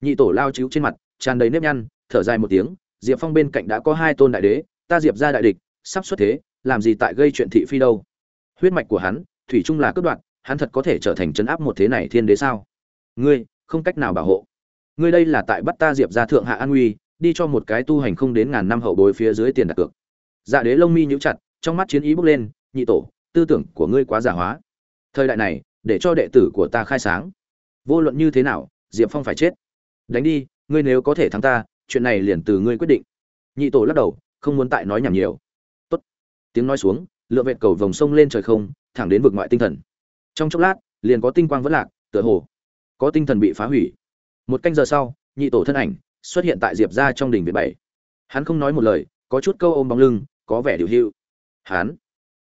Nhị tổ lao chiếu trên mặt, tràn đầy nếp nhăn, thở dài một tiếng, diệp phong bên cạnh đã có hai tôn đại đế, ta diệp gia đại địch, sắp xuất thế, làm gì tại gây chuyện thị phi đâu? Huyết mạch của hắn, thủy chung là cướp đoạn hắn thật có thể trở thành chấn áp một thế này thiên đế sao? Ngươi, không cách nào bảo hộ. Ngươi đây là tại bắt ta diệp ra thượng hạ an nguy, đi cho một cái tu hành không đến ngàn năm hậu bối phía dưới tiền đặt cược. Dạ đế lông mi nhíu chặt, trong mắt chiến ý bốc lên, nhị tổ, tư tưởng của ngươi quá giả hóa. Thời đại này, để cho đệ tử của ta khai sáng vô luận như thế nào, diệp phong phải chết. Đánh đi, ngươi nếu có thể thắng ta, chuyện này liền từ ngươi quyết định. Nhị tổ lắc đầu, không muốn tại nói nhảm nhiều. Tốt. Tiếng nói xuống, lựa vẹt cầu vòng sông lên trời không, thẳng đến vực ngoại tinh thần. Trong chốc lát, liền có tinh quang vẫn lạc, tựa hồ có tinh thần bị phá hủy. Một canh giờ sau, nhị tổ thân ảnh xuất hiện tại diệp ra trong đỉnh viện bảy. Hắn không nói một lời, có chút câu ôm bóng lưng, có vẻ điều hữu hắn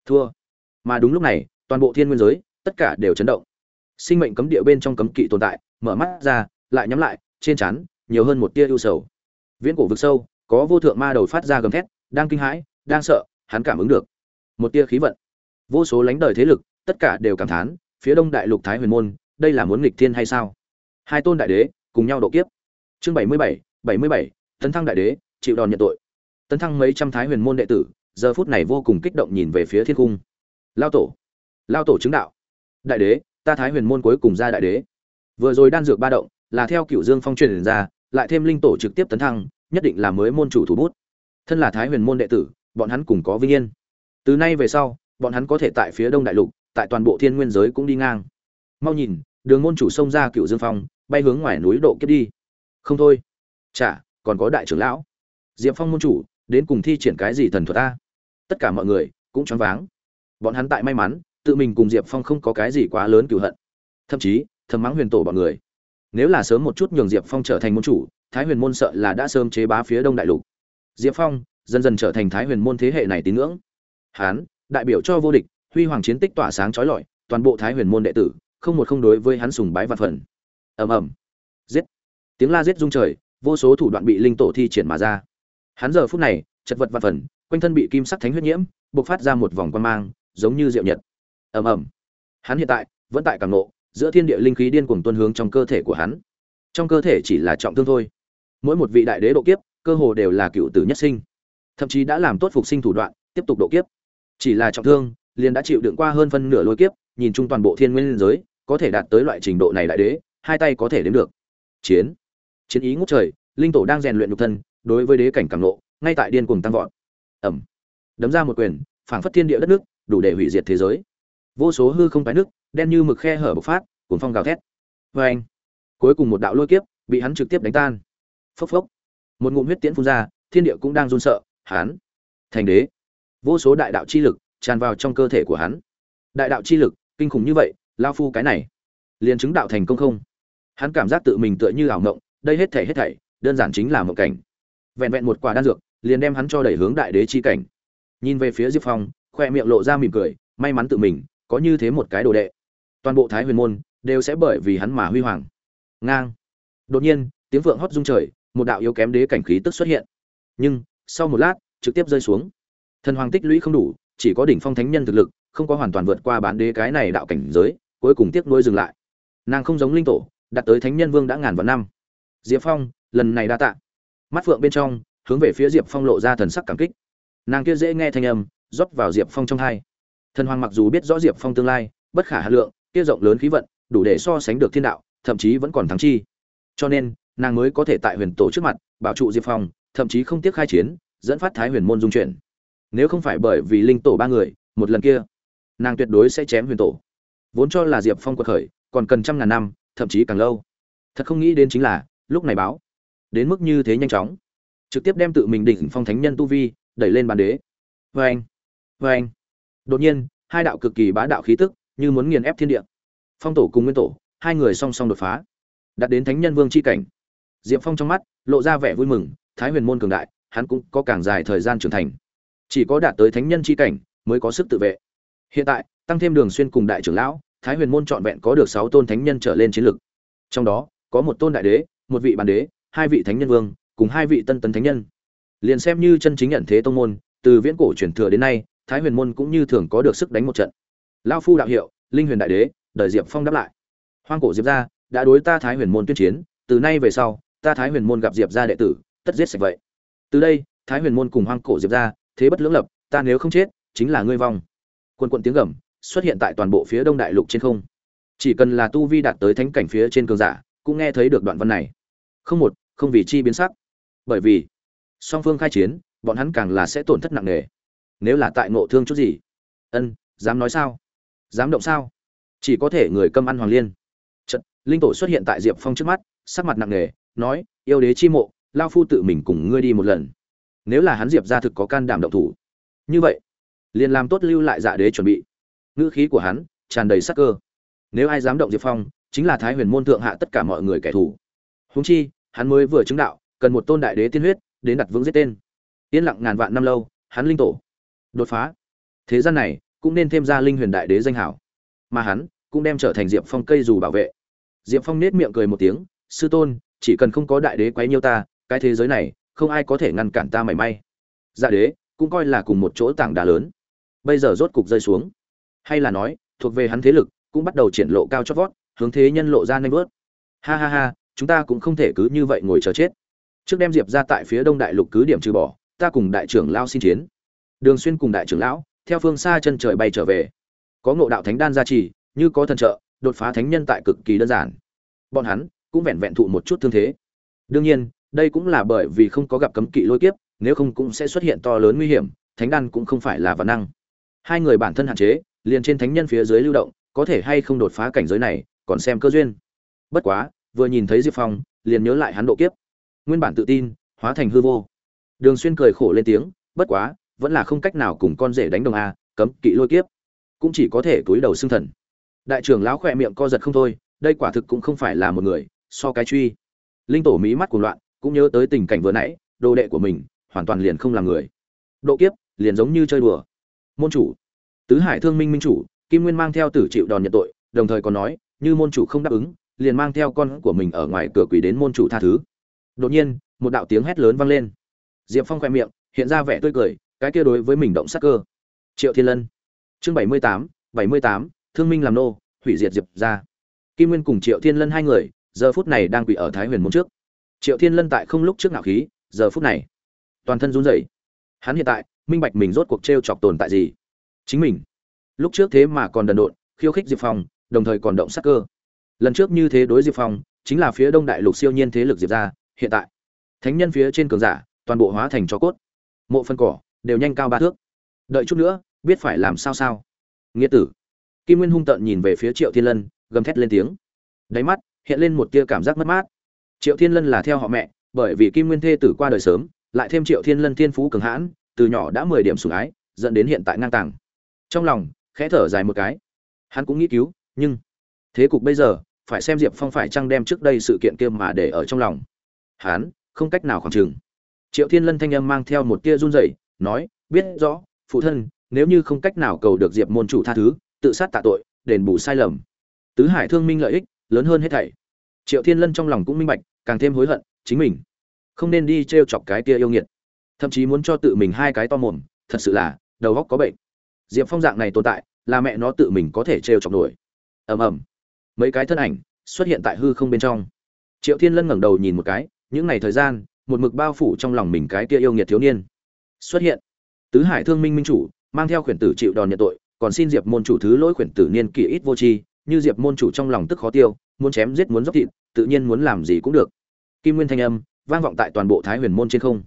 thua. Mà đúng lúc này, toàn bộ thiên nguyên giới, tất cả đều chấn động sinh mệnh cấm địa bên trong cấm kỵ tồn tại, mở mắt ra, lại nhắm lại, trên chắn nhiều hơn một tia ưu sầu. Viễn cổ vực sâu, có vô thượng ma đầu phát ra gầm thét, đang kinh hãi, đang sợ, hắn cảm ứng được. Một tia khí vận. Vô số lánh đời thế lực, tất cả đều cảm thán, phía đông đại lục thái huyền môn, đây là muốn nghịch thiên hay sao? Hai tôn đại đế, cùng nhau độ kiếp. Chương bảy mươi bảy bảy mươi bảy, tấn thăng đại đế, chịu đòn nhận tội. Tấn thăng mấy trăm thái huyền môn đệ tử, giờ phút này vô cùng kích động nhìn về phía thiên cung. Lao tổ. Lao tổ chứng đạo. Đại đế ta thái huyền môn cuối cùng ra đại đế. Vừa rồi đan dược ba động, là theo cựu dương phong truyền ra, lại thêm linh tổ trực tiếp tấn thăng, nhất định là mới môn chủ thủ bút. Thân là thái huyền môn đệ tử, bọn hắn cùng có vinh yên. Từ nay về sau, bọn hắn có thể tại phía đông đại lục, tại toàn bộ thiên nguyên giới cũng đi ngang. Mau nhìn, đường môn chủ xông ra cựu dương phong, bay hướng ngoài núi độ kiếp đi. Không thôi. Chả, còn có đại trưởng lão. Diệp phong môn chủ, đến cùng thi triển cái gì thần thuật ta tất cả mọi người cũng choáng váng. Bọn hắn tại may mắn tự mình cùng diệp phong không có cái gì quá lớn cựu hận. Thậm chí, thầm mắng huyền tổ bọn người. Nếu là sớm một chút nhường diệp phong trở thành môn chủ, thái huyền môn sợ là đã sớm chế bá phía đông đại lục. Diệp phong dần dần trở thành thái huyền môn thế hệ này tín ngưỡng. Hán, đại biểu cho vô địch, huy hoàng chiến tích tỏa sáng trói lọi, toàn bộ thái huyền môn đệ tử, không một không đối với hắn sùng bái vạn phần. Ầm ầm. Giết. Tiếng la giết rung trời, vô số thủ đoạn bị linh tổ thi triển mà ra. Hắn giờ phút này, chật vật vạn phần, quanh thân bị kim sắc thánh huyết nhiễm, bộc phát ra một vòng quan mang, giống như diệu nhật ầm ầm. Hắn hiện tại vẫn tại càng nộ giữa thiên địa linh khí điên cuồng tuôn hướng trong cơ thể của hắn. Trong cơ thể chỉ là trọng thương thôi. Mỗi một vị đại đế độ kiếp, cơ hồ đều là cựu tử nhất sinh. Thậm chí đã làm tốt phục sinh thủ đoạn, tiếp tục độ kiếp. Chỉ là trọng thương, liền đã chịu đựng qua hơn phân nửa lôi kiếp, nhìn chung toàn bộ thiên nguyên giới, có thể đạt tới loại trình độ này đại đế, hai tay có thể đến được. Chiến. Chiến ý ngút trời, linh tổ đang rèn luyện nhục thân, đối với đế cảnh càng nộ ngay tại điên cuồng tăng vọt. Ẩm đấm ra một quyền, phảng phất thiên địa đất nước, đủ để hủy diệt thế giới vô số hư không tái nước, đen như mực khe hở bộc phát cuốn phong gào thét. Vê anh, cuối cùng một đạo lôi kiếp bị hắn trực tiếp đánh tan. Phốc phốc. Một ngụm huyết tiễn phun ra, thiên địa cũng đang run sợ, hắn, thành đế. Vô số đại đạo chi lực tràn vào trong cơ thể của hắn. Đại đạo chi lực, kinh khủng như vậy, lao phu cái này, liền chứng đạo thành công không? Hắn cảm giác tự mình tựa như ảo ngộng đây hết thảy hết thảy, đơn giản chính là một cảnh. Vẹn vẹn một quả đan dược, liền đem hắn cho đẩy hướng đại đế chi cảnh. Nhìn về phía diệp phong, khoe miệng lộ ra mỉm cười, may mắn tự mình có như thế một cái đồ đệ. Toàn bộ thái huyền môn đều sẽ bởi vì hắn mà huy hoàng. Ngang. Đột nhiên, tiếng vượng hót rung trời, một đạo yếu kém đế cảnh khí tức xuất hiện. Nhưng, sau một lát, trực tiếp rơi xuống. Thần hoàng tích lũy không đủ, chỉ có đỉnh phong thánh nhân thực lực, không có hoàn toàn vượt qua bán đế cái này đạo cảnh giới, cuối cùng tiếc nuôi dừng lại. Nàng không giống linh tổ, đạt tới thánh nhân vương đã ngàn vạn năm. Diệp phong, lần này đa tạ. Mắt phượng bên trong, hướng về phía diệp phong lộ ra thần sắc cảm kích. Nàng kia dễ nghe thanh âm, rót vào diệp phong trong hai thần hoàng mặc dù biết rõ diệp phong tương lai, bất khả hà lượng, kia rộng lớn khí vận, đủ để so sánh được thiên đạo, thậm chí vẫn còn thắng chi. Cho nên, nàng mới có thể tại huyền tổ trước mặt, bảo trụ diệp phong, thậm chí không tiếc khai chiến, dẫn phát thái huyền môn dung chuyển. Nếu không phải bởi vì linh tổ ba người, một lần kia, nàng tuyệt đối sẽ chém huyền tổ. Vốn cho là diệp phong quật khởi, còn cần trăm ngàn năm, thậm chí càng lâu. Thật không nghĩ đến chính là, lúc này báo, đến mức như thế nhanh chóng. Trực tiếp đem tự mình đỉnh phong thánh nhân tu vi, đẩy lên bàn đế. Vê anh vê anh đột nhiên, hai đạo cực kỳ bá đạo khí tức, như muốn nghiền ép thiên địa. Phong tổ cùng nguyên tổ, hai người song song đột phá. Đạt đến thánh nhân vương c h i cảnh. Diệp phong trong mắt, lộ ra vẻ vui mừng, thái huyền môn cường đại, hắn cũng có càng dài thời gian trưởng thành. Chỉ có đạt tới thánh nhân c h i cảnh, mới có sức tự vệ. Hiện tại, tăng thêm đường xuyên cùng đại trưởng lão, thái huyền môn trọn vẹn có được sáu tôn thánh nhân trở lên chiến lực. Trong đó, có một tôn đại đế, một vị bản đế, hai vị thánh nhân vương, cùng hai vị tân tấn thánh nhân. Liền xem như chân chính nhận thế tông môn, từ viễn cổ truyền thừa đến nay thái huyền môn cũng như thường có được sức đánh một trận. Lao phu đạo hiệu, linh huyền đại đế, đời diệp phong đáp lại. Hoang cổ diệp gia, đã đối ta thái huyền môn tuyên chiến, từ nay về sau, ta thái huyền môn gặp diệp gia đệ tử, tất giết sạch vậy. Từ đây, thái huyền môn cùng hoang cổ diệp gia, thế bất lưỡng lập, ta nếu không chết, chính là ngươi vong. Quân quận tiếng gầm, xuất hiện tại toàn bộ phía đông đại lục trên không. Chỉ cần là tu vi đạt tới thánh cảnh phía trên cường giả, cũng nghe thấy được đoạn văn này. Không một, không vì chi biến sắc. Bởi vì, song phương khai chiến, bọn hắn càng là sẽ tổn thất nặng nề nếu là tại ngộ thương chút gì. Ân, dám nói sao? Dám động sao? Chỉ có thể người câm ăn hoàng liên. Trận linh tổ xuất hiện tại diệp phong trước mắt, sắc mặt nặng nề, nói, yêu đế chi mộ, lao phu tự mình cùng ngươi đi một lần. Nếu là hắn diệp ra thực có can đảm động thủ. Như vậy, liền làm tốt lưu lại dạ đế chuẩn bị. Ngữ khí của hắn tràn đầy sắc cơ. Nếu ai dám động diệp phong, chính là thái huyền môn thượng hạ tất cả mọi người kẻ thù. Húng chi, hắn mới vừa chứng đạo, cần một tôn đại đế tiên huyết đến đặt vững giết tên. Yên lặng ngàn vạn năm lâu, hắn linh tổ đột phá. Thế gian này cũng nên thêm ra linh huyền đại đế danh hảo. Mà hắn cũng đem trở thành diệp phong cây dù bảo vệ. Diệp phong nết miệng cười một tiếng, sư tôn, chỉ cần không có đại đế quấy nhiêu ta, cái thế giới này không ai có thể ngăn cản ta mảy may. Dạ đế cũng coi là cùng một chỗ tảng đá lớn. Bây giờ rốt cục rơi xuống. Hay là nói, thuộc về hắn thế lực, cũng bắt đầu triển lộ cao chót vót, hướng thế nhân lộ ra nanh vớt. Ha ha ha, chúng ta cũng không thể cứ như vậy ngồi chờ chết. Trước đem diệp ra tại phía đông đại lục cứ điểm trừ bỏ, ta cùng đại trưởng lao xin chiến đường xuyên cùng đại trưởng lão, theo phương xa chân trời bay trở về. Có ngộ đạo thánh đan gia trì, như có thần trợ, đột phá thánh nhân tại cực kỳ đơn giản. Bọn hắn cũng vẹn vẹn thụ một chút thương thế. Đương nhiên, đây cũng là bởi vì không có gặp cấm kỵ lôi kiếp, nếu không cũng sẽ xuất hiện to lớn nguy hiểm, thánh đan cũng không phải là văn năng. Hai người bản thân hạn chế, liền trên thánh nhân phía dưới lưu động, có thể hay không đột phá cảnh giới này, còn xem cơ duyên. Bất quá, vừa nhìn thấy diệp phong, liền nhớ lại hắn độ kiếp. Nguyên bản tự tin, hóa thành hư vô. Đường xuyên cười khổ lên tiếng, bất quá vẫn là không cách nào cùng con rể đánh đồng a, cấm, kỵ lôi kiếp. Cũng chỉ có thể túi đầu xương thần. Đại trưởng lão khỏe miệng co giật không thôi, đây quả thực cũng không phải là một người, so cái truy. Linh tổ mỹ mắt cuồng loạn, cũng nhớ tới tình cảnh vừa nãy, đồ đệ của mình, hoàn toàn liền không làm người. Độ kiếp, liền giống như chơi đùa. Môn chủ. Tứ hải thương minh minh chủ, kim nguyên mang theo tử chịu đòn nhận tội, đồng thời còn nói, như môn chủ không đáp ứng, liền mang theo con của mình ở ngoài cửa quỷ đến môn chủ tha thứ. Đột nhiên, một đạo tiếng hét lớn vang lên. Diệp phong khoe miệng, hiện ra vẻ tươi cười cái kia đối với mình động sắc cơ. Triệu thiên lân. Chương bảy mươi tám, bảy mươi tám, thương minh làm nô, hủy diệt diệp ra kim nguyên cùng triệu thiên lân hai người, giờ phút này đang quỳ ở thái huyền môn trước. Triệu thiên lân tại không lúc trước ngạo khí, giờ phút này, toàn thân run rẩy. Hắn hiện tại, minh bạch mình rốt cuộc t r e o chọc tồn tại gì. Chính mình. Lúc trước thế mà còn đần độn, khiêu khích diệp phong, đồng thời còn động sắc cơ. Lần trước như thế đối diệp phong, chính là phía đông đại lục siêu nhiên thế lực diệp ra hiện tại. Thánh nhân phía trên cường giả, toàn bộ hóa thành cho cốt. Mộ phân cỏ đều nhanh cao ba thước. Đợi chút nữa, biết phải làm sao sao. Nghĩa tử. Kim nguyên hung tợn nhìn về phía triệu thiên lân, gầm thét lên tiếng. Đáy mắt, hiện lên một tia cảm giác mất mát. Triệu thiên lân là theo họ mẹ, bởi vì kim nguyên thê tử qua đời sớm, lại thêm triệu thiên lân thiên phú cường hãn, từ nhỏ đã mười điểm sủng ái, dẫn đến hiện tại ngang tàng. Trong lòng, khẽ thở dài một cái. Hắn cũng nghĩ cứu, nhưng thế cục bây giờ, phải xem diệp phong phải chăng đem trước đây sự kiện kia mà để ở trong lòng. Hắn, không cách nào khoảng chừng. Triệu thiên lân thanh âm mang theo một tia run rẩy nói, biết rõ, phụ thân, nếu như không cách nào cầu được diệp môn chủ tha thứ, tự sát tạ tội, đền bù sai lầm. Tứ hải thương minh lợi ích, lớn hơn hết thảy. Triệu thiên lân trong lòng cũng minh bạch, càng thêm hối hận, chính mình không nên đi t r e o chọc cái tia yêu nghiệt. Thậm chí muốn cho tự mình hai cái to mồm, thật sự là, đầu góc có bệnh. Diệp phong dạng này tồn tại, là mẹ nó tự mình có thể t r e o chọc nổi. Ầm ầm. Mấy cái thân ảnh xuất hiện tại hư không bên trong. Triệu thiên lân ngẩng đầu nhìn một cái, những ngày thời gian, một mực bao phủ trong lòng mình cái tia yêu nghiệt thiếu niên xuất hiện. Tứ hải thương minh minh chủ, mang theo khuyển tử chịu đòn nhận tội, còn xin diệp môn chủ thứ lỗi khuyển tử niên kỷ ít vô tri, như diệp môn chủ trong lòng tức khó tiêu, muốn chém giết muốn dốc thịt, tự nhiên muốn làm gì cũng được. Kim nguyên thanh âm, vang vọng tại toàn bộ thái huyền môn trên không.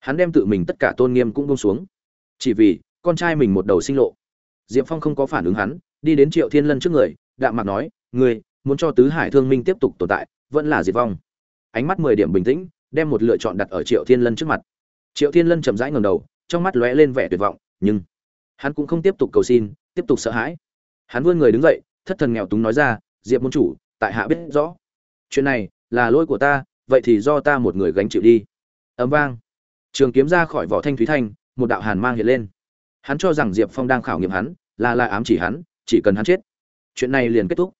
Hắn đem tự mình tất cả tôn nghiêm cũng buông xuống. Chỉ vì, con trai mình một đầu sinh lộ. Diệp phong không có phản ứng hắn, đi đến triệu thiên lân trước người, đạm mặt nói, ngươi, muốn cho tứ hải thương minh tiếp tục tồn tại, vẫn là diệt vong ánh mắt mười điểm bình tĩnh, đem một lựa chọn đặt ở triệu thiên lân trước mặt triệu thiên lân chậm rãi ngầm đầu, trong mắt lóe lên vẻ tuyệt vọng, nhưng hắn cũng không tiếp tục cầu xin, tiếp tục sợ hãi. Hắn vươn người đứng dậy, thất thần nghèo túng nói ra, diệp môn chủ, tại hạ biết rõ. Chuyện này là lỗi của ta, vậy thì do ta một người gánh chịu đi. Ấm vang. Trường kiếm ra khỏi vỏ thanh thúy thanh, một đạo hàn mang hiện lên. Hắn cho rằng diệp phong đang khảo nghiệm hắn, là lại ám chỉ hắn, chỉ cần hắn chết, chuyện này liền kết thúc.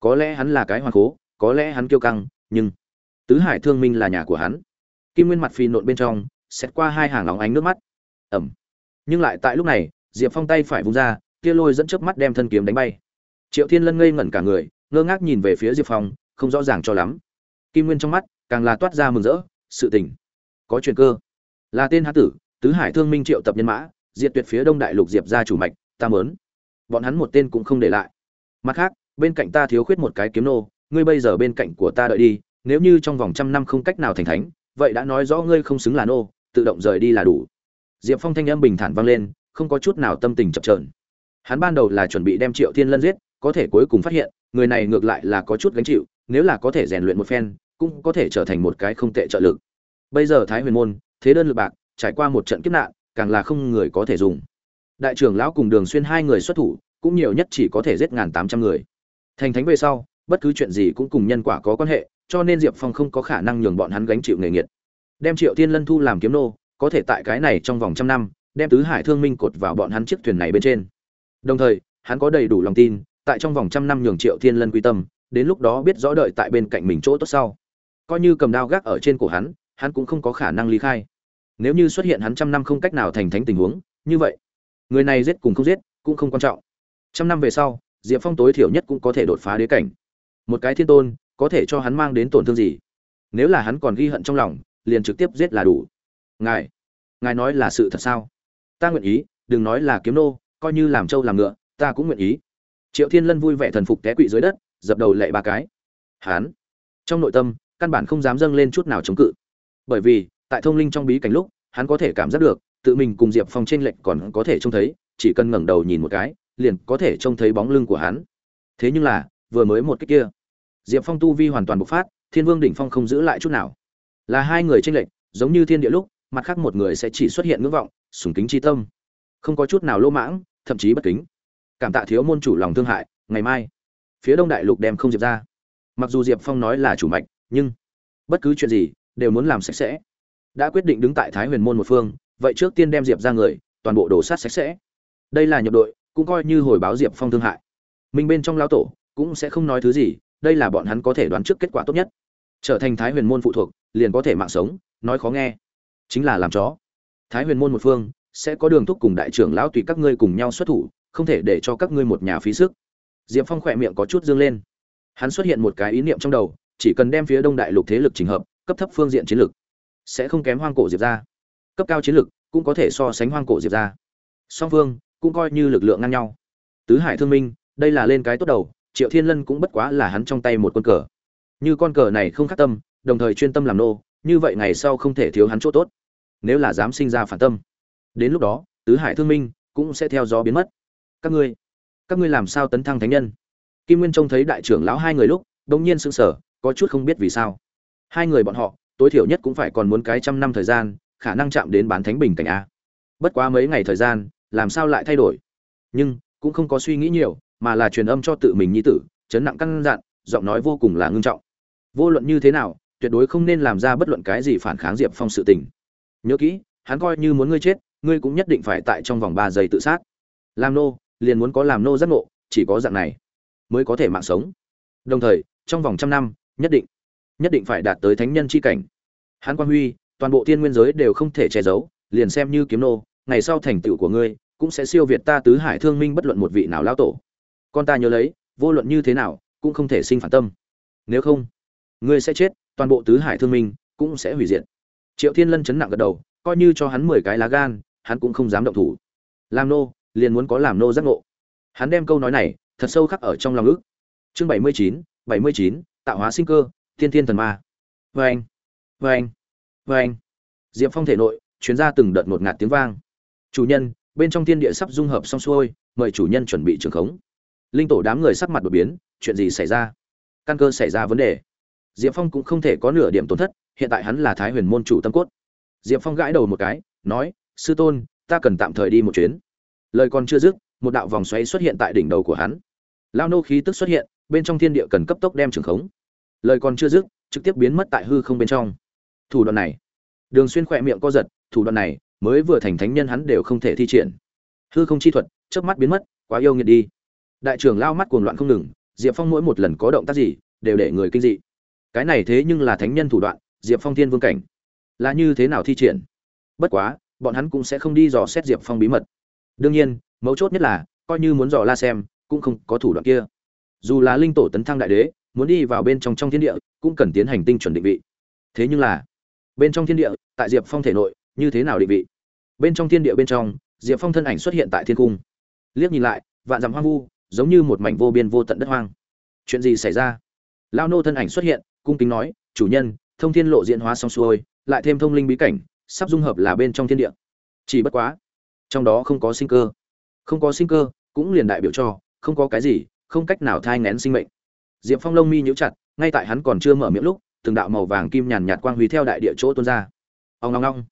Có lẽ hắn là cái hoàng cố có lẽ hắn kiêu căng, nhưng tứ hải thương minh là nhà của hắn. Kim nguyên mặt phì nộn bên trong xét qua hai hàng óng ánh nước mắt. Ẩm nhưng lại tại lúc này, diệp phong tay phải vung ra, kia lôi dẫn trước mắt đem thân kiếm đánh bay. Triệu thiên lân ngây ngẩn cả người, ngơ ngác nhìn về phía diệp phong, không rõ ràng cho lắm. Kim nguyên trong mắt càng là toát ra mừng rỡ, sự tình có chuyện cơ. Là tên hán tử, tứ hải thương minh triệu tập nhân mã, diệt tuyệt phía đông đại lục diệp ra chủ mạch, ta mớn bọn hắn một tên cũng không để lại. Mặt khác, bên cạnh ta thiếu khuyết một cái kiếm nô, ngươi bây giờ bên cạnh của ta đợi đi, nếu như trong vòng trăm năm không cách nào thành thánh, vậy đã nói rõ ngươi không xứng là nô tự động rời đi là đủ. Diệp phong thanh âm bình thản vang lên, không có chút nào tâm tình chập trờn hắn ban đầu là chuẩn bị đem triệu thiên lân giết, có thể cuối cùng phát hiện, người này ngược lại là có chút gánh chịu, nếu là có thể rèn luyện một phen, cũng có thể trở thành một cái không tệ trợ lực. Bây giờ thái huyền môn, thế đơn lực bạc, trải qua một trận kiếp nạn, càng là không người có thể dùng. Đại trưởng lão cùng đường xuyên hai người xuất thủ, cũng nhiều nhất chỉ có thể giết ngàn tám trăm người. Thành thánh về sau, bất cứ chuyện gì cũng cùng nhân quả có quan hệ, cho nên diệp phong không có khả năng nhường bọn hắn gánh chịu nghề nghiệp đem triệu tiên lân thu làm kiếm nô, có thể tại cái này trong vòng trăm năm, đem tứ hải thương minh cột vào bọn hắn chiếc thuyền này bên trên. Đồng thời, hắn có đầy đủ lòng tin, tại trong vòng trăm năm nhường triệu thiên lân quy tâm, đến lúc đó biết rõ đợi tại bên cạnh mình chỗ tốt sau. Coi như cầm đao gác ở trên cổ hắn hắn cũng không có khả năng ly khai. Nếu như xuất hiện hắn trăm năm không cách nào thành thánh tình huống, như vậy, người này giết cùng không giết, cũng không quan trọng. Trăm năm về sau, diệp phong tối thiểu nhất cũng có thể đột phá đế cảnh. Một cái thiên tôn, có thể cho hắn mang đến tổn thương gì? Nếu là hắn còn ghi hận trong lòng liền trực tiếp giết là đủ. Ngài ngài nói là sự thật sao? Ta nguyện ý, đừng nói là kiếm nô, coi như làm trâu làm ngựa, ta cũng nguyện ý. Triệu thiên lân vui vẻ thần phục té quỵ dưới đất, dập đầu lệ ba cái. Hán, trong nội tâm, căn bản không dám dâng lên chút nào chống cự. Bởi vì, tại thông linh trong bí cảnh lúc, hắn có thể cảm giác được, tự mình cùng diệp phong t r ê n lệch còn có thể trông thấy, chỉ cần ngẩng đầu nhìn một cái, liền có thể trông thấy bóng lưng của hắn. Thế nhưng là, vừa mới một cái kia, diệp phong tu vi hoàn toàn bộc phát, thiên vương đỉnh phong không giữ lại chút nào là hai người tranh lệch, giống như thiên địa lúc, mặt khác một người sẽ chỉ xuất hiện ngưỡng vọng, sùng kính tri tâm. Không có chút nào lỗ mãng, thậm chí bất kính. Cảm tạ thiếu môn chủ lòng thương hại, ngày mai, phía đông đại lục đem không diệp ra. Mặc dù diệp phong nói là chủ mạch, nhưng bất cứ chuyện gì đều muốn làm sạch sẽ. Đã quyết định đứng tại thái huyền môn một phương, vậy trước tiên đem diệp ra người, toàn bộ đổ sát sạch sẽ. Đây là nhập đội, cũng coi như hồi báo diệp phong thương hại. Mình bên trong lao tổ cũng sẽ không nói thứ gì, đây là bọn hắn có thể đoán trước kết quả tốt nhất trở thành thái huyền môn phụ thuộc, liền có thể mạng sống, nói khó nghe. Chính là làm chó. Thái huyền môn một phương, sẽ có đường thúc cùng đại trưởng lão tùy các ngươi cùng nhau xuất thủ, không thể để cho các ngươi một nhà phí sức. Diệp phong khỏe miệng có chút dương lên. Hắn xuất hiện một cái ý niệm trong đầu, chỉ cần đem phía đông đại lục thế lực trình hợp, cấp thấp phương diện chiến lược sẽ không kém hoang cổ diệp ra cấp cao chiến lược cũng có thể so sánh hoang cổ diệp ra song phương cũng coi như lực lượng ngang nhau. Tứ hải thương minh, đây là lên cái tốt đầu, triệu thiên lân cũng bất quá là hắn trong tay một quân cờ như con cờ này không khắc tâm, đồng thời chuyên tâm làm nô, như vậy ngày sau không thể thiếu hắn chỗ tốt. Nếu là dám sinh ra phản tâm, đến lúc đó, tứ hải thương minh cũng sẽ theo gió biến mất. Các ngươi các ngươi làm sao tấn thăng thánh nhân? Kim nguyên trông thấy đại trưởng lão hai người lúc, bỗng nhiên sững sờ, có chút không biết vì sao. Hai người bọn họ, tối thiểu nhất cũng phải còn muốn cái trăm năm thời gian, khả năng chạm đến bán thánh bình cảnh a. Bất quá mấy ngày thời gian, làm sao lại thay đổi? Nhưng, cũng không có suy nghĩ nhiều, mà là truyền âm cho tự mình nhi tử, chấn nặng căn dặn, giọng nói vô cùng là ngưng trọng vô luận như thế nào, tuyệt đối không nên làm ra bất luận cái gì phản kháng diệp phong sự tình. Nhớ kỹ, hắn coi như muốn ngươi chết, ngươi cũng nhất định phải tại trong vòng ba giây tự sát. Làm nô, liền muốn có làm nô giác ngộ, chỉ có dạng này mới có thể mạng sống. Đồng thời, trong vòng trăm năm, nhất định nhất định phải đạt tới thánh nhân c h i cảnh. Hắn quan huy, toàn bộ thiên nguyên giới đều không thể che giấu, liền xem như kiếm nô, ngày sau thành tựu của ngươi, cũng sẽ siêu việt ta tứ hải thương minh bất luận một vị nào lao tổ. Con ta nhớ lấy, vô luận như thế nào, cũng không thể sinh phản tâm. Nếu không ngươi sẽ chết, toàn bộ tứ hải thương minh cũng sẽ hủy diệt. Triệu thiên lân chấn nặng gật đầu, coi như cho hắn mười cái lá gan, hắn cũng không dám động thủ. Làm nô, liền muốn có làm nô giác ngộ. Hắn đem câu nói này, thật sâu khắc ở trong lòng ước chương bảy mươi chín, bảy mươi chín, tạo hóa sinh cơ, thiên thiên thần ma. Vê anh vê anh vê anh diệp phong thể nội chuyến ra từng đợt một ngạt tiếng vang. Chủ nhân, bên trong thiên địa sắp dung hợp xong xuôi, mời chủ nhân chuẩn bị trường khống. Linh tổ đám người sắc mặt đột biến, chuyện gì xảy ra? Căn cơ xảy ra vấn đề diệp phong cũng không thể có nửa điểm tổn thất, hiện tại hắn là thái huyền môn chủ tâm cốt. Diệp phong gãi đầu một cái, nói, sư tôn, ta cần tạm thời đi một chuyến. Lời còn chưa dứt, một đạo vòng xoáy xuất hiện tại đỉnh đầu của hắn. Lao nô khí tức xuất hiện, bên trong thiên địa cần cấp tốc đem trường khống. Lời còn chưa dứt, trực tiếp biến mất tại hư không bên trong. Thủ đoạn này. Đường xuyên khỏe miệng co giật, thủ đoạn này mới vừa thành thánh nhân hắn đều không thể thi triển. Hư không chi thuật, chớp mắt biến mất, quá yêu nghiệt đi. Đại trưởng lao mắt cuồng loạn không ngừng, diệp phong mỗi một lần có động tác gì, đều để người kinh dị cái này thế nhưng là thánh nhân thủ đoạn, diệp phong thiên vương cảnh. Là như thế nào thi triển? Bất quá, bọn hắn cũng sẽ không đi dò xét diệp phong bí mật. Đương nhiên, mấu chốt nhất là, coi như muốn dò la xem, cũng không có thủ đoạn kia. Dù là linh tổ tấn thăng đại đế, muốn đi vào bên trong trong thiên địa, cũng cần tiến hành tinh chuẩn định vị. Thế nhưng là, bên trong thiên địa, tại diệp phong thể nội, như thế nào định vị? Bên trong thiên địa bên trong, diệp phong thân ảnh xuất hiện tại thiên cung. Liếc nhìn lại, vạn dặm hoang vu, giống như một mảnh vô biên vô tận đất hoang. Chuyện gì xảy ra? Lao nô thân ảnh xuất hiện cung kính nói, chủ nhân, thông thiên lộ diễn hóa xong xuôi, lại thêm thông linh bí cảnh, sắp dung hợp là bên trong thiên địa. Chỉ bất quá, trong đó không có sinh cơ. Không có sinh cơ, cũng liền đại biểu cho, không có cái gì, không cách nào thai ngén sinh mệnh. Diệp phong lông mi nhíu chặt, ngay tại hắn còn chưa mở miệng lúc, từng đạo màu vàng kim nhàn nhạt quang huy theo đại địa chỗ tuôn ra. Ông long long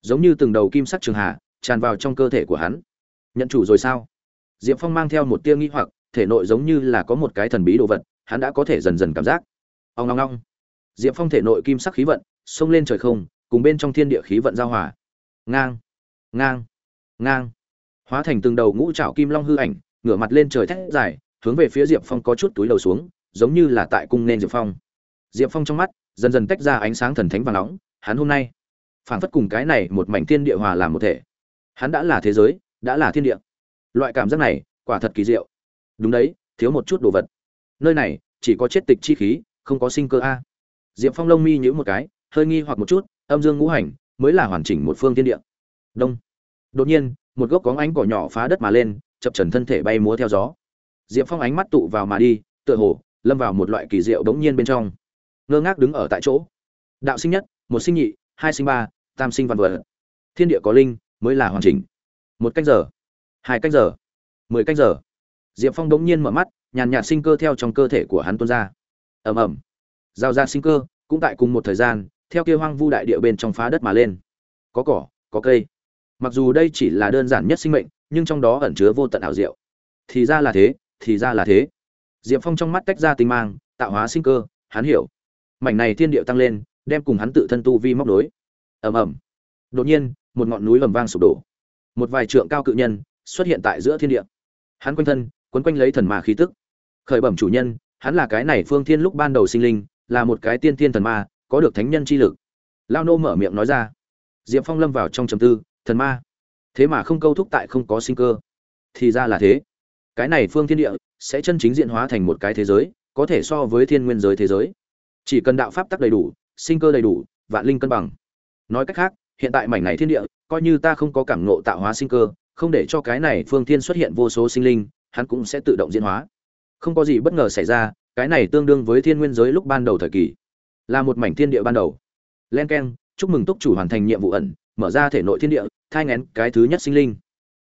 giống như từng đầu kim sắc trường hà, tràn vào trong cơ thể của hắn. Nhận chủ rồi sao? Diệp phong mang theo một tia nghi hoặc, thể nội giống như là có một cái thần bí đồ vật, hắn đã có thể dần dần cảm giác ông ngong ngong diệp phong thể nội kim sắc khí vận, xông lên trời không, cùng bên trong thiên địa khí vận giao hòa. Ngang ngang ngang. Hóa thành từng đầu ngũ trảo kim long hư ảnh, ngửa mặt lên trời thét dài, hướng về phía diệp phong có chút túi đầu xuống, giống như là tại cung nên diệp phong. Diệp phong trong mắt, dần dần tách ra ánh sáng thần thánh và nóng, hắn hôm nay phản phất cùng cái này một mảnh thiên địa hòa làm một thể. Hắn đã là thế giới, đã là thiên địa. Loại cảm giác này, quả thật kỳ diệu. Đúng đấy, thiếu một chút đồ vật. Nơi này, chỉ có chết tịch chi khí không có sinh cơ a. Diệp phong lông mi nhữ một cái, hơi nghi hoặc một chút, âm dương ngũ hành mới là hoàn chỉnh một phương thiên địa. Đông. Đột nhiên, một gốc có ánh cỏ nhỏ phá đất mà lên, chập trần thân thể bay múa theo gió. Diệp phong ánh mắt tụ vào mà đi, tựa hồ, lâm vào một loại kỳ diệu đống nhiên bên trong. Ngơ ngác đứng ở tại chỗ. Đạo sinh nhất, một sinh nhị, hai sinh ba, tam sinh văn vật. Thiên địa có linh, mới là hoàn chỉnh. Một canh giờ. Hai canh giờ. Mười canh giờ. Diệp phong đống nhiên mở mắt, nhàn nhạt sinh cơ theo trong cơ thể của hắn tuôn ra ầm ầm. Giao ra sinh cơ, cũng tại cùng một thời gian, theo kia hoang vu đại địa bên trong phá đất mà lên. Có cỏ, có cây. Mặc dù đây chỉ là đơn giản nhất sinh mệnh, nhưng trong đó ẩn chứa vô tận ảo diệu. Thì ra là thế, thì ra là thế. Diệp phong trong mắt tách ra tinh mang, tạo hóa sinh cơ, hắn hiểu. Mảnh này thiên địa tăng lên, đem cùng hắn tự thân tu vi móc nối. Ầm ầm. Đột nhiên, một ngọn núi ầm vang sụp đổ. Một vài trượng cao cự nhân xuất hiện tại giữa thiên địa. Hắn quanh thân, quấn quanh lấy thần ma khí tức. Khởi bẩm chủ nhân hắn là cái này phương thiên lúc ban đầu sinh linh, là một cái tiên thiên thần ma, có được thánh nhân chi lực. Lao nô mở miệng nói ra. Diệp phong lâm vào trong trầm tư, thần ma. Thế mà không câu thúc tại không có sinh cơ. Thì ra là thế. Cái này phương thiên địa sẽ chân chính diện hóa thành một cái thế giới, có thể so với thiên nguyên giới thế giới. Chỉ cần đạo pháp tắc đầy đủ, sinh cơ đầy đủ, vạn linh cân bằng. Nói cách khác, hiện tại mảnh này thiên địa, coi như ta không có cảm nộ tạo hóa sinh cơ, không để cho cái này phương thiên xuất hiện vô số sinh linh, hắn cũng sẽ tự động diễn hóa không có gì bất ngờ xảy ra, cái này tương đương với thiên nguyên giới lúc ban đầu thời kỳ. Là một mảnh thiên địa ban đầu. Len k e n chúc mừng túc chủ hoàn thành nhiệm vụ ẩn, mở ra thể nội thiên địa, thai ngén cái thứ nhất sinh linh.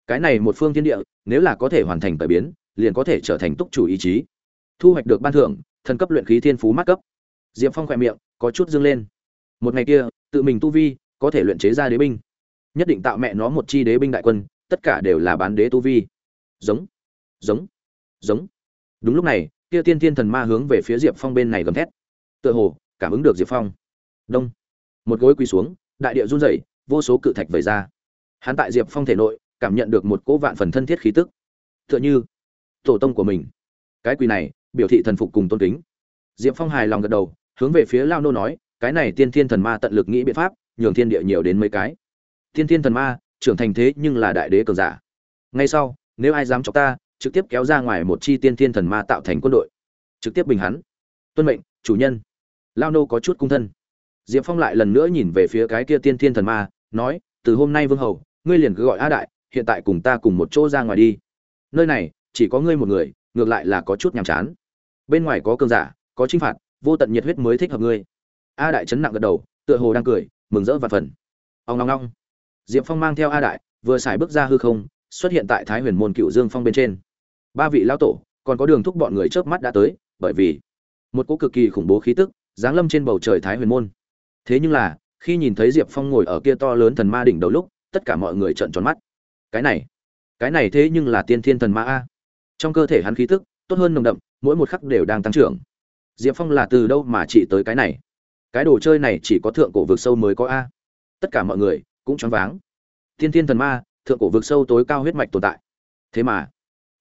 Cái này một phương thiên địa, nếu là có thể hoàn thành cải biến, liền có thể trở thành túc chủ ý chí. Thu hoạch được ban thưởng, thần cấp luyện khí thiên phú mát cấp. Diệp phong khẽ miệng, có chút dâng lên. Một ngày kia, tự mình tu vi, có thể luyện chế ra đế binh. Nhất định tạo mẹ nó một chi đế binh đại quân, tất cả đều là bán đế tu vi. Giống. Giống. Giống đúng lúc này, kia tiên thiên thần ma hướng về phía diệp phong bên này gầm thét. Tựa hồ, cảm ứng được diệp phong. Đông. Một gối quỳ xuống, đại địa run rẩy, vô số cự thạch vẩy ra. Hắn tại diệp phong thể nội, cảm nhận được một cỗ vạn phần thân thiết khí tức. Tựa như, tổ tông của mình. Cái quỳ này, biểu thị thần phục cùng tôn kính. Diệp phong hài lòng gật đầu, hướng về phía lao nô nói, cái này tiên thiên thần ma tận lực nghĩ biện pháp, nhường thiên địa nhiều đến mấy cái. Tiên thiên thần ma, trưởng thành thế nhưng là đại đế cường giả. Ngay sau, nếu ai dám chọc ta trực tiếp kéo ra ngoài một chi tiên thiên thần ma tạo thành quân đội. Trực tiếp bình hắn. Tuân mệnh, chủ nhân. Lao nô có chút cung thân. Diệp phong lại lần nữa nhìn về phía cái kia tiên thiên thần ma, nói, từ hôm nay vương hầu, ngươi liền cứ gọi a đại, hiện tại cùng ta cùng một chỗ ra ngoài đi. Nơi này, chỉ có ngươi một người, ngược lại là có chút nhàm chán. Bên ngoài có cơn giả, có chinh phạt, vô tận nhiệt huyết mới thích hợp ngươi. A đại chấn nặng gật đầu, tựa hồ đang cười, mừng rỡ và phần. Ông ngong ngong diệp phong mang theo a đại, vừa xài bước ra hư không, xuất hiện tại thái huyền môn cựu dương phong bên trên ba vị lao tổ, còn có đường thúc bọn người chớp mắt đã tới, bởi vì một cỗ cực kỳ khủng bố khí tức giáng lâm trên bầu trời thái huyền môn. Thế nhưng là, khi nhìn thấy diệp phong ngồi ở kia to lớn thần ma đỉnh đầu lúc, tất cả mọi người trợn tròn mắt. Cái này cái này thế nhưng là tiên thiên thần ma a. Trong cơ thể hắn khí tức, tốt hơn nồng đậm, mỗi một khắc đều đang tăng trưởng. Diệp phong là từ đâu mà chỉ tới cái này? Cái đồ chơi này chỉ có thượng cổ vực sâu mới có a. Tất cả mọi người cũng choáng váng. Tiên thiên thần ma, thượng cổ vực sâu tối cao huyết mạch tồn tại. Thế mà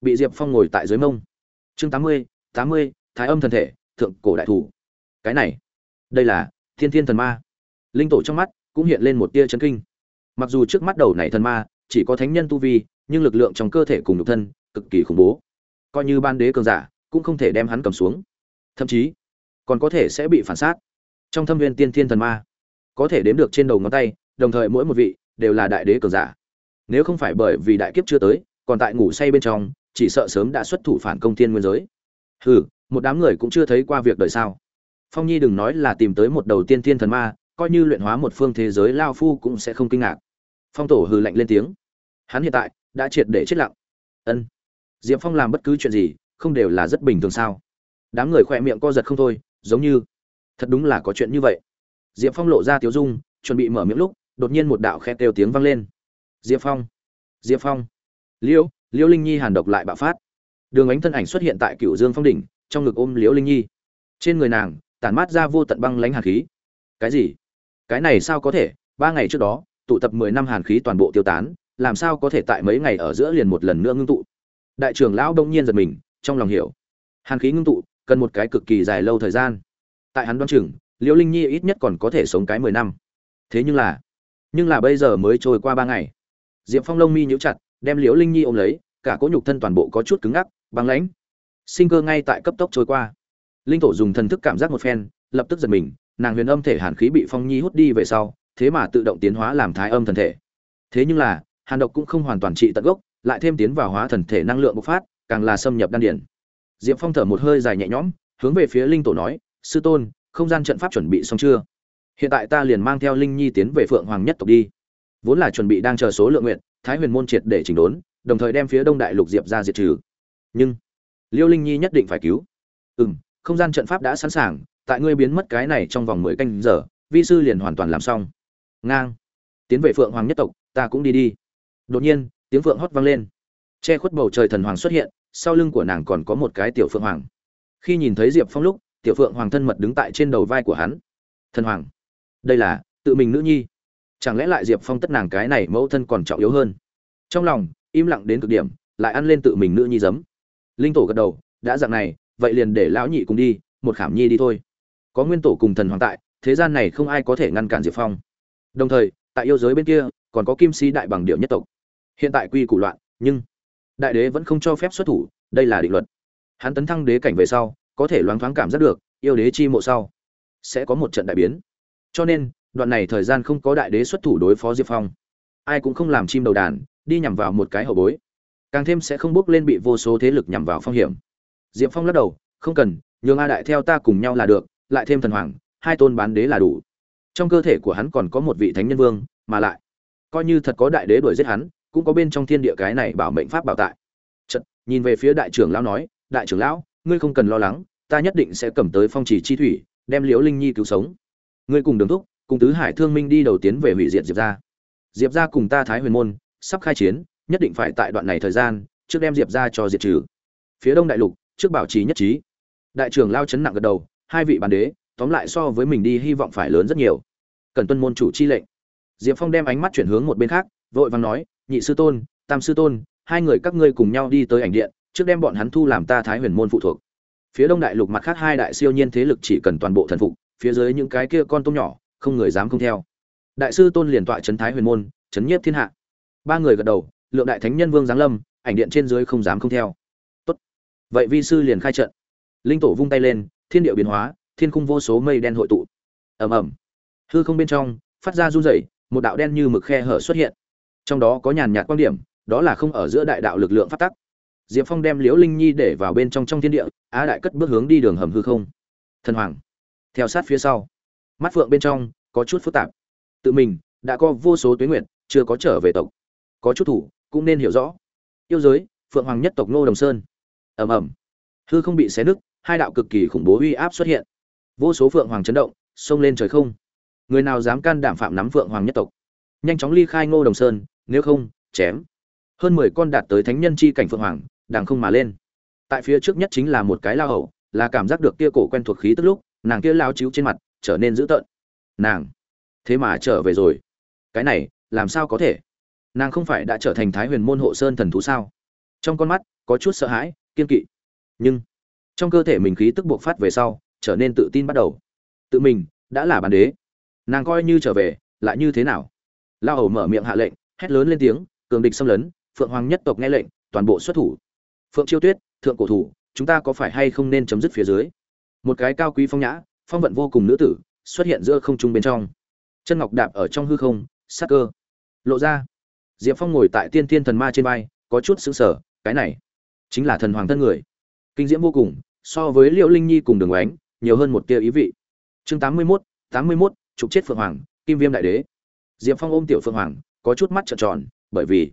bị diệp phong ngồi tại dưới mông. Chương tám mươi tám mươi, thái âm thần thể, thượng cổ đại thủ. Cái này, đây là thiên thiên thần ma. Linh tổ trong mắt cũng hiện lên một tia chấn kinh. Mặc dù trước mắt đầu này thần ma chỉ có thánh nhân tu vi, nhưng lực lượng trong cơ thể cùng nhục thân cực kỳ khủng bố. Coi như ban đế cường giả cũng không thể đem hắn cầm xuống. Thậm chí, còn có thể sẽ bị phản sát. Trong thâm viên tiên thiên thần ma, có thể đếm được trên đầu ngón tay, đồng thời mỗi một vị đều là đại đế cường giả. Nếu không phải bởi vì đại kiếp chưa tới, còn tại ngủ say bên trong chỉ sợ sớm đã xuất thủ phản công thiên nguyên giới. Hừ, một đám người cũng chưa thấy qua việc đời sao. Phong nhi đừng nói là tìm tới một đầu tiên thiên thần ma, coi như luyện hóa một phương thế giới lao phu cũng sẽ không kinh ngạc. Phong tổ hừ lạnh lên tiếng. Hắn hiện tại đã triệt để chết lặng. Ân. Diệp phong làm bất cứ chuyện gì, không đều là rất bình thường sao? Đám người khỏe miệng co giật không thôi, giống như, thật đúng là có chuyện như vậy. Diệp phong lộ ra tiếu dung, chuẩn bị mở miệng lúc, đột nhiên một đạo khe kêu tiếng vang lên. Diệp phong diệp phong. Liễu liễu linh nhi hàn độc lại bạo phát. Đường ánh thân ảnh xuất hiện tại cựu dương phong đỉnh, trong ngực ôm liễu linh nhi. Trên người nàng, tản mát ra vô tận băng lãnh hàn khí. Cái gì? Cái này sao có thể? Ba ngày trước đó, tụ tập mười năm hàn khí toàn bộ tiêu tán, làm sao có thể tại mấy ngày ở giữa liền một lần nữa ngưng tụ? Đại trưởng lão đông nhiên giật mình, trong lòng hiểu. Hàn khí ngưng tụ, cần một cái cực kỳ dài lâu thời gian. Tại hắn Đoan chừng, liễu linh nhi ít nhất còn có thể sống cái mười năm. Thế nhưng là nhưng là bây giờ mới trôi qua ba ngày. Diệp phong lông mi nhíu chặt đem liễu linh nhi ôm lấy, cả cỗ nhục thân toàn bộ có chút cứng ngắc, băng lãnh. Sinh cơ ngay tại cấp tốc trôi qua. Linh tổ dùng thần thức cảm giác một phen, lập tức giật mình, nàng huyền âm thể hàn khí bị phong nhi hút đi về sau, thế mà tự động tiến hóa làm thái âm thần thể. Thế nhưng là, hàn độc cũng không hoàn toàn trị tận gốc, lại thêm tiến vào hóa thần thể năng lượng bộc phát, càng là xâm nhập đan điển. Diệp phong thở một hơi dài nhẹ nhõm, hướng về phía linh tổ nói, sư tôn, không gian trận pháp chuẩn bị xong chưa? Hiện tại ta liền mang theo linh nhi tiến về phượng hoàng nhất tộc đi. Vốn là chuẩn bị đang chờ số lượng nguyện thái huyền môn triệt để chỉnh đốn, đồng thời đem phía đông đại lục diệp ra diệt trừ. Nhưng, liêu linh nhi nhất định phải cứu. Ừ m không gian trận pháp đã sẵn sàng, tại ngươi biến mất cái này trong vòng mười canh giờ, vi sư liền hoàn toàn làm xong. Ngang. Tiến về phượng hoàng nhất tộc, ta cũng đi đi. Đột nhiên, tiếng phượng hót vang lên. Che khuất bầu trời thần hoàng xuất hiện, sau lưng của nàng còn có một cái tiểu phượng hoàng. Khi nhìn thấy diệp phong lúc, tiểu phượng hoàng thân mật đứng tại trên đầu vai của hắn. Thần hoàng, đây là tự mình nữ nhi chẳng lẽ lại diệp phong tất nàng cái này mẫu thân còn trọng yếu hơn? Trong lòng, im lặng đến cực điểm, lại ăn lên tự mình nữ nhi giấm. Linh tổ gật đầu, đã dạng này, vậy liền để lão nhị cùng đi, một khảm nhi đi thôi. Có nguyên tổ cùng thần hoàng tại, thế gian này không ai có thể ngăn cản diệp phong. Đồng thời, tại yêu giới bên kia, còn có kim Si đại bằng điệu nhất tộc. Hiện tại quy củ loạn, nhưng đại đế vẫn không cho phép xuất thủ, đây là định luật. Hắn tấn thăng đế cảnh về sau, có thể loáng thoáng cảm giác được, yêu đế chi mộ sau sẽ có một trận đại biến. Cho nên đoạn này thời gian không có đại đế xuất thủ đối phó diệp phong. Ai cũng không làm chim đầu đàn đi nhằm vào một cái hậu bối. Càng thêm sẽ không bước lên bị vô số thế lực nhằm vào phong hiểm. Diệp phong lắc đầu không cần nhường a đại theo ta cùng nhau là được lại thêm thần hoàng hai tôn bán đế là đủ. Trong cơ thể của hắn còn có một vị thánh nhân vương mà lại coi như thật có đại đế đuổi giết hắn cũng có bên trong thiên địa cái này bảo mệnh pháp bảo tại. Chật, nhìn về phía đại trưởng lão nói đại trưởng lão ngươi không cần lo lắng ta nhất định sẽ cầm tới phong chỉ chi thủy đem liễu linh nhi cứu sống. Ngươi cùng đường thúc cùng tứ hải thương minh đi đầu tiến về hủy diệt diệp gia. Diệp gia cùng ta thái huyền môn sắp khai chiến, nhất định phải tại đoạn này thời gian trước đem diệp gia cho diệt trừ. Phía đông đại lục, trước bảo trì nhất trí. Đại trưởng lao chấn nặng gật đầu, hai vị bàn đế, tóm lại so với mình đi hy vọng phải lớn rất nhiều. Cần tuân môn chủ chi lệnh. Diệp phong đem ánh mắt chuyển hướng một bên khác, vội vàng nói, nhị sư tôn, tam sư tôn, hai người các ngươi cùng nhau đi tới ảnh điện, trước đem bọn hắn thu làm ta thái huyền môn phụ thuộc. Phía đông đại lục mặt khác hai đại siêu nhiên thế lực chỉ cần toàn bộ thần phục, phía dưới những cái kia con tôm nhỏ không người dám không theo. Đại sư tôn liền tọa trấn thái huyền môn trấn nhiếp thiên hạ. Ba người gật đầu, lượng đại thánh nhân vương giáng lâm, ảnh điện trên dưới không dám không theo. Tốt. Vậy vi sư liền khai trận. Linh tổ vung tay lên, thiên điệu biến hóa, thiên khung vô số mây đen hội tụ. Ầm ầm. Hư không bên trong, phát ra run rẩy, một đạo đen như mực khe hở xuất hiện. Trong đó có nhàn nhạt quan điểm, đó là không ở giữa đại đạo lực lượng phát tắc. Diệp phong đem liễu linh nhi để vào bên trong trong thiên địa, á đại cất bước hướng đi đường hầm hư không. Thần hoàng. Theo sát phía sau mắt phượng bên trong, có chút phức tạp. Tự mình, đã có vô số tuyến nguyện chưa có trở về tộc. Có chút thủ, cũng nên hiểu rõ. Yêu giới, phượng hoàng nhất tộc Ngô đồng sơn. Ầm ầm. Hư không bị xé nứt, hai đạo cực kỳ khủng bố uy áp xuất hiện. Vô số phượng hoàng chấn động, xông lên trời không. Người nào dám can đảm phạm nắm phượng hoàng nhất tộc? Nhanh chóng ly khai ngô đồng sơn, nếu không, chém. Hơn mười con đạt tới thánh nhân chi cảnh phượng hoàng đàng không mà lên. Tại phía trước nhất chính là một cái lao hậu là cảm giác được kia cổ quen thuộc khí tức lúc, nàng kia lao chiếu trên mặt trở nên dữ tợn. Nàng, thế mà trở về rồi. Cái này, làm sao có thể? Nàng không phải đã trở thành thái huyền môn hộ sơn thần thú sao? Trong con mắt, có chút sợ hãi kiên kỵ. Nhưng, trong cơ thể mình khí tức buộc phát về sau, trở nên tự tin bắt đầu. Tự mình, đã là bàn đế. Nàng coi như trở về, lại như thế nào? Lao hầu mở miệng hạ lệnh, hét lớn lên tiếng, cường địch xâm lấn, phượng hoàng nhất tộc nghe lệnh, toàn bộ xuất thủ. Phượng chiêu tuyết, thượng cổ thủ, chúng ta có phải hay không nên chấm dứt phía dưới? Một cái cao quý phong nhã phong vận vô cùng nữ tử, xuất hiện giữa không trung bên trong. Chân ngọc đạp ở trong hư không, sắc cơ lộ ra. Diệp phong ngồi tại tiên thiên thần ma trên vai, có chút xứng sở cái này chính là thần hoàng thân người. Kinh diễm vô cùng, so với liễu linh nhi cùng đường oánh nhiều hơn một tia ý vị. Chương tám mươi mốt, tám mươi mốt, trục chết phượng hoàng, kim viêm đại đế. Diệp phong ôm tiểu phượng hoàng, có chút mắt trợn tròn, bởi vì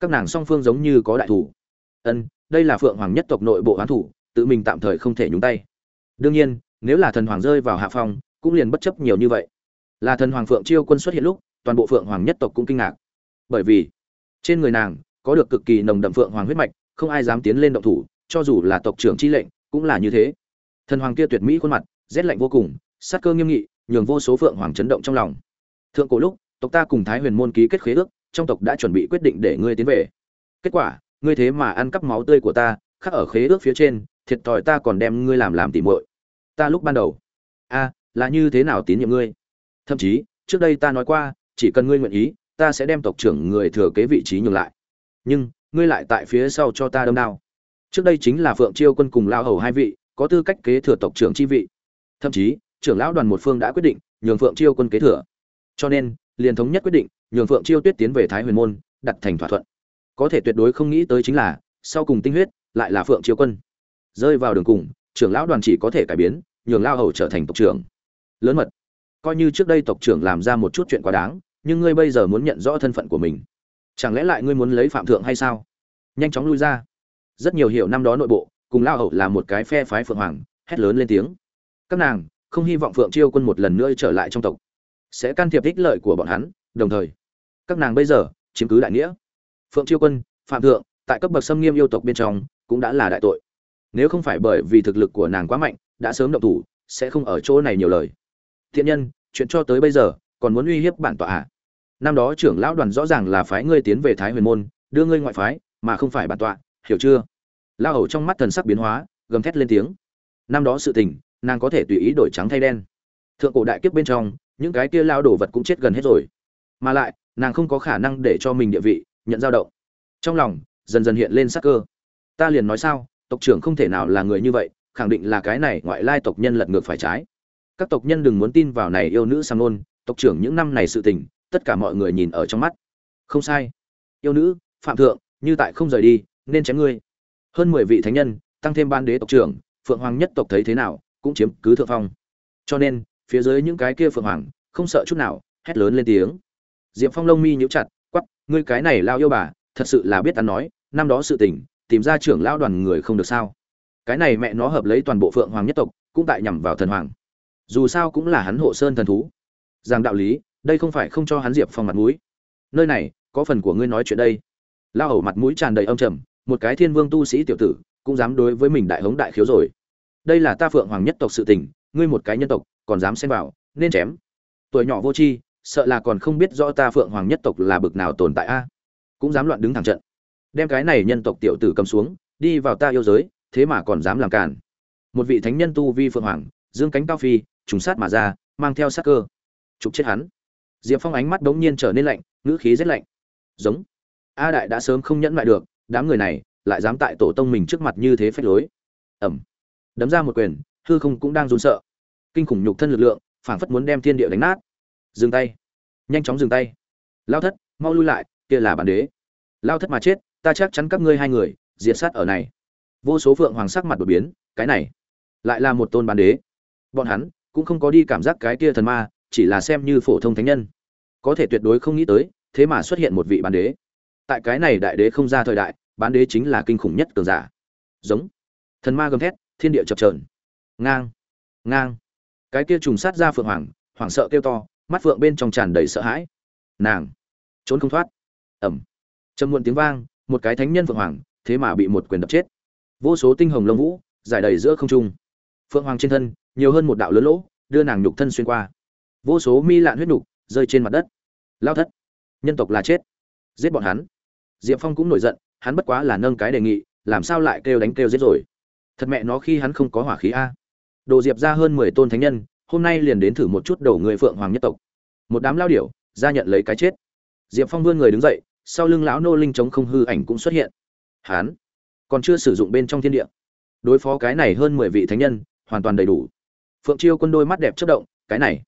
các nàng song phương giống như có đại thủ. Ân, đây là phượng hoàng nhất tộc nội bộ hoán thủ, tự mình tạm thời không thể nhúng tay. Đương nhiên nếu là thần hoàng rơi vào hạ phong, cũng liền bất chấp nhiều như vậy. Là thần hoàng phượng chiêu quân xuất hiện lúc, toàn bộ phượng hoàng nhất tộc cũng kinh ngạc. Bởi vì, trên người nàng, có được cực kỳ nồng đậm phượng hoàng huyết mạch, không ai dám tiến lên động thủ, cho dù là tộc trưởng chi lệnh, cũng là như thế. Thần hoàng kia tuyệt mỹ khuôn mặt, rét lạnh vô cùng sát cơ nghiêm nghị, nhường vô số phượng hoàng chấn động trong lòng. Thượng cổ lúc, tộc ta cùng thái huyền môn ký kết khế ước, trong tộc đã chuẩn bị quyết định để ngươi tiến về. Kết quả, ngươi thế mà ăn cắp máu tươi của ta, khắc ở khế ước phía trên, thiệt thòi ta còn đem ngươi làm làm tỉ muội ta lúc ban đầu. A là như thế nào tín nhiệm ngươi? Thậm chí, trước đây ta nói qua, chỉ cần ngươi nguyện ý, ta sẽ đem tộc trưởng người thừa kế vị trí nhường lại. Nhưng, ngươi lại tại phía sau cho ta đâm đao. Trước đây chính là phượng chiêu quân cùng lao hầu hai vị, có tư cách kế thừa tộc trưởng chi vị. Thậm chí, trưởng lão đoàn một phương đã quyết định nhường phượng chiêu quân kế thừa. Cho nên, liền thống nhất quyết định nhường phượng chiêu tuyết tiến về thái huyền môn, đặt thành thỏa thuận. Có thể tuyệt đối không nghĩ tới chính là, sau cùng tinh huyết, lại là phượng chiêu quân. Rơi vào đường cùng trưởng lão đoàn chỉ có thể cải biến, nhường lao hầu trở thành tộc trưởng. Lớn mật. Coi như trước đây tộc trưởng làm ra một chút chuyện quá đáng, nhưng ngươi bây giờ muốn nhận rõ thân phận của mình. Chẳng lẽ lại ngươi muốn lấy phạm thượng hay sao? Nhanh chóng lui ra. Rất nhiều hiểu năm đó nội bộ, cùng lao hậu là một cái phe phái phượng hoàng, hét lớn lên tiếng. Các nàng, không hy vọng phượng chiêu quân một lần nữa trở lại trong tộc. Sẽ can thiệp ích lợi của bọn hắn, đồng thời, các nàng bây giờ, chiếm cứ đại nghĩa. Phượng chiêu quân, phạm thượng, tại cấp bậc xâm nghiêm yêu tộc bên trong, cũng đã là đại tội nếu không phải bởi vì thực lực của nàng quá mạnh, đã sớm động thủ, sẽ không ở chỗ này nhiều lời. Thiện nhân, chuyện cho tới bây giờ, còn muốn uy hiếp bản tọa hạ năm đó trưởng lão đoàn rõ ràng là phái ngươi tiến về thái huyền môn, đưa ngươi ngoại phái, mà không phải bản tọa, hiểu chưa? Lao hầu trong mắt thần sắc biến hóa, gầm thét lên tiếng. Năm đó sự tình, nàng có thể tùy ý đổi trắng thay đen. Thượng cổ đại kiếp bên trong, những cái kia lao đổ vật cũng chết gần hết rồi. Mà lại, nàng không có khả năng để cho mình địa vị, nhận dao động. Trong lòng, dần dần hiện lên sắc cơ. Ta liền nói sao? Tộc trưởng không thể nào là người như vậy, khẳng định là cái này ngoại lai tộc nhân lật ngược phải trái. Các tộc nhân đừng muốn tin vào này yêu nữ sang nôn, tộc trưởng những năm này sự tình, tất cả mọi người nhìn ở trong mắt. Không sai. Yêu nữ, phạm thượng, như tại không rời đi, nên chém ngươi. Hơn mười vị thánh nhân, tăng thêm ban đế tộc trưởng, phượng hoàng nhất tộc thấy thế nào, cũng chiếm cứ thượng phong. Cho nên, phía dưới những cái kia phượng hoàng, không sợ chút nào, hét lớn lên tiếng. Diệp phong lông mi nhíu chặt quắp ngươi cái này lao yêu bà, thật sự là biết ăn nói, năm đó sự tình tìm ra trưởng lão đoàn người không được sao? Cái này mẹ nó hợp lấy toàn bộ phượng hoàng nhất tộc, cũng tại nhằm vào thần hoàng. Dù sao cũng là hắn hộ sơn thần thú. Rằng đạo lý, đây không phải không cho hắn diệp phong mặt mũi. Nơi này, có phần của ngươi nói chuyện đây. Lao hầu mặt mũi tràn đầy âm trầm, một cái thiên vương tu sĩ tiểu tử, cũng dám đối với mình đại hống đại khiếu rồi. Đây là ta phượng hoàng nhất tộc sự tình, ngươi một cái nhân tộc, còn dám xen vào, nên chém. Tuổi nhỏ vô tri, sợ là còn không biết rõ ta phượng hoàng nhất tộc là bực nào tồn tại a. Cũng dám loạn đứng thẳng trận đem cái này nhân tộc tiểu tử cầm xuống, đi vào ta yêu giới, thế mà còn dám làm cản một vị thánh nhân tu vi phượng hoàng, dương cánh cao phi, trùng sát mà ra, mang theo sát cơ. Trục chết hắn. Diệp phong ánh mắt đống nhiên trở nên lạnh, ngữ khí rất lạnh. Giống. A đại đã sớm không nhẫn lại được, đám người này lại dám tại tổ tông mình trước mặt như thế phách lối. Ẩm đấm ra một quyền, hư không cũng đang run sợ. Kinh khủng nhục thân lực lượng, phảng phất muốn đem thiên địa đánh nát. Dừng tay. Nhanh chóng dừng tay. Lao thất, mau lui lại, kia là bản đế. Lao thất mà chết ta chắc chắn các ngươi hai người, diệt sát ở này. Vô số phượng hoàng sắc mặt đột biến, cái này lại là một tôn bán đế. Bọn hắn cũng không có đi cảm giác cái kia thần ma, chỉ là xem như phổ thông thánh nhân. Có thể tuyệt đối không nghĩ tới, thế mà xuất hiện một vị bán đế. Tại cái này đại đế không ra thời đại, bán đế chính là kinh khủng nhất cường giả. Giống. Thần ma gầm thét, thiên địa chập trờn ngang. Ngang. Cái kia trùng sát ra phượng hoàng, hoảng sợ kêu to, mắt phượng bên trong tràn đầy sợ hãi. Nàng. Trốn không thoát. Ẩm. Trầm muộn tiếng vang một cái thánh nhân phượng hoàng, thế mà bị một quyền đập chết. Vô số tinh hồng lông vũ, giải đầy giữa không trung. Phượng hoàng trên thân, nhiều hơn một đạo lớn lỗ, đưa nàng nhục thân xuyên qua. Vô số mi lạn huyết nhục rơi trên mặt đất. Lao thất. Nhân tộc là chết. Giết bọn hắn. Diệp phong cũng nổi giận, hắn bất quá là nâng cái đề nghị, làm sao lại kêu đánh kêu giết rồi? Thật mẹ nó khi hắn không có hỏa khí a. Đồ diệp ra hơn mười tôn thánh nhân, hôm nay liền đến thử một chút đầu người phượng hoàng nhất tộc. Một đám lao điểu, ra nhận lấy cái chết. Diệp phong vươn người đứng dậy sau lưng lão nô linh chống không hư ảnh cũng xuất hiện. Hán, còn chưa sử dụng bên trong thiên địa. Đối phó cái này hơn mười vị thánh nhân, hoàn toàn đầy đủ. Phượng chiêu quân đôi mắt đẹp chất động, cái này,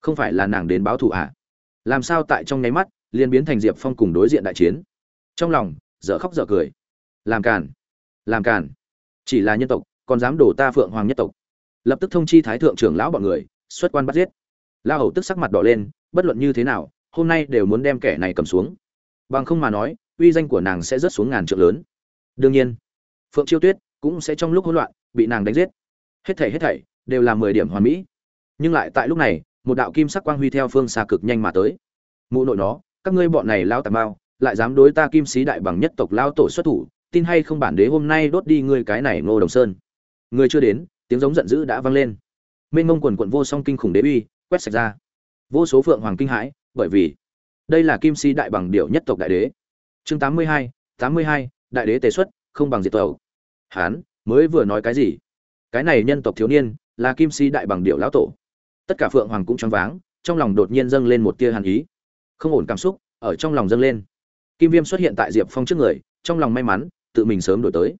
không phải là nàng đến báo thù à? Làm sao tại trong nháy mắt, liền biến thành diệp phong cùng đối diện đại chiến? Trong lòng, dở khóc dở cười. Làm càn làm càn. Chỉ là nhân tộc, còn dám đổ ta phượng hoàng nhất tộc. Lập tức thông chi thái thượng trưởng lão bọn người, xuất quan bắt giết. La hầu tức sắc mặt đỏ lên, bất luận như thế nào, hôm nay đều muốn đem kẻ này cầm xuống bằng không mà nói, uy danh của nàng sẽ rớt xuống ngàn trượng lớn. Đương nhiên, phượng chiêu tuyết cũng sẽ trong lúc hỗn loạn, bị nàng đánh giết. Hết thảy hết thảy đều là mười điểm hoàn mỹ. Nhưng lại tại lúc này, một đạo kim sắc quang huy theo phương xa cực nhanh mà tới. Mụ nội nó, các ngươi bọn này lao tà mao lại dám đối ta kim sĩ đại bằng nhất tộc lao tổ xuất thủ, tin hay không bản đế hôm nay đốt đi ngươi cái này ngô đồng sơn. Người chưa đến, tiếng giống giận dữ đã vang lên. Mênh mông quần quận vô song kinh khủng đế uy, quét sạch ra. Vô số phượng hoàng kinh hãi, bởi vì đây là kim si đại bằng điệu nhất tộc đại đế. Chương tám mươi hai, tám mươi hai, đại đế tề xuất, không bằng diệt tàu hán, mới vừa nói cái gì? Cái này nhân tộc thiếu niên, là kim si đại bằng điệu lão tổ. Tất cả phượng hoàng cũng choáng váng, trong lòng đột nhiên dâng lên một tia hàn ý. Không ổn cảm xúc, ở trong lòng dâng lên. Kim viêm xuất hiện tại diệp phong trước người, trong lòng may mắn, tự mình sớm đổi tới.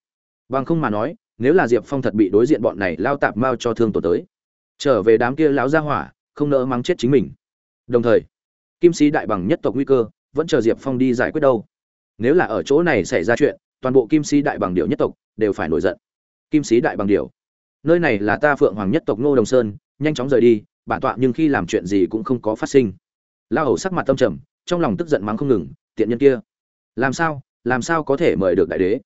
Bằng không mà nói, nếu là diệp phong thật bị đối diện bọn này lao tạp mao cho thương tổ tới. Trở về đám kia lão ra hỏa, không nỡ mắng chết chính mình. Đồng thời kim sĩ đại bằng nhất tộc nguy cơ, vẫn chờ diệp phong đi giải quyết đâu. Nếu là ở chỗ này xảy ra chuyện, toàn bộ kim sĩ đại bằng điệu nhất tộc đều phải nổi giận. Kim sĩ đại bằng điệu nơi này là ta phượng hoàng nhất tộc ngô đồng sơn, nhanh chóng rời đi, bản tọa nhưng khi làm chuyện gì cũng không có phát sinh. La hầu sắc mặt tâm trầm, trong lòng tức giận mắng không ngừng, tiện nhân kia, làm sao làm sao có thể mời được đại đế?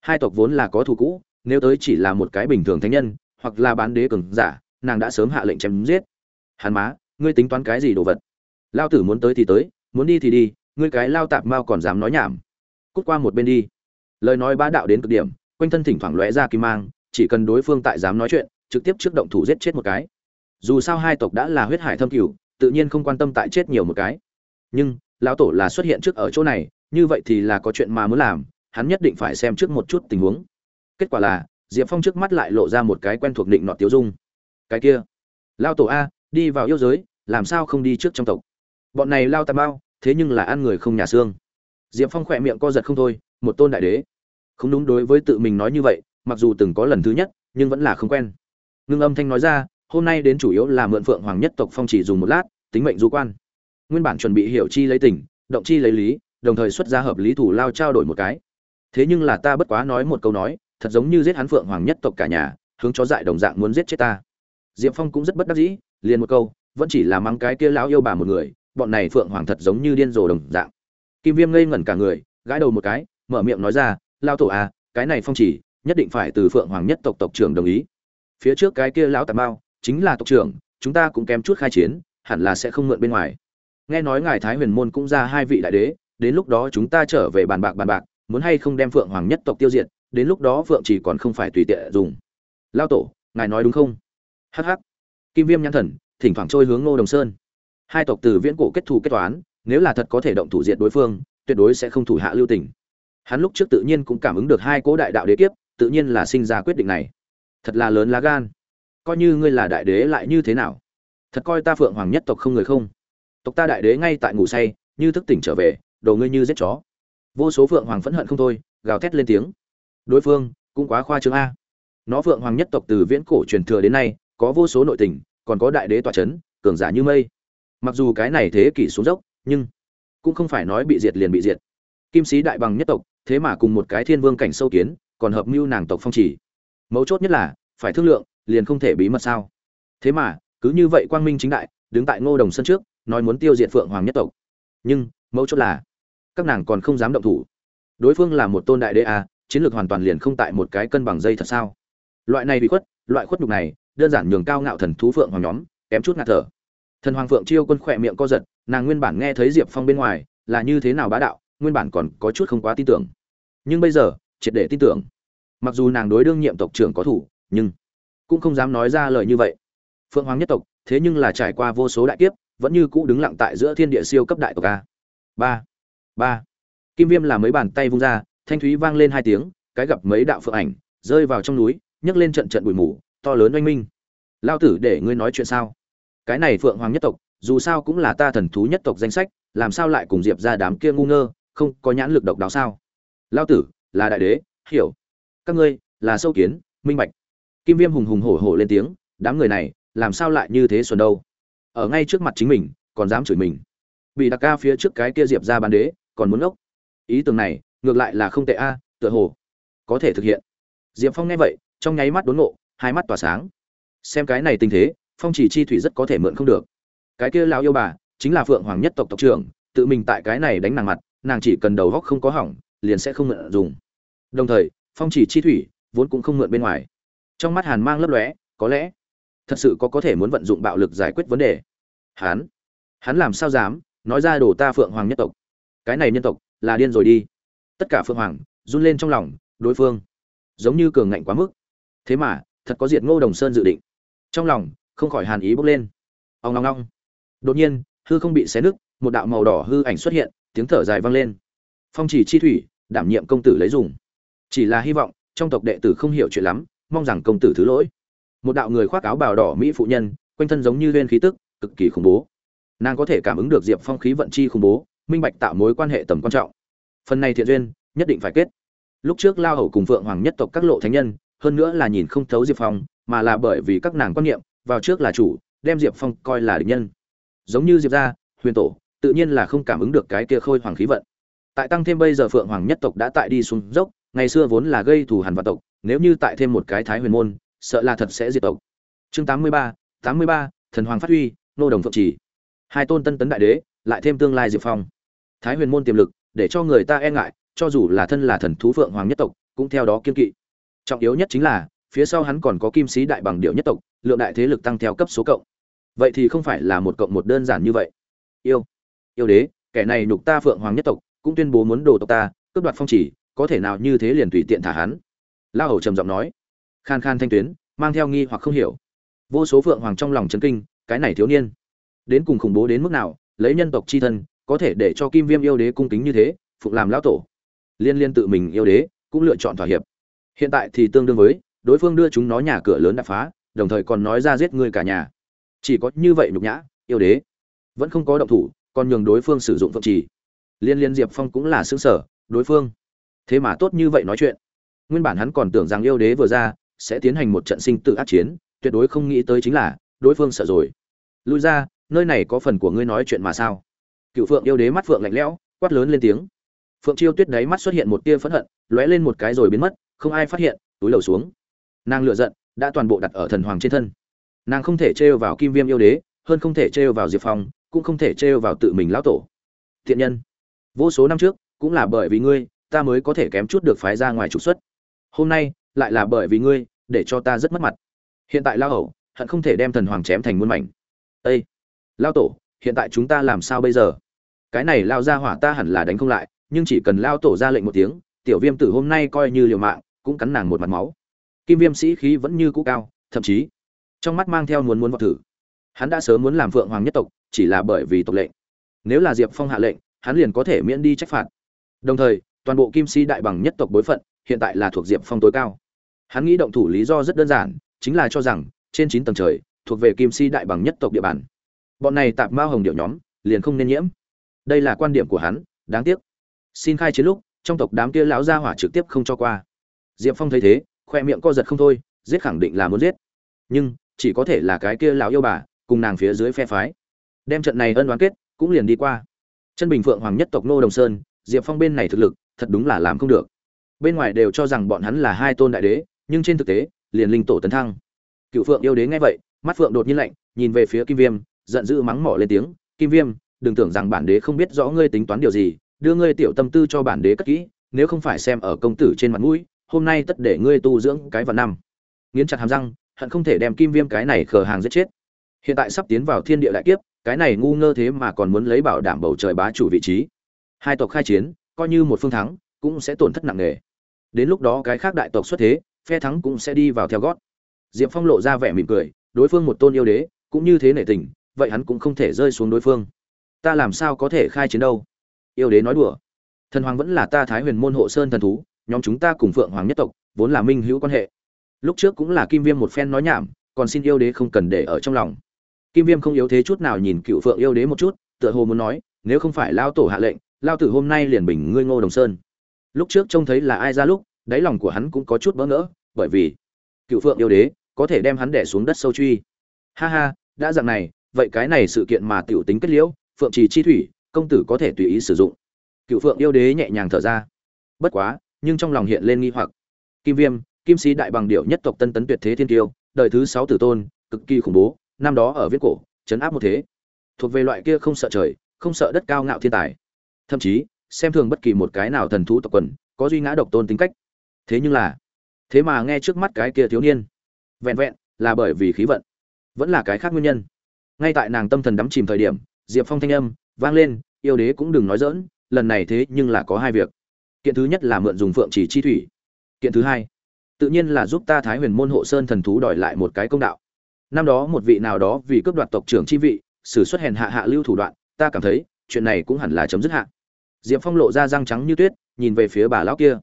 Hai tộc vốn là có thù cũ, nếu tới chỉ là một cái bình thường thánh nhân, hoặc là bán đế cường giả, nàng đã sớm hạ lệnh chém giết. Hàn má, ngươi tính toán cái gì đồ vật? Lao tử muốn tới thì tới, muốn đi thì đi, ngươi cái lao tạp mao còn dám nói nhảm. Cút qua một bên đi. Lời nói bá đạo đến cực điểm, quanh thân thỉnh thoảng lóe ra kim mang, chỉ cần đối phương tại dám nói chuyện, trực tiếp trước động thủ giết chết một cái. Dù sao hai tộc đã là huyết hải thâm cửu, tự nhiên không quan tâm tại chết nhiều một cái. Nhưng, lão tổ là xuất hiện trước ở chỗ này, như vậy thì là có chuyện mà muốn làm, hắn nhất định phải xem trước một chút tình huống. Kết quả là, diệp phong trước mắt lại lộ ra một cái quen thuộc định nọ tiêu dung. Cái kia. Lao tổ a, đi vào yêu giới, làm sao không đi trước trong tộc? Bọn này lao tà bao thế nhưng là ăn người không nhà xương. Diệp phong khỏe miệng co giật không thôi, một tôn đại đế. Không đúng đối với tự mình nói như vậy, mặc dù từng có lần thứ nhất, nhưng vẫn là không quen. Ngưng âm thanh nói ra, hôm nay đến chủ yếu là mượn phượng hoàng nhất tộc phong chỉ dùng một lát, tính mệnh du quan. Nguyên bản chuẩn bị hiểu chi lấy tình, động chi lấy lý, đồng thời xuất ra hợp lý thủ lao trao đổi một cái. Thế nhưng là ta bất quá nói một câu nói, thật giống như giết hắn phượng hoàng nhất tộc cả nhà, hướng chó dại đồng dạng muốn giết chết ta. Diệp phong cũng rất bất đắc dĩ, liền một câu, vẫn chỉ là mang cái kia lão yêu bà một người bọn này phượng hoàng thật giống như điên rồ đồng dạng. Kim viêm ngây ngẩn cả người, gãi đầu một cái, mở miệng nói ra lao tổ à cái này phong chỉ, nhất định phải từ phượng hoàng nhất tộc tộc trưởng đồng ý. Phía trước cái kia lão tà mao, chính là tộc trưởng, chúng ta cũng kém chút khai chiến, hẳn là sẽ không mượn bên ngoài. Nghe nói ngài thái huyền môn cũng ra hai vị đại đế, đến lúc đó chúng ta trở về bàn bạc bàn bạc, muốn hay không đem phượng hoàng nhất tộc tiêu diệt, đến lúc đó phượng chỉ còn không phải tùy tiện dùng. Lao tổ, ngài nói đúng không? Hh kim viêm nhãn thần, thỉnh thoảng trôi hướng ngô đồng sơn hai tộc từ viễn cổ kết thù kết toán, nếu là thật có thể động thủ diện đối phương, tuyệt đối sẽ không thủ hạ lưu tình. Hắn lúc trước tự nhiên cũng cảm ứng được hai cố đại đạo đế kiếp, tự nhiên là sinh ra quyết định này. Thật là lớn lá gan. Coi như ngươi là đại đế lại như thế nào? Thật coi ta phượng hoàng nhất tộc không người không? Tộc ta đại đế ngay tại ngủ say, như thức tỉnh trở về, đồ ngươi như giết chó. Vô số phượng hoàng phẫn hận không thôi, gào thét lên tiếng. Đối phương, cũng quá khoa trương a. Nó phượng hoàng nhất tộc từ viễn cổ truyền thừa đến nay, có vô số nội tình, còn có đại đế tọa c h ấ n cường giả như mây mặc dù cái này thế kỷ xuống dốc, nhưng cũng không phải nói bị diệt liền bị diệt. Kim sĩ đại bằng nhất tộc, thế mà cùng một cái thiên vương cảnh sâu kiến, còn hợp mưu nàng tộc phong chỉ mấu chốt nhất là, phải thương lượng, liền không thể bí mật sao? Thế mà, cứ như vậy quang minh chính đại, đứng tại ngô đồng sân trước, nói muốn tiêu diệt phượng hoàng nhất tộc. Nhưng, mấu chốt là, các nàng còn không dám động thủ. Đối phương là một tôn đại đế a chiến lược hoàn toàn liền không tại một cái cân bằng dây thật sao? Loại này bị khuất, loại khuất nhục này, đơn giản nhường cao ngạo thần thú phượng hoàng nhóm, kém chút ngạt thở thần hoàng phượng chiêu quân khỏe miệng co giật, nàng nguyên bản nghe thấy diệp phong bên ngoài là như thế nào bá đạo, nguyên bản còn có chút không quá tin tưởng. Nhưng bây giờ, triệt để tin tưởng. Mặc dù nàng đối đương nhiệm tộc trưởng có thủ, nhưng cũng không dám nói ra lời như vậy. Phượng hoàng nhất tộc, thế nhưng là trải qua vô số đại kiếp, vẫn như cũ đứng lặng tại giữa thiên địa siêu cấp đại tộc a. Ba ba. Kim viêm là mấy bàn tay vung ra, thanh thúy vang lên hai tiếng, cái gặp mấy đạo phượng ảnh, rơi vào trong núi, nhấc lên trận trận bụi mù, to lớn oanh minh. Lao tử để ngươi nói chuyện sao? Cái này phượng hoàng nhất tộc, dù sao cũng là ta thần thú nhất tộc danh sách, làm sao lại cùng diệp ra đám kia ngu ngơ, không có nhãn lực độc đáo sao? Lao tử, là đại đế, hiểu. Các ngươi, là sâu kiến, minh bạch. Kim viêm hùng hùng hổ hổ lên tiếng, đám người này, làm sao lại như thế xuân đâu? Ở ngay trước mặt chính mình, còn dám chửi mình. Bị đặc ca phía trước cái kia diệp ra bán đế, còn muốn ốc ý tưởng này, ngược lại là không tệ a, tựa hồ. Có thể thực hiện. Diệp phong nghe vậy, trong nháy mắt đốn ngộ, hai mắt tỏa sáng. Xem cái này tình thế phong chỉ chi thủy rất có thể mượn không được. Cái kia lao yêu bà, chính là phượng hoàng nhất tộc tộc trưởng, tự mình tại cái này đánh nàng mặt, nàng chỉ cần đầu góc không có hỏng, liền sẽ không mượn dùng. Đồng thời, phong chỉ chi thủy vốn cũng không mượn bên ngoài. Trong mắt hàn mang lấp lóe, có lẽ thật sự có có thể muốn vận dụng bạo lực giải quyết vấn đề. Hắn hắn làm sao dám nói ra đổ ta phượng hoàng nhất tộc? Cái này nhân tộc là điên rồi đi. Tất cả phượng hoàng run lên trong lòng, đối phương giống như cường ngạnh quá mức. Thế mà, thật có diệt ngô đồng sơn dự định. Trong lòng không khỏi hàn ý bốc lên. Ông ngong ngong đột nhiên, hư không bị xé nứt, một đạo màu đỏ hư ảnh xuất hiện, tiếng thở dài vang lên. Phong chỉ chi thủy, đảm nhiệm công tử lấy dùng. Chỉ là hy vọng, trong tộc đệ tử không hiểu chuyện lắm, mong rằng công tử thứ lỗi. Một đạo người khoác áo bào đỏ mỹ phụ nhân, quanh thân giống như lên khí tức, cực kỳ khủng bố. Nàng có thể cảm ứng được diệp phong khí vận chi khủng bố, minh bạch tạo mối quan hệ tầm quan trọng. Phần này thiện duyên, nhất định phải kết. Lúc trước lao hầu cùng phượng hoàng nhất tộc các lộ thánh nhân, hơn nữa là nhìn không thấu diệp phong, mà là bởi vì các nàng quan niệm vào trước là chủ, đem diệp phong coi là địch nhân. Giống như diệp gia, huyền tổ, tự nhiên là không cảm ứng được cái kia khôi hoàng khí vận. Tại tăng thêm bây giờ phượng hoàng nhất tộc đã tại đi xuống dốc, ngày xưa vốn là gây thù hằn vạn tộc, nếu như tại thêm một cái thái huyền môn, sợ là thật sẽ diệt tộc. Chương tám mươi ba, tám mươi ba, thần hoàng phát huy, nô đồng phượng chỉ. Hai tôn tân tấn đại đế, lại thêm tương lai diệp phong. Thái huyền môn tiềm lực, để cho người ta e ngại, cho dù là thân là thần thú phượng hoàng nhất tộc, cũng theo đó kiên kỵ. Trọng yếu nhất chính là phía sau hắn còn có kim sĩ đại bằng điệu nhất tộc, lượng đại thế lực tăng theo cấp số cộng. Vậy thì không phải là một cộng một đơn giản như vậy. Yêu yêu đế, kẻ này nhục ta phượng hoàng nhất tộc, cũng tuyên bố muốn đồ tộc ta, cướp đoạt phong chỉ, có thể nào như thế liền tùy tiện thả hắn? La hầu trầm giọng nói. Khan khan thanh tuyến, mang theo nghi hoặc không hiểu. Vô số phượng hoàng trong lòng chấn kinh, cái này thiếu niên, đến cùng khủng bố đến mức nào, lấy nhân tộc chi thân, có thể để cho kim viêm yêu đế cung kính như thế, phụng làm lão tổ. Liên liên tự mình yêu đế, cũng lựa chọn thỏa hiệp. Hiện tại thì tương đương với đối phương đưa chúng nó nhà cửa lớn đã phá, đồng thời còn nói ra giết người cả nhà. Chỉ có như vậy nhục nhã, yêu đế. Vẫn không có động thủ, còn nhường đối phương sử dụng phượng trì. Liên liên diệp phong cũng là xứng sở, đối phương. Thế mà tốt như vậy nói chuyện. Nguyên bản hắn còn tưởng rằng yêu đế vừa ra, sẽ tiến hành một trận sinh tự ác chiến, tuyệt đối không nghĩ tới chính là, đối phương sợ rồi. Lui ra, nơi này có phần của ngươi nói chuyện mà sao? Cựu phượng yêu đế mắt phượng lạnh lẽo, quát lớn lên tiếng. Phượng chiêu tuyết đáy mắt xuất hiện một tia phẫn hận, lóe lên một cái rồi biến mất, không ai phát hiện, túi lầu xuống nàng lựa giận, đã toàn bộ đặt ở thần hoàng trên thân. Nàng không thể trêu vào kim viêm yêu đế, hơn không thể trêu vào diệp phong, cũng không thể trêu vào tự mình lão tổ. Thiện nhân, vô số năm trước, cũng là bởi vì ngươi, ta mới có thể kém chút được phái ra ngoài trục xuất. Hôm nay, lại là bởi vì ngươi, để cho ta rất mất mặt. Hiện tại lao hầu hận không thể đem thần hoàng chém thành muôn mảnh. Ây lao tổ, hiện tại chúng ta làm sao bây giờ? Cái này lao ra hỏa ta hẳn là đánh không lại, nhưng chỉ cần lao tổ ra lệnh một tiếng, tiểu viêm tử hôm nay coi như liều mạng, cũng cắn nàng một mặt máu kim viêm sĩ khí vẫn như cũ cao, thậm chí trong mắt mang theo muốn muốn vào thử. Hắn đã sớm muốn làm phượng hoàng nhất tộc, chỉ là bởi vì tộc lệnh. Nếu là diệp phong hạ lệnh, hắn liền có thể miễn đi trách phạt. Đồng thời, toàn bộ kim sĩ đại bằng nhất tộc bối phận, hiện tại là thuộc diệp phong tối cao. Hắn nghĩ động thủ lý do rất đơn giản, chính là cho rằng, trên chín tầng trời, thuộc về kim si đại bằng nhất tộc địa bàn. Bọn này tạp mao hồng điệu nhóm, liền không nên nhiễm. Đây là quan điểm của hắn, đáng tiếc. Xin khai chiến lúc, trong tộc đám kia lão gia hỏa trực tiếp không cho qua. Diệp phong thấy thế khoe miệng co giật không thôi, giết khẳng định là muốn giết. Nhưng, chỉ có thể là cái kia lão yêu bà, cùng nàng phía dưới phe phái. Đem trận này ân đoán kết, cũng liền đi qua. Chân bình phượng hoàng nhất tộc nô đồng sơn, diệp phong bên này thực lực, thật đúng là làm không được. Bên ngoài đều cho rằng bọn hắn là hai tôn đại đế, nhưng trên thực tế, liền linh tổ tấn thăng. Cựu phượng yêu đế nghe vậy, mắt phượng đột nhiên lạnh, nhìn về phía kim viêm, giận dữ mắng mỏ lên tiếng, kim viêm, đừng tưởng rằng bản đế không biết rõ ngươi tính toán điều gì, đưa ngươi tiểu tâm tư cho bản đế cất kỹ, nếu không phải xem ở công tử trên mặt mũi hôm nay tất để ngươi tu dưỡng cái vật năm. Nghiến chặt hàm răng, hận không thể đem kim viêm cái này khờ hàng giết chết. Hiện tại sắp tiến vào thiên địa đại kiếp, cái này ngu ngơ thế mà còn muốn lấy bảo đảm bầu trời bá chủ vị trí. Hai tộc khai chiến, coi như một phương thắng, cũng sẽ tổn thất nặng nề. Đến lúc đó cái khác đại tộc xuất thế, phe thắng cũng sẽ đi vào theo gót. Diệp phong lộ ra vẻ mỉm cười, đối phương một tôn yêu đế, cũng như thế nể tình, vậy hắn cũng không thể rơi xuống đối phương. Ta làm sao có thể khai chiến đâu? Yêu đế nói đùa. Thần hoàng vẫn là ta thái huyền môn hộ sơn thần thú nhóm chúng ta cùng phượng hoàng nhất tộc, vốn là minh hữu quan hệ. Lúc trước cũng là kim viêm một phen nói nhảm, còn xin yêu đế không cần để ở trong lòng. Kim viêm không yếu thế chút nào nhìn cựu phượng yêu đế một chút, tựa hồ muốn nói, nếu không phải lao tổ hạ lệnh, lao tử hôm nay liền bình ngươi ngô đồng sơn. Lúc trước trông thấy là ai ra lúc, đáy lòng của hắn cũng có chút bỡ ngỡ, bởi vì cựu phượng yêu đế có thể đem hắn đẻ xuống đất sâu truy. Ha ha, đã dạng này, vậy cái này sự kiện mà tiểu tính kết liễu, phượng trì chi thủy, công tử có thể tùy ý sử dụng. Cựu phượng yêu đế nhẹ nhàng thở ra. Bất quá nhưng trong lòng hiện lên nghi hoặc. Kim viêm, kim sĩ đại bằng điệu nhất tộc tân tấn tuyệt thế thiên tiêu đời thứ sáu tử tôn, cực kỳ khủng bố, năm đó ở viết cổ, chấn áp một thế. Thuộc về loại kia không sợ trời, không sợ đất cao ngạo thiên tài. Thậm chí, xem thường bất kỳ một cái nào thần thú tộc quần, có duy ngã độc tôn tính cách. Thế nhưng là, thế mà nghe trước mắt cái kia thiếu niên. Vẹn vẹn, là bởi vì khí vận. Vẫn là cái khác nguyên nhân. Ngay tại nàng tâm thần đắm chìm thời điểm, diệp phong thanh âm vang lên, yêu đế cũng đừng nói dỡn lần này thế nhưng là có hai việc kiện thứ nhất là mượn dùng phượng chỉ chi thủy. Kiện thứ hai, tự nhiên là giúp ta thái huyền môn hộ sơn thần thú đòi lại một cái công đạo. Năm đó một vị nào đó vì cướp đoạt tộc trưởng chi vị xử xuất hèn hạ hạ lưu thủ đoạn, ta cảm thấy, chuyện này cũng hẳn là chấm dứt hạ. Diệp phong lộ ra răng trắng như tuyết, nhìn về phía bà lão kia.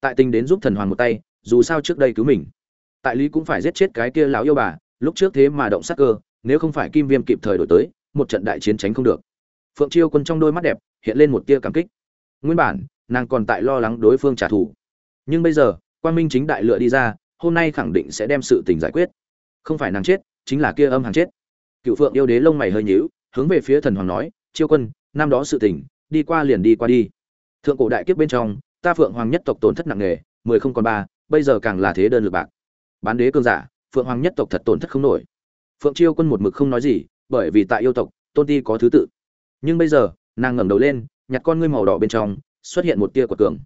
Tại tình đến giúp thần hoàng một tay, dù sao trước đây cứu mình. Tại lý cũng phải giết chết cái kia lão yêu bà, lúc trước thế mà động sắc cơ, nếu không phải kim viêm kịp thời đổi tới, một trận đại chiến tránh không được. Phượng chiêu quân trong đôi mắt đẹp, hiện lên một tia cảm kích. Nguyên bản nàng còn tại lo lắng đối phương trả thù. Nhưng bây giờ quan minh chính đại lựa đi ra, hôm nay khẳng định sẽ đem sự tình giải quyết. Không phải nàng chết, chính là kia âm hàng chết. Cựu phượng yêu đế lông mày hơi nhíu, hướng về phía thần hoàng nói, chiêu quân, năm đó sự tình, đi qua liền đi qua đi. Thượng cổ đại kiếp bên trong, ta phượng hoàng nhất tộc tổn thất nặng nề, mười không còn ba, bây giờ càng là thế đơn lược bạc. Bán đế cương giả, phượng hoàng nhất tộc thật tổn thất không nổi. Phượng chiêu quân một mực không nói gì, bởi vì tại yêu tộc, tôn ti có thứ tự. Nhưng bây giờ, nàng ngẩng đầu lên, nhặt con ngươi màu đỏ bên trong xuất hiện một tia của cường.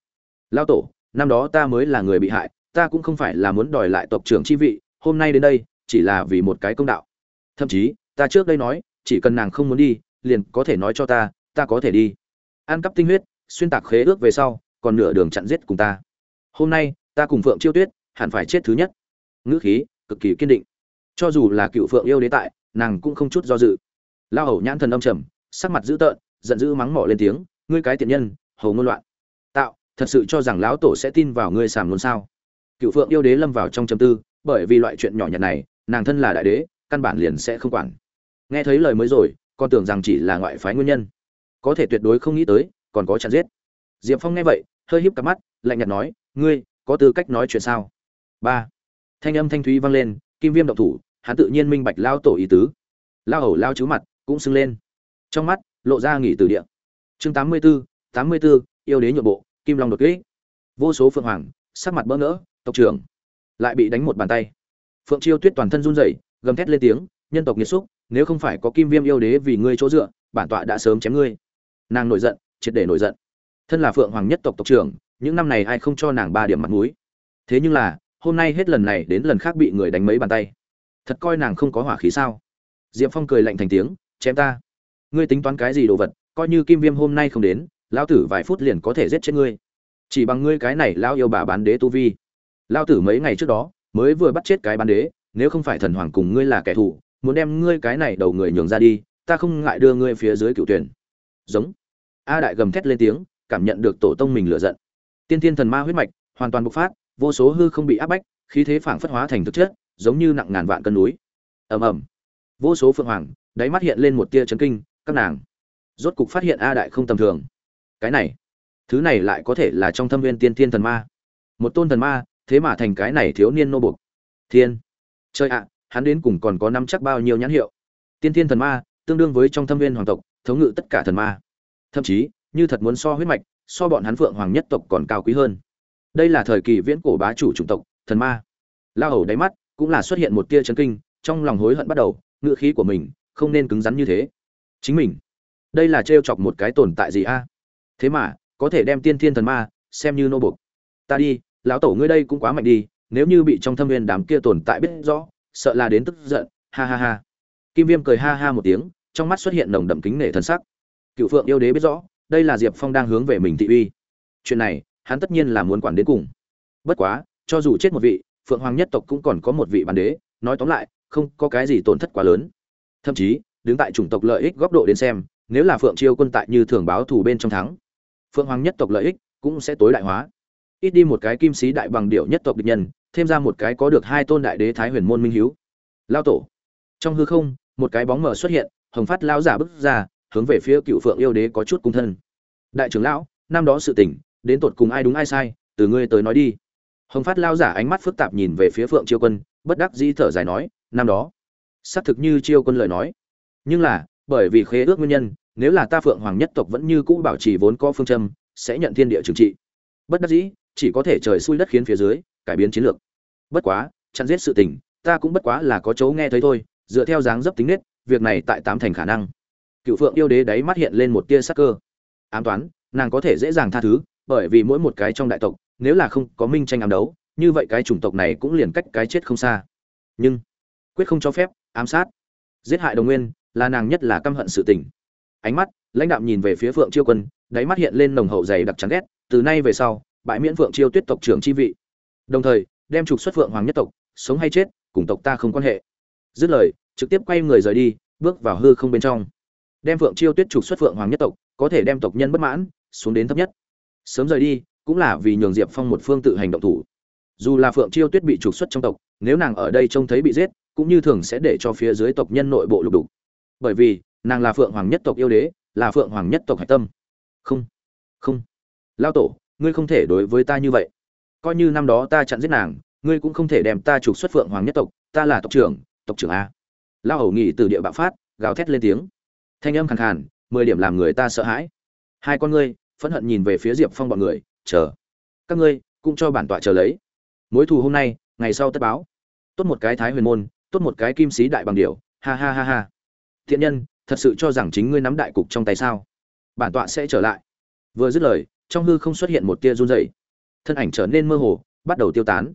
Lao tổ, năm đó ta mới là người bị hại, ta cũng không phải là muốn đòi lại tộc trưởng chi vị, hôm nay đến đây, chỉ là vì một cái công đạo. Thậm chí, ta trước đây nói, chỉ cần nàng không muốn đi, liền có thể nói cho ta ta có thể đi. Ăn cắp tinh huyết, xuyên tạc khế ước về sau, còn nửa đường chặn giết cùng ta. Hôm nay, ta cùng phượng chiêu tuyết, hẳn phải chết thứ nhất. Ngữ khí, cực kỳ kiên định. Cho dù là cựu phượng yêu đế tại, nàng cũng không chút do dự. Lao hầu nhãn thần âm trầm, sắc mặt dữ tợn, giận dữ mắng mỏ lên tiếng, ngươi cái tiện nhân hồ ngôn loạn. Tạo thật sự cho rằng lão tổ sẽ tin vào ngươi sàm luôn sao? Cựu phượng yêu đế lâm vào trong châm tư bởi vì loại chuyện nhỏ nhặt này nàng thân là đại đế căn bản liền sẽ không quản. Nghe thấy lời mới rồi con tưởng rằng chỉ là ngoại phái nguyên nhân. Có thể tuyệt đối không nghĩ tới còn có chặn giết. Diệp phong nghe vậy hơi híp cặp mắt lạnh nhạt nói ngươi có tư cách nói chuyện sao? Ba. Thanh âm thanh thúy vang lên kim viêm động thủ hắn tự nhiên minh bạch lao tổ ý tứ. Lao hầu lao chứ mặt cũng sưng lên. Trong mắt lộ ra nghỉ từ địa. Chương tám mươi 84, tám mươi 84, yêu đế nhượng bộ kim long đột kích. Vô số phượng hoàng sắc mặt bỡ ngỡ tộc trưởng lại bị đánh một bàn tay. Phượng chiêu tuyết toàn thân run rẩy gầm thét lên tiếng nhân tộc nghiệt xúc nếu không phải có kim viêm yêu đế vì ngươi chỗ dựa bản tọa đã sớm chém ngươi. Nàng nổi giận triệt để nổi giận. Thân là phượng hoàng nhất tộc tộc trưởng những năm này ai không cho nàng ba điểm mặt mũi. Thế nhưng là hôm nay hết lần này đến lần khác bị người đánh mấy bàn tay. Thật coi nàng không có hỏa khí sao? Diệp phong cười lạnh thành tiếng chém ta. Ngươi tính toán cái gì đồ vật coi như kim viêm hôm nay không đến lao tử vài phút liền có thể giết chết ngươi. Chỉ bằng ngươi cái này lao yêu bà bán đế tu vi. Lao tử mấy ngày trước đó mới vừa bắt chết cái bán đế, nếu không phải thần hoàng cùng ngươi là kẻ thù, muốn đem ngươi cái này đầu người nhường ra đi, ta không ngại đưa ngươi phía dưới cựu tuyển. Giống. A đại gầm thét lên tiếng, cảm nhận được tổ tông mình lựa giận. Tiên thiên thần ma huyết mạch hoàn toàn bộc phát, vô số hư không bị áp bách, khí thế phảng phất hóa thành thực chất, giống như nặng ngàn vạn cân núi. Ầm ầm. Vô số phượng hoàng, đáy mắt hiện lên một tia chấn kinh, các nàng rốt cục phát hiện a đại không tầm thường cái này, thứ này lại có thể là trong thâm viên tiên thiên thần ma. Một tôn thần ma, thế mà thành cái này thiếu niên nô buộc. Thiên. Chơi ạ, hắn đến cùng còn có năm chắc bao nhiêu nhãn hiệu? Tiên thiên thần ma, tương đương với trong thâm viên hoàng tộc, thống ngự tất cả thần ma. Thậm chí, như thật muốn so huyết mạch, so bọn hắn phượng hoàng nhất tộc còn cao quý hơn. Đây là thời kỳ viễn cổ bá chủ chủng tộc, thần ma. La hầu đáy mắt cũng là xuất hiện một tia chấn kinh, trong lòng hối hận bắt đầu ngựa khí của mình không nên cứng rắn như thế. Chính mình, đây là trêu chọc một cái tồn tại gì a? Thế mà, có thể đem tiên thiên thần ma, xem như nô bục ta đi, lão tổ ngươi đây cũng quá mạnh đi, nếu như bị trong thâm viên đám kia tồn tại biết rõ, sợ là đến tức giận, ha ha ha. Kim viêm cười ha ha một tiếng, trong mắt xuất hiện nồng đậm kính nể thần sắc. Cựu phượng yêu đế biết rõ, đây là diệp phong đang hướng về mình thị uy. Chuyện này, hắn tất nhiên là muốn quản đến cùng. Bất quá, cho dù chết một vị, phượng hoàng nhất tộc cũng còn có một vị bản đế, nói tóm lại, không có cái gì tổn thất quá lớn. Thậm chí, đứng tại chủng tộc lợi ích góc độ đến xem nếu là phượng chiêu quân tại như thường báo thù bên trong thắng, phượng hoàng nhất tộc lợi ích cũng sẽ tối đại hóa. Ít đi một cái kim sĩ đại bằng điệu nhất tộc địch nhân, thêm ra một cái có được hai tôn đại đế thái huyền môn minh hiếu. Lao tổ. Trong hư không, một cái bóng mờ xuất hiện, hồng phát lao giả bước ra, hướng về phía cựu phượng yêu đế có chút cung thân. Đại trưởng lão, năm đó sự tình, đến tột cùng ai đúng ai sai, từ ngươi tới nói đi. Hồng phát lao giả ánh mắt phức tạp nhìn về phía phượng chiêu quân, bất đắc dĩ thở dài nói, năm đó. Xác thực như chiêu quân lời nói. Nhưng là, bởi vì khế ước nguyên nhân nếu là ta phượng hoàng nhất tộc vẫn như cũ bảo trì vốn có phương châm, sẽ nhận thiên địa trừng trị. Bất đắc dĩ, chỉ có thể trời xui đất khiến phía dưới, cải biến chiến lược. Bất quá, chặn giết sự tình, ta cũng bất quá là có chỗ nghe thấy thôi, dựa theo dáng dấp tính nết, việc này tại tám thành khả năng. Cựu phượng yêu đế đáy mắt hiện lên một tia sắc cơ. Ám toán, nàng có thể dễ dàng tha thứ, bởi vì mỗi một cái trong đại tộc, nếu là không có minh tranh ám đấu, như vậy cái chủng tộc này cũng liền cách cái chết không xa. Nhưng, quyết không cho phép, ám sát. Giết hại đồng nguyên, là nàng nhất là căm hận sự tình ánh mắt, lãnh đạo nhìn về phía phượng chiêu quân, đáy mắt hiện lên nồng hậu dày đặc chán ghét, từ nay về sau, bãi miễn phượng chiêu tuyết tộc trưởng chi vị. Đồng thời, đem trục xuất phượng hoàng nhất tộc, sống hay chết, cùng tộc ta không quan hệ. Dứt lời, trực tiếp quay người rời đi, bước vào hư không bên trong. Đem phượng chiêu tuyết trục xuất phượng hoàng nhất tộc, có thể đem tộc nhân bất mãn, xuống đến thấp nhất. Sớm rời đi, cũng là vì nhường diệp phong một phương tự hành động thủ. Dù là phượng chiêu tuyết bị trục xuất trong tộc, nếu nàng ở đây trông thấy bị giết, cũng như thường sẽ để cho phía dưới tộc nhân nội bộ lục đục. Bởi vì nàng là phượng hoàng nhất tộc yêu đế, là phượng hoàng nhất tộc hạch tâm. Không không. Lao tổ, ngươi không thể đối với ta như vậy. Coi như năm đó ta chặn giết nàng, ngươi cũng không thể đem ta trục xuất phượng hoàng nhất tộc, ta là tộc trưởng tộc trưởng a. Lao hầu nghị từ địa bạo phát, gào thét lên tiếng. Thanh âm khàn khàn, mười điểm làm người ta sợ hãi. Hai con ngươi, phẫn hận nhìn về phía diệp phong bọn người, chờ, các ngươi cũng cho bản tọa chờ lấy. Mối thù hôm nay, ngày sau tất báo. Tốt một cái thái huyền môn, tốt một cái kim sĩ đại bằng điều ha ha ha ha. Thiện nhân thật sự cho rằng chính ngươi nắm đại cục trong tay sao? Bản tọa sẽ trở lại. Vừa dứt lời, trong hư không xuất hiện một tia run rẩy. Thân ảnh trở nên mơ hồ, bắt đầu tiêu tán.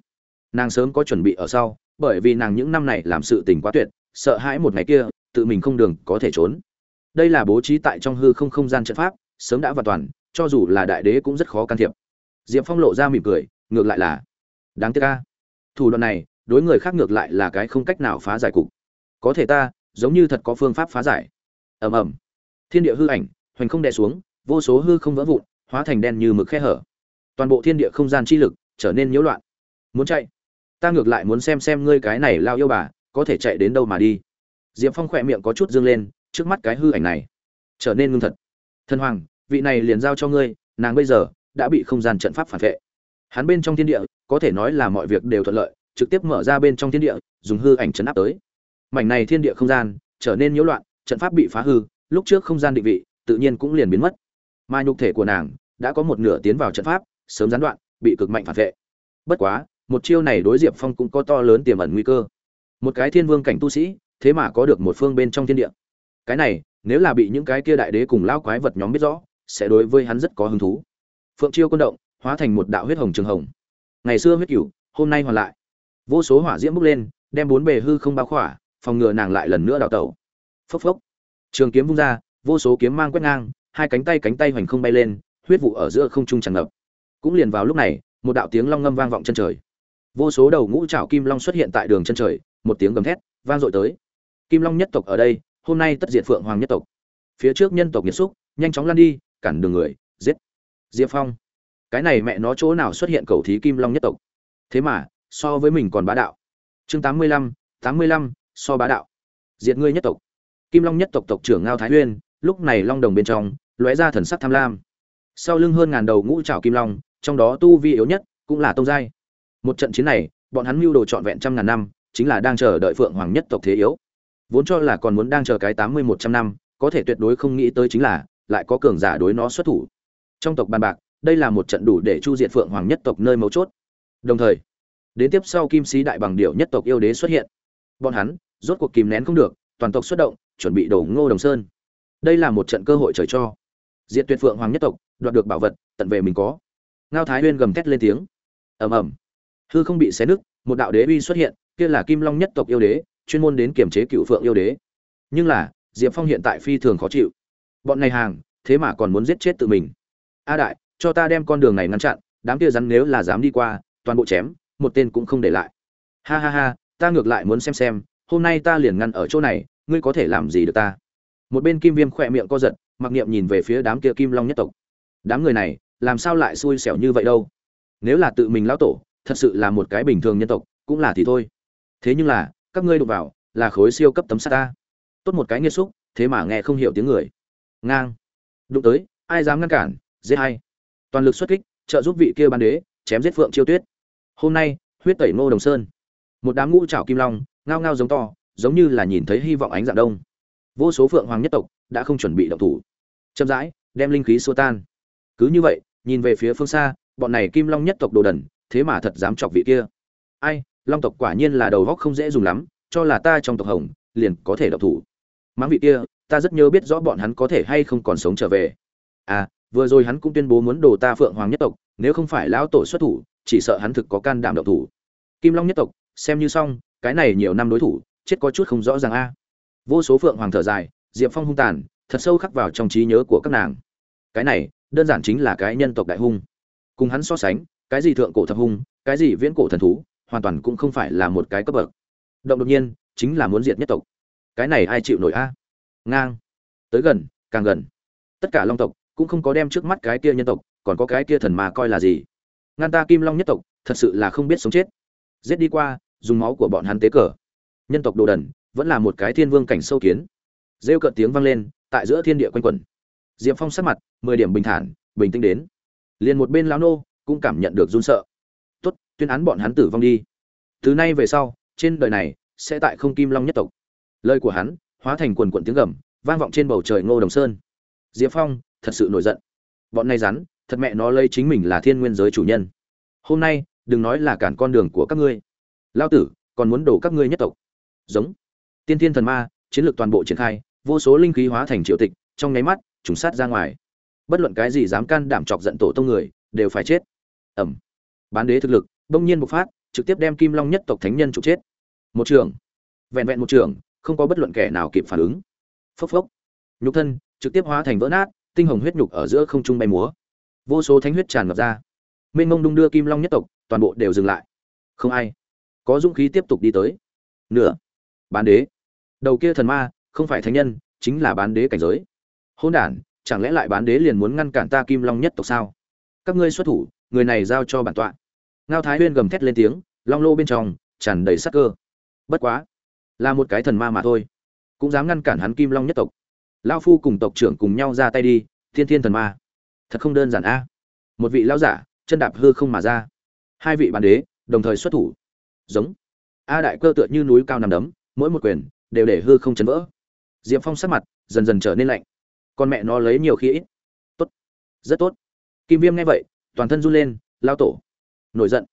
Nàng sớm có chuẩn bị ở sau, bởi vì nàng những năm này làm sự tình quá tuyệt, sợ hãi một ngày kia, tự mình không đường có thể trốn. Đây là bố trí tại trong hư không không gian trận pháp, sớm đã và toàn, cho dù là đại đế cũng rất khó can thiệp. Diệp phong lộ ra mỉm cười, ngược lại là, đáng tiếc ca thủ đoạn này, đối người khác ngược lại là cái không cách nào phá giải cục. Có thể ta, giống như thật có phương pháp phá giải ầm ầm. Thiên địa hư ảnh, hoành không đè xuống, vô số hư không vỡ vụn, hóa thành đen như mực khe hở. Toàn bộ thiên địa không gian chi lực trở nên nhiễu loạn. Muốn chạy? Ta ngược lại muốn xem xem ngươi cái này lao yêu bà, có thể chạy đến đâu mà đi. Diệp phong khỏe miệng có chút dương lên, trước mắt cái hư ảnh này trở nên ngưng thật. Thân hoàng, vị này liền giao cho ngươi, nàng bây giờ đã bị không gian trận pháp phản vệ. Hắn bên trong thiên địa, có thể nói là mọi việc đều thuận lợi, trực tiếp mở ra bên trong thiên địa, dùng hư ảnh chấn áp tới. Mảnh này thiên địa không gian trở nên nhiễu loạn trận pháp bị phá hư, lúc trước không gian định vị, tự nhiên cũng liền biến mất. Mà nhục thể của nàng đã có một nửa tiến vào trận pháp, sớm gián đoạn, bị cực mạnh phản vệ. Bất quá, một chiêu này đối diệp phong cũng có to lớn tiềm ẩn nguy cơ. Một cái thiên vương cảnh tu sĩ, thế mà có được một phương bên trong thiên địa. Cái này, nếu là bị những cái kia đại đế cùng lao quái vật nhóm biết rõ, sẽ đối với hắn rất có hứng thú. Phượng chiêu quân động, hóa thành một đạo huyết hồng trường hồng. Ngày xưa huyết cửu, hôm nay hoàn lại. Vô số hỏa diễm bốc lên, đem bốn bề hư không bao khỏa, phòng ngừa nàng lại lần nữa đào tẩu phốc phốc. Trường kiếm vung ra, vô số kiếm mang quét ngang, hai cánh tay cánh tay hoành không bay lên, huyết vụ ở giữa không trung tràn ngập. Cũng liền vào lúc này, một đạo tiếng long ngâm vang vọng chân trời. Vô số đầu ngũ trảo kim long xuất hiện tại đường chân trời, một tiếng gầm thét vang dội tới. Kim long nhất tộc ở đây, hôm nay tất diệt phượng hoàng nhất tộc. Phía trước nhân tộc nhiệt xúc, nhanh chóng lan đi, cản đường người, giết. Diệp phong. Cái này mẹ nó chỗ nào xuất hiện cầu thí kim long nhất tộc? Thế mà, so với mình còn bá đạo. Chương tám mươi lăm, tám mươi lăm, so bá đạo. Diệt ngươi nhất tộc kim long nhất tộc tộc trưởng ngao thái huyên lúc này long đồng bên trong, lóe ra thần sắc tham lam. Sau lưng hơn ngàn đầu ngũ trảo kim long, trong đó tu vi yếu nhất cũng là tông giai. Một trận chiến này, bọn hắn mưu đồ trọn vẹn trăm ngàn năm, chính là đang chờ đợi phượng hoàng nhất tộc thế yếu. Vốn cho là còn muốn đang chờ cái tám mươi một trăm năm, có thể tuyệt đối không nghĩ tới chính là, lại có cường giả đối nó xuất thủ. Trong tộc bàn bạc, đây là một trận đủ để chu diệt phượng hoàng nhất tộc nơi mấu chốt. Đồng thời, đến tiếp sau kim sĩ đại bằng điệu nhất tộc yêu đế xuất hiện. Bọn hắn, rốt cuộc kìm nén không được, toàn tộc xuất động chuẩn bị đổ ngô đồng sơn. Đây là một trận cơ hội trời cho. Diệt tuyệt phượng hoàng nhất tộc, đoạt được bảo vật, tận về mình có. Ngao thái huyên gầm thét lên tiếng. Ầm ầm. Hư không bị xé nứt, một đạo đế uy xuất hiện, kia là kim long nhất tộc yêu đế, chuyên môn đến kiểm chế cựu phượng yêu đế. Nhưng là, diệp phong hiện tại phi thường khó chịu. Bọn này hàng, thế mà còn muốn giết chết tự mình. A đại, cho ta đem con đường này ngăn chặn, đám kia rắn nếu là dám đi qua, toàn bộ chém, một tên cũng không để lại. Ha ha ha, ta ngược lại muốn xem xem, hôm nay ta liền ngăn ở chỗ này ngươi có thể làm gì được ta? Một bên kim viêm khỏe miệng co giật, mặc niệm nhìn về phía đám kia kim long nhất tộc. Đám người này, làm sao lại xui xẻo như vậy đâu? Nếu là tự mình lão tổ, thật sự là một cái bình thường nhân tộc, cũng là thì thôi. Thế nhưng là, các ngươi đụng vào, là khối siêu cấp tấm sắt ta. Tốt một cái nghiêm xúc, thế mà nghe không hiểu tiếng người. Ngang. Đụng tới, ai dám ngăn cản, giết hay toàn lực xuất kích, trợ giúp vị kia ban đế, chém giết phượng chiêu tuyết. Hôm nay, huyết tẩy ngô đồng sơn. Một đám ngũ trảo kim long, ngao ngao giống to giống như là nhìn thấy hy vọng ánh dạng đông. Vô số phượng hoàng nhất tộc đã không chuẩn bị động thủ. Chậm rãi, đem linh khí xua tan. Cứ như vậy, nhìn về phía phương xa, bọn này kim long nhất tộc đồ đần, thế mà thật dám chọc vị kia. Ai, long tộc quả nhiên là đầu góc không dễ dùng lắm, cho là ta trong tộc hồng, liền có thể độc thủ. Mắng vị kia, ta rất nhớ biết rõ bọn hắn có thể hay không còn sống trở về. À vừa rồi hắn cũng tuyên bố muốn đồ ta phượng hoàng nhất tộc, nếu không phải lão tổ xuất thủ, chỉ sợ hắn thực có can đảm độc thủ. Kim long nhất tộc, xem như xong, cái này nhiều năm đối thủ chết có chút không rõ ràng a. Vô số phượng hoàng thở dài, diệp phong hung tàn, thật sâu khắc vào trong trí nhớ của các nàng. Cái này, đơn giản chính là cái nhân tộc đại hung. Cùng hắn so sánh, cái gì thượng cổ thập hung, cái gì viễn cổ thần thú, hoàn toàn cũng không phải là một cái cấp bậc. Động đột nhiên, chính là muốn diệt nhất tộc. Cái này ai chịu nổi a? Ngang. Tới gần, càng gần. Tất cả long tộc cũng không có đem trước mắt cái kia nhân tộc, còn có cái kia thần mà coi là gì. Ngăn ta kim long nhất tộc, thật sự là không biết sống chết. Giết đi qua, dùng máu của bọn hắn tế cờ nhân tộc đồ đần, vẫn là một cái thiên vương cảnh sâu kiến. Rêu cợt tiếng vang lên, tại giữa thiên địa quanh quẩn. Diệp phong sắc mặt, mười điểm bình thản, bình tĩnh đến. Liền một bên lão nô, cũng cảm nhận được run sợ. Tốt, tuyên án bọn hắn tử vong đi. Từ nay về sau, trên đời này, sẽ tại không kim long nhất tộc. Lời của hắn, hóa thành quần quận tiếng gầm, vang vọng trên bầu trời ngô đồng sơn. Diệp phong, thật sự nổi giận. Bọn này rắn, thật mẹ nó lấy chính mình là thiên nguyên giới chủ nhân. Hôm nay, đừng nói là cản con đường của các ngươi. Lao tử, còn muốn đổ các ngươi nhất tộc giống. Tiên thiên thần ma, chiến lược toàn bộ triển khai, vô số linh khí hóa thành triệu tịch, trong nháy mắt, trùng sát ra ngoài. Bất luận cái gì dám can đảm chọc giận tổ tông người, đều phải chết. Ẩm. Bán đế thực lực, bỗng nhiên bộc phát, trực tiếp đem kim long nhất tộc thánh nhân trục chết. Một trường. Vẹn vẹn một trường, không có bất luận kẻ nào kịp phản ứng. Phốc phốc. Nhục thân, trực tiếp hóa thành vỡ nát, tinh hồng huyết nhục ở giữa không trung bay múa. Vô số thánh huyết tràn ngập ra. Mênh mông đung đưa kim long nhất tộc, toàn bộ đều dừng lại. Không ai. Có dũng khí tiếp tục đi tới. Nửa bán đế. Đầu kia thần ma, không phải thánh nhân, chính là bán đế cảnh giới. Hôn đản, chẳng lẽ lại bán đế liền muốn ngăn cản ta kim long nhất tộc sao? Các ngươi xuất thủ, người này giao cho bản tọa. Ngao thái huyên gầm thét lên tiếng, long lô bên trong, tràn đầy sắc cơ. Bất quá, là một cái thần ma mà thôi. Cũng dám ngăn cản hắn kim long nhất tộc. Lao phu cùng tộc trưởng cùng nhau ra tay đi, thiên thiên thần ma. Thật không đơn giản a. Một vị lao giả, chân đạp hư không mà ra. Hai vị bán đế, đồng thời xuất thủ. Giống. A đại cơ tựa như núi cao nằm đấm mỗi một quyền đều để hư không chấn vỡ. Diệp phong sắc mặt dần dần trở nên lạnh. Con mẹ nó lấy nhiều khí ít. Tốt. Rất tốt. Kim viêm nghe vậy, toàn thân run lên, lao tổ. Nổi giận.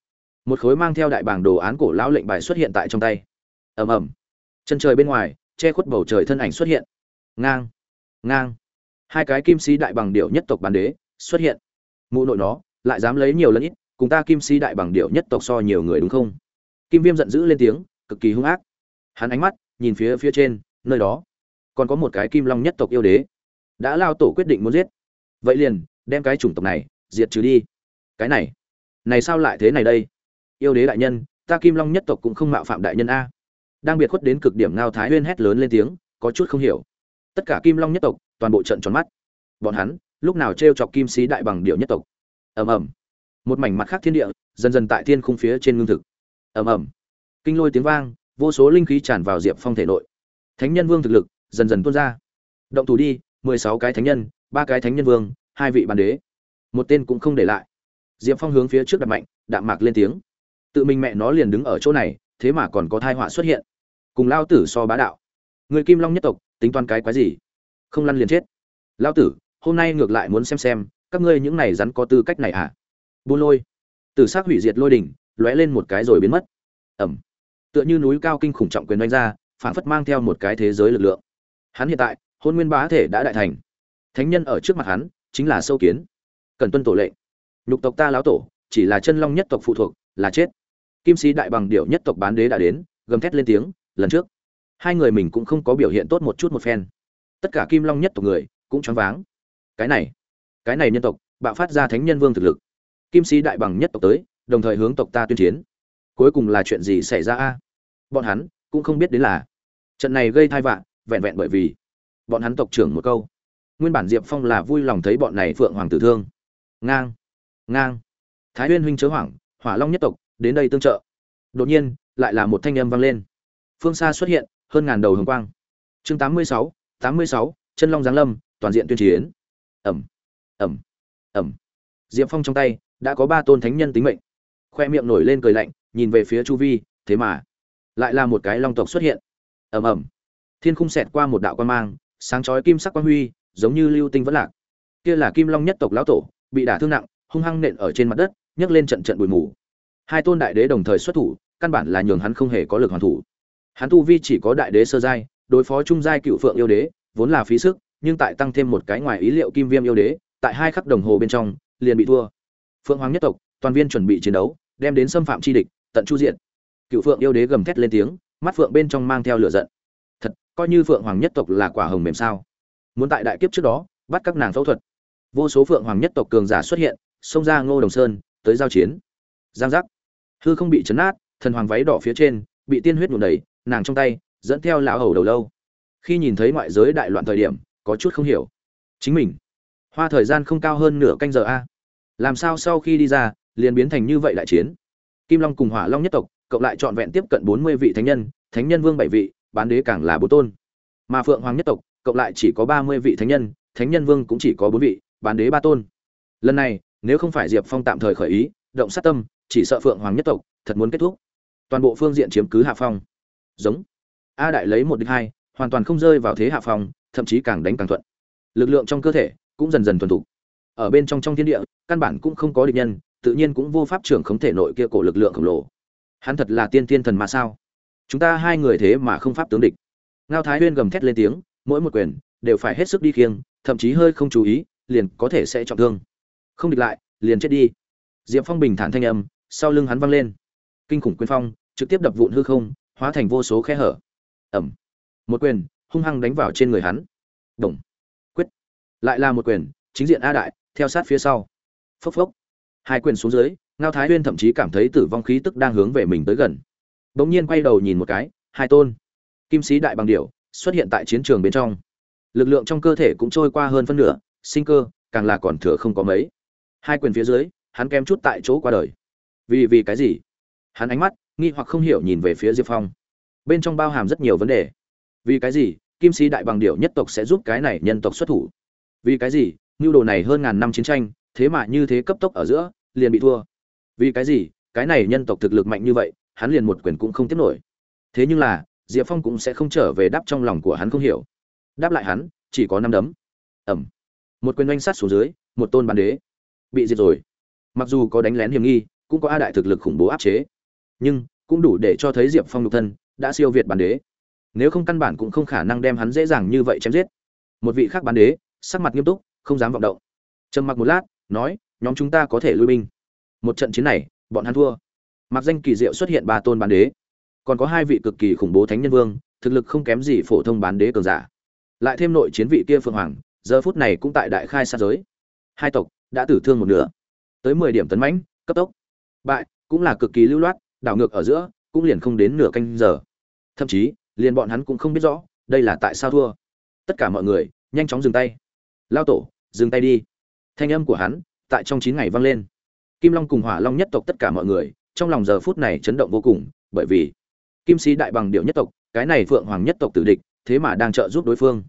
Một khối mang theo đại bảng đồ án cổ lão lệnh bài xuất hiện tại trong tay. Ầm ầm. Chân trời bên ngoài, che khuất bầu trời thân ảnh xuất hiện. Ngang. Ngang. Hai cái kim sĩ đại bằng điệu nhất tộc bản đế xuất hiện. Mụ nội nó lại dám lấy nhiều lần ít, cùng ta kim sĩ đại bằng điệu nhất tộc so nhiều người đúng không? Kim viêm giận dữ lên tiếng, cực kỳ hung ác hắn ánh mắt nhìn phía phía trên, nơi đó còn có một cái kim long nhất tộc yêu đế. Đã lao tổ quyết định muốn giết. Vậy liền, đem cái chủng tộc này diệt trừ đi. Cái này này sao lại thế này đây? Yêu đế đại nhân, ta kim long nhất tộc cũng không mạo phạm đại nhân a. Đang biệt khuất đến cực điểm ngao thái huyên hét lớn lên tiếng, có chút không hiểu. Tất cả kim long nhất tộc, toàn bộ trận tròn mắt. Bọn hắn, lúc nào t r e o chọc kim sĩ đại bằng điệu nhất tộc? Ầm ầm. Một mảnh mặt khác thiên địa, dần dần tại thiên khung phía trên ngưng thực. Ầm ầm. Kinh lôi tiếng vang vô số linh khí tràn vào diệp phong thể nội. Thánh nhân vương thực lực dần dần tuôn ra. Động thủ đi, mười sáu cái thánh nhân, ba cái thánh nhân vương, hai vị bàn đế. Một tên cũng không để lại. Diệp phong hướng phía trước đặt mạnh, đạm mạc lên tiếng. Tự mình mẹ nó liền đứng ở chỗ này, thế mà còn có thai họa xuất hiện. Cùng lao tử so bá đạo. Người kim long nhất tộc, tính toán cái quái gì? Không lăn liền chết. Lao tử, hôm nay ngược lại muốn xem xem, các ngươi những này rắn có tư cách này à buôn lôi. Từ s hủy diệt lôi đỉnh, lóe lên một cái rồi biến mất. Ẩm tựa như núi cao kinh khủng trọng quyền đánh ra phản phất mang theo một cái thế giới lực lượng. Hắn hiện tại, hôn nguyên bá thể đã đại thành. Thánh nhân ở trước mặt hắn, chính là sâu kiến. Cần tuân tổ lệnh. Nhục tộc ta lão tổ, chỉ là chân long nhất tộc phụ thuộc, là chết. Kim sĩ đại bằng điệu nhất tộc bán đế đã đến, gầm thét lên tiếng, lần trước. Hai người mình cũng không có biểu hiện tốt một chút một phen. Tất cả kim long nhất tộc người, cũng choáng váng. Cái này cái này nhân tộc, bạo phát ra thánh nhân vương thực lực. Kim sĩ đại bằng nhất tộc tới, đồng thời hướng tộc ta tuyên chiến cuối cùng là chuyện gì xảy ra a? Bọn hắn cũng không biết đến là trận này gây thai vạ, vẹn vẹn bởi vì bọn hắn tộc trưởng một câu. Nguyên bản diệp phong là vui lòng thấy bọn này phượng hoàng tử thương. Ngang ngang. Thái huyên huynh chớ hoảng, hỏa long nhất tộc, đến đây tương trợ. Đột nhiên, lại là một thanh âm vang lên. Phương xa xuất hiện, hơn ngàn đầu hồng quang. Chương tám mươi sáu, tám mươi sáu, chân long giáng lâm, toàn diện tuyên chiến. Ẩm ẩm ẩm. Diệp phong trong tay đã có ba tôn thánh nhân tính mệnh khoe miệng nổi lên cười lạnh nhìn về phía chu vi thế mà lại là một cái long tộc xuất hiện. Ầm ầm, thiên khung xẹt qua một đạo quan mang sáng chói kim sắc quang huy giống như lưu tinh vẫn lạc. Kia là kim long nhất tộc lão tổ bị đả thương nặng hung hăng nện ở trên mặt đất nhấc lên trận trận bụi mù. Hai tôn đại đế đồng thời xuất thủ căn bản là nhường hắn không hề có lực hoàn thủ. Hắn tu vi chỉ có đại đế sơ giai đối phó trung giai cựu phượng yêu đế vốn là phí sức nhưng tại tăng thêm một cái ngoài ý liệu kim viêm yêu đế tại hai khắc đồng hồ bên trong liền bị thua. Phượng hoàng nhất tộc toàn viên chuẩn bị chiến đấu đem đến xâm phạm chi địch, tận chu diện cựu phượng yêu đế gầm thét lên tiếng, mắt phượng bên trong mang theo lửa giận. Thật, coi như phượng hoàng nhất tộc là quả hồng mềm sao? Muốn tại đại kiếp trước đó, bắt các nàng phẫu thuật. Vô số phượng hoàng nhất tộc cường giả xuất hiện, xông ra ngô đồng sơn, tới giao chiến. Giang giác. Hư không bị chấn nát, thần hoàng váy đỏ phía trên, bị tiên huyết nhuộm đầy, nàng trong tay, dẫn theo lão hầu đầu lâu. Khi nhìn thấy ngoại giới đại loạn thời điểm, có chút không hiểu. Chính mình, hoa thời gian không cao hơn nửa canh giờ a. Làm sao sau khi đi ra liền biến thành như vậy đại chiến. Kim long cùng hỏa long nhất tộc, cộng lại trọn vẹn tiếp cận bốn mươi vị thánh nhân thánh nhân vương bảy vị, bán đế càng là bốn tôn. Mà phượng hoàng nhất tộc, cộng lại chỉ có ba mươi vị thánh nhân thánh nhân vương cũng chỉ có bốn vị, bán đế ba tôn. Lần này, nếu không phải diệp phong tạm thời khởi ý, động sát tâm, chỉ sợ phượng hoàng nhất tộc thật muốn kết thúc. Toàn bộ phương diện chiếm cứ hạ phong. Giống. A đại lấy một địch hai, hoàn toàn không rơi vào thế hạ phong, thậm chí càng đánh càng thuận. Lực lượng trong cơ thể cũng dần dần thuần thục. Ở bên trong trong thiên địa, căn bản cũng không có địch nhân tự nhiên cũng vô pháp trưởng không thể nội kia cổ lực lượng khổng lồ. Hắn thật là tiên tiên thần mà sao? Chúng ta hai người thế mà không pháp tướng địch. Ngao thái huyên gầm thét lên tiếng, mỗi một quyền đều phải hết sức đi khiêng, thậm chí hơi không chú ý, liền có thể sẽ trọng thương. Không địch lại, liền chết đi. Diệp phong bình thản thanh âm, sau lưng hắn văng lên. Kinh khủng quyền phong, trực tiếp đập vụn hư không, hóa thành vô số khe hở. Ẩm. Một quyền, hung hăng đánh vào trên người hắn. Đồng quyết. Lại là một quyền, chính diện a đại, theo sát phía sau. Phốc phốc hai quyền xuống dưới, ngao thái huyên thậm chí cảm thấy tử vong khí tức đang hướng về mình tới gần. Bỗng nhiên quay đầu nhìn một cái, hai tôn. Kim sĩ đại bằng điểu, xuất hiện tại chiến trường bên trong. Lực lượng trong cơ thể cũng trôi qua hơn phân nửa, sinh cơ, càng là còn thừa không có mấy. Hai quyền phía dưới, hắn kém chút tại chỗ qua đời. Vì vì cái gì? Hắn ánh mắt, nghi hoặc không hiểu nhìn về phía diệp phong. Bên trong bao hàm rất nhiều vấn đề. Vì cái gì? Kim sĩ đại bằng điệu nhất tộc sẽ giúp cái này nhân tộc xuất thủ. Vì cái gì? Mưu đồ này hơn ngàn năm chiến tranh thế mà như thế cấp tốc ở giữa, liền bị thua. Vì cái gì? Cái này nhân tộc thực lực mạnh như vậy, hắn liền một quyền cũng không tiếp nổi. Thế nhưng là, diệp phong cũng sẽ không trở về đáp trong lòng của hắn không hiểu. Đáp lại hắn, chỉ có năm đấm. Ẩm. Một quyền oanh sát xuống dưới, một tôn bàn đế. Bị diệt rồi. Mặc dù có đánh lén hiểm nghi, cũng có a đại thực lực khủng bố áp chế. Nhưng, cũng đủ để cho thấy diệp phong nhục thân, đã siêu việt bàn đế. Nếu không căn bản cũng không khả năng đem hắn dễ dàng như vậy chém giết. Một vị khác bán đế, sắc mặt nghiêm túc, không dám vọng động. Trầm mặc một lát nói, nhóm chúng ta có thể lui binh. Một trận chiến này, bọn hắn thua. Mặc danh kỳ diệu xuất hiện ba tôn bán đế. Còn có hai vị cực kỳ khủng bố thánh nhân vương, thực lực không kém gì phổ thông bán đế cường giả. Lại thêm nội chiến vị kia phượng hoàng, giờ phút này cũng tại đại khai sát giới. Hai tộc đã tử thương một nửa. Tới mười điểm tấn mãnh, cấp tốc. Bại, cũng là cực kỳ lưu loát, đảo ngược ở giữa, cũng liền không đến nửa canh giờ. Thậm chí, liền bọn hắn cũng không biết rõ, đây là tại sao thua. Tất cả mọi người, nhanh chóng dừng tay. Lao tổ, dừng tay đi thanh âm của hắn tại trong chín ngày vang lên. Kim long cùng hỏa long nhất tộc tất cả mọi người, trong lòng giờ phút này chấn động vô cùng, bởi vì kim sĩ đại bằng điệu nhất tộc, cái này phượng hoàng nhất tộc tử địch, thế mà đang trợ giúp đối phương.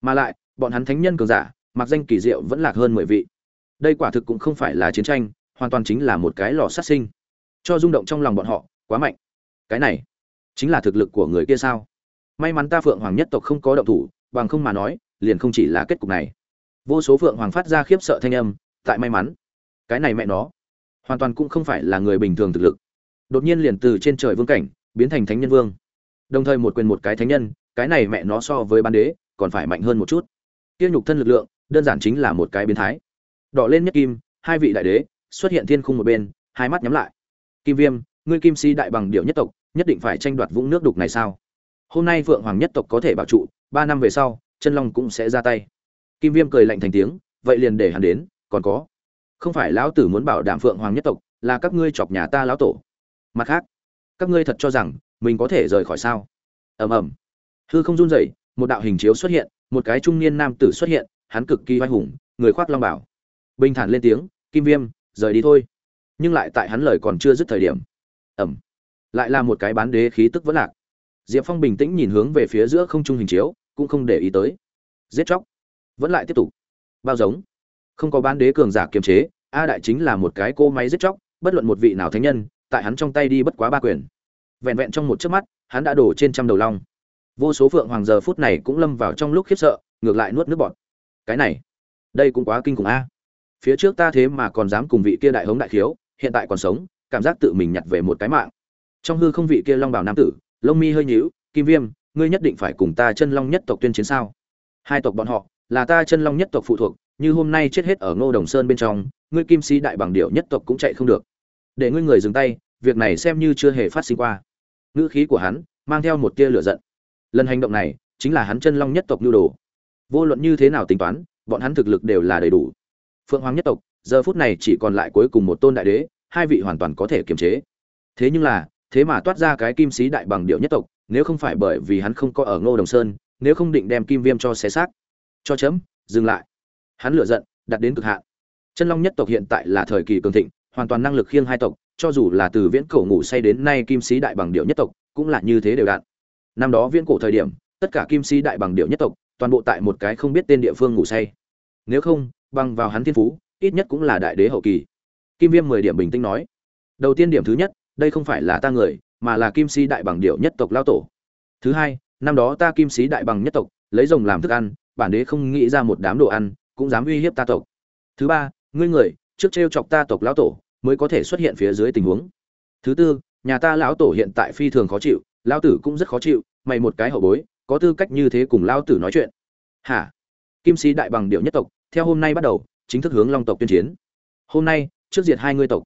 Mà lại, bọn hắn thánh nhân cường giả, mặc danh kỳ diệu vẫn lạc hơn mười vị. Đây quả thực cũng không phải là chiến tranh, hoàn toàn chính là một cái lò sát sinh. Cho rung động trong lòng bọn họ, quá mạnh. Cái này chính là thực lực của người kia sao? May mắn ta phượng hoàng nhất tộc không có động thủ, bằng không mà nói, liền không chỉ là kết cục này vô số phượng hoàng phát ra khiếp sợ thanh âm, tại may mắn. Cái này mẹ nó, hoàn toàn cũng không phải là người bình thường thực lực. Đột nhiên liền từ trên trời vương cảnh, biến thành thánh nhân vương. Đồng thời một quyền một cái thánh nhân, cái này mẹ nó so với ban đế, còn phải mạnh hơn một chút. Tiêu nhục thân lực lượng, đơn giản chính là một cái biến thái. Đỏ lên nhất kim, hai vị đại đế, xuất hiện thiên khung một bên, hai mắt nhắm lại. Kim viêm, ngươi kim si đại bằng điệu nhất tộc, nhất định phải tranh đoạt vũng nước đục này sao? Hôm nay vượng hoàng nhất tộc có thể bảo trụ, ba năm về sau, chân long cũng sẽ ra tay kim viêm cười lạnh thành tiếng, vậy liền để hắn đến, còn có. Không phải lão tử muốn bảo đảm phượng hoàng nhất tộc, là các ngươi chọc nhà ta lão tổ. Mặt khác, các ngươi thật cho rằng mình có thể rời khỏi sao? Ầm ầm. Hư không run rẩy, một đạo hình chiếu xuất hiện, một cái trung niên nam tử xuất hiện, hắn cực kỳ oai hùng, người khoác long bảo. Bình thản lên tiếng, kim viêm, rời đi thôi. Nhưng lại tại hắn lời còn chưa dứt thời điểm. Ẩm lại là một cái bán đế khí tức vẫn lạc. Diệp phong bình tĩnh nhìn hướng về phía giữa không trung hình chiếu, cũng không để ý tới. Giết chóc vẫn lại tiếp tục. Bao giống. Không có bán đế cường giả kiềm chế, a đại chính là một cái cô máy giết chóc, bất luận một vị nào thánh nhân, tại hắn trong tay đi bất quá ba quyền. Vẹn vẹn trong một chớp mắt, hắn đã đổ trên trăm đầu long. Vô số phượng hoàng giờ phút này cũng lâm vào trong lúc khiếp sợ, ngược lại nuốt nước bọt. Cái này, đây cũng quá kinh khủng a. Phía trước ta thế mà còn dám cùng vị kia đại hống đại khiếu, hiện tại còn sống, cảm giác tự mình nhặt về một cái mạng. Trong hư không vị kia long bảo nam tử, lông mi hơi nhíu, kim viêm, ngươi nhất định phải cùng ta chân long nhất tộc tuyên chiến sao? Hai tộc bọn họ là ta chân long nhất tộc phụ thuộc, như hôm nay chết hết ở ngô đồng sơn bên trong, ngươi kim sĩ đại bằng điệu nhất tộc cũng chạy không được. Để ngươi người dừng tay, việc này xem như chưa hề phát sinh qua. Ngữ khí của hắn mang theo một tia lửa giận. Lần hành động này chính là hắn chân long nhất tộc nhu đồ. Vô luận như thế nào tính toán, bọn hắn thực lực đều là đầy đủ. Phượng hoàng nhất tộc, giờ phút này chỉ còn lại cuối cùng một tôn đại đế, hai vị hoàn toàn có thể kiềm chế. Thế nhưng là, thế mà toát ra cái kim sĩ đại bằng điệu nhất tộc, nếu không phải bởi vì hắn không có ở ngô đồng sơn, nếu không định đem kim viêm cho xé xác cho chấm, dừng lại. Hắn lựa giận đặt đến cực hạn. Chân long nhất tộc hiện tại là thời kỳ cường thịnh, hoàn toàn năng lực khiêng hai tộc, cho dù là từ viễn cổ ngủ say đến nay kim sĩ đại bằng điệu nhất tộc, cũng là như thế đều đạn năm đó viễn cổ thời điểm, tất cả kim sĩ đại bằng điệu nhất tộc, toàn bộ tại một cái không biết tên địa phương ngủ say. Nếu không, bằng vào hắn thiên phú, ít nhất cũng là đại đế hậu kỳ. Kim viêm mười điểm bình tĩnh nói, đầu tiên điểm thứ nhất, đây không phải là ta người, mà là kim sĩ đại bằng điệu nhất tộc lao tổ. Thứ hai, năm đó ta kim sĩ đại bằng nhất tộc, lấy rồng làm thức ăn bản đế không nghĩ ra một đám đồ ăn, cũng dám uy hiếp ta tộc. Thứ ba, ngươi người, trước t chọc ta tộc lão tổ, mới có thể xuất hiện phía dưới tình huống. Thứ tư, nhà ta lão tổ hiện tại phi thường khó chịu, lão tử cũng rất khó chịu, mày một cái hậu bối, có tư cách như thế cùng lão tử nói chuyện. Hả? Kim sĩ đại bằng điệu nhất tộc, theo hôm nay bắt đầu, chính thức hướng long tộc tuyên chiến. Hôm nay, trước diệt hai ngươi tộc.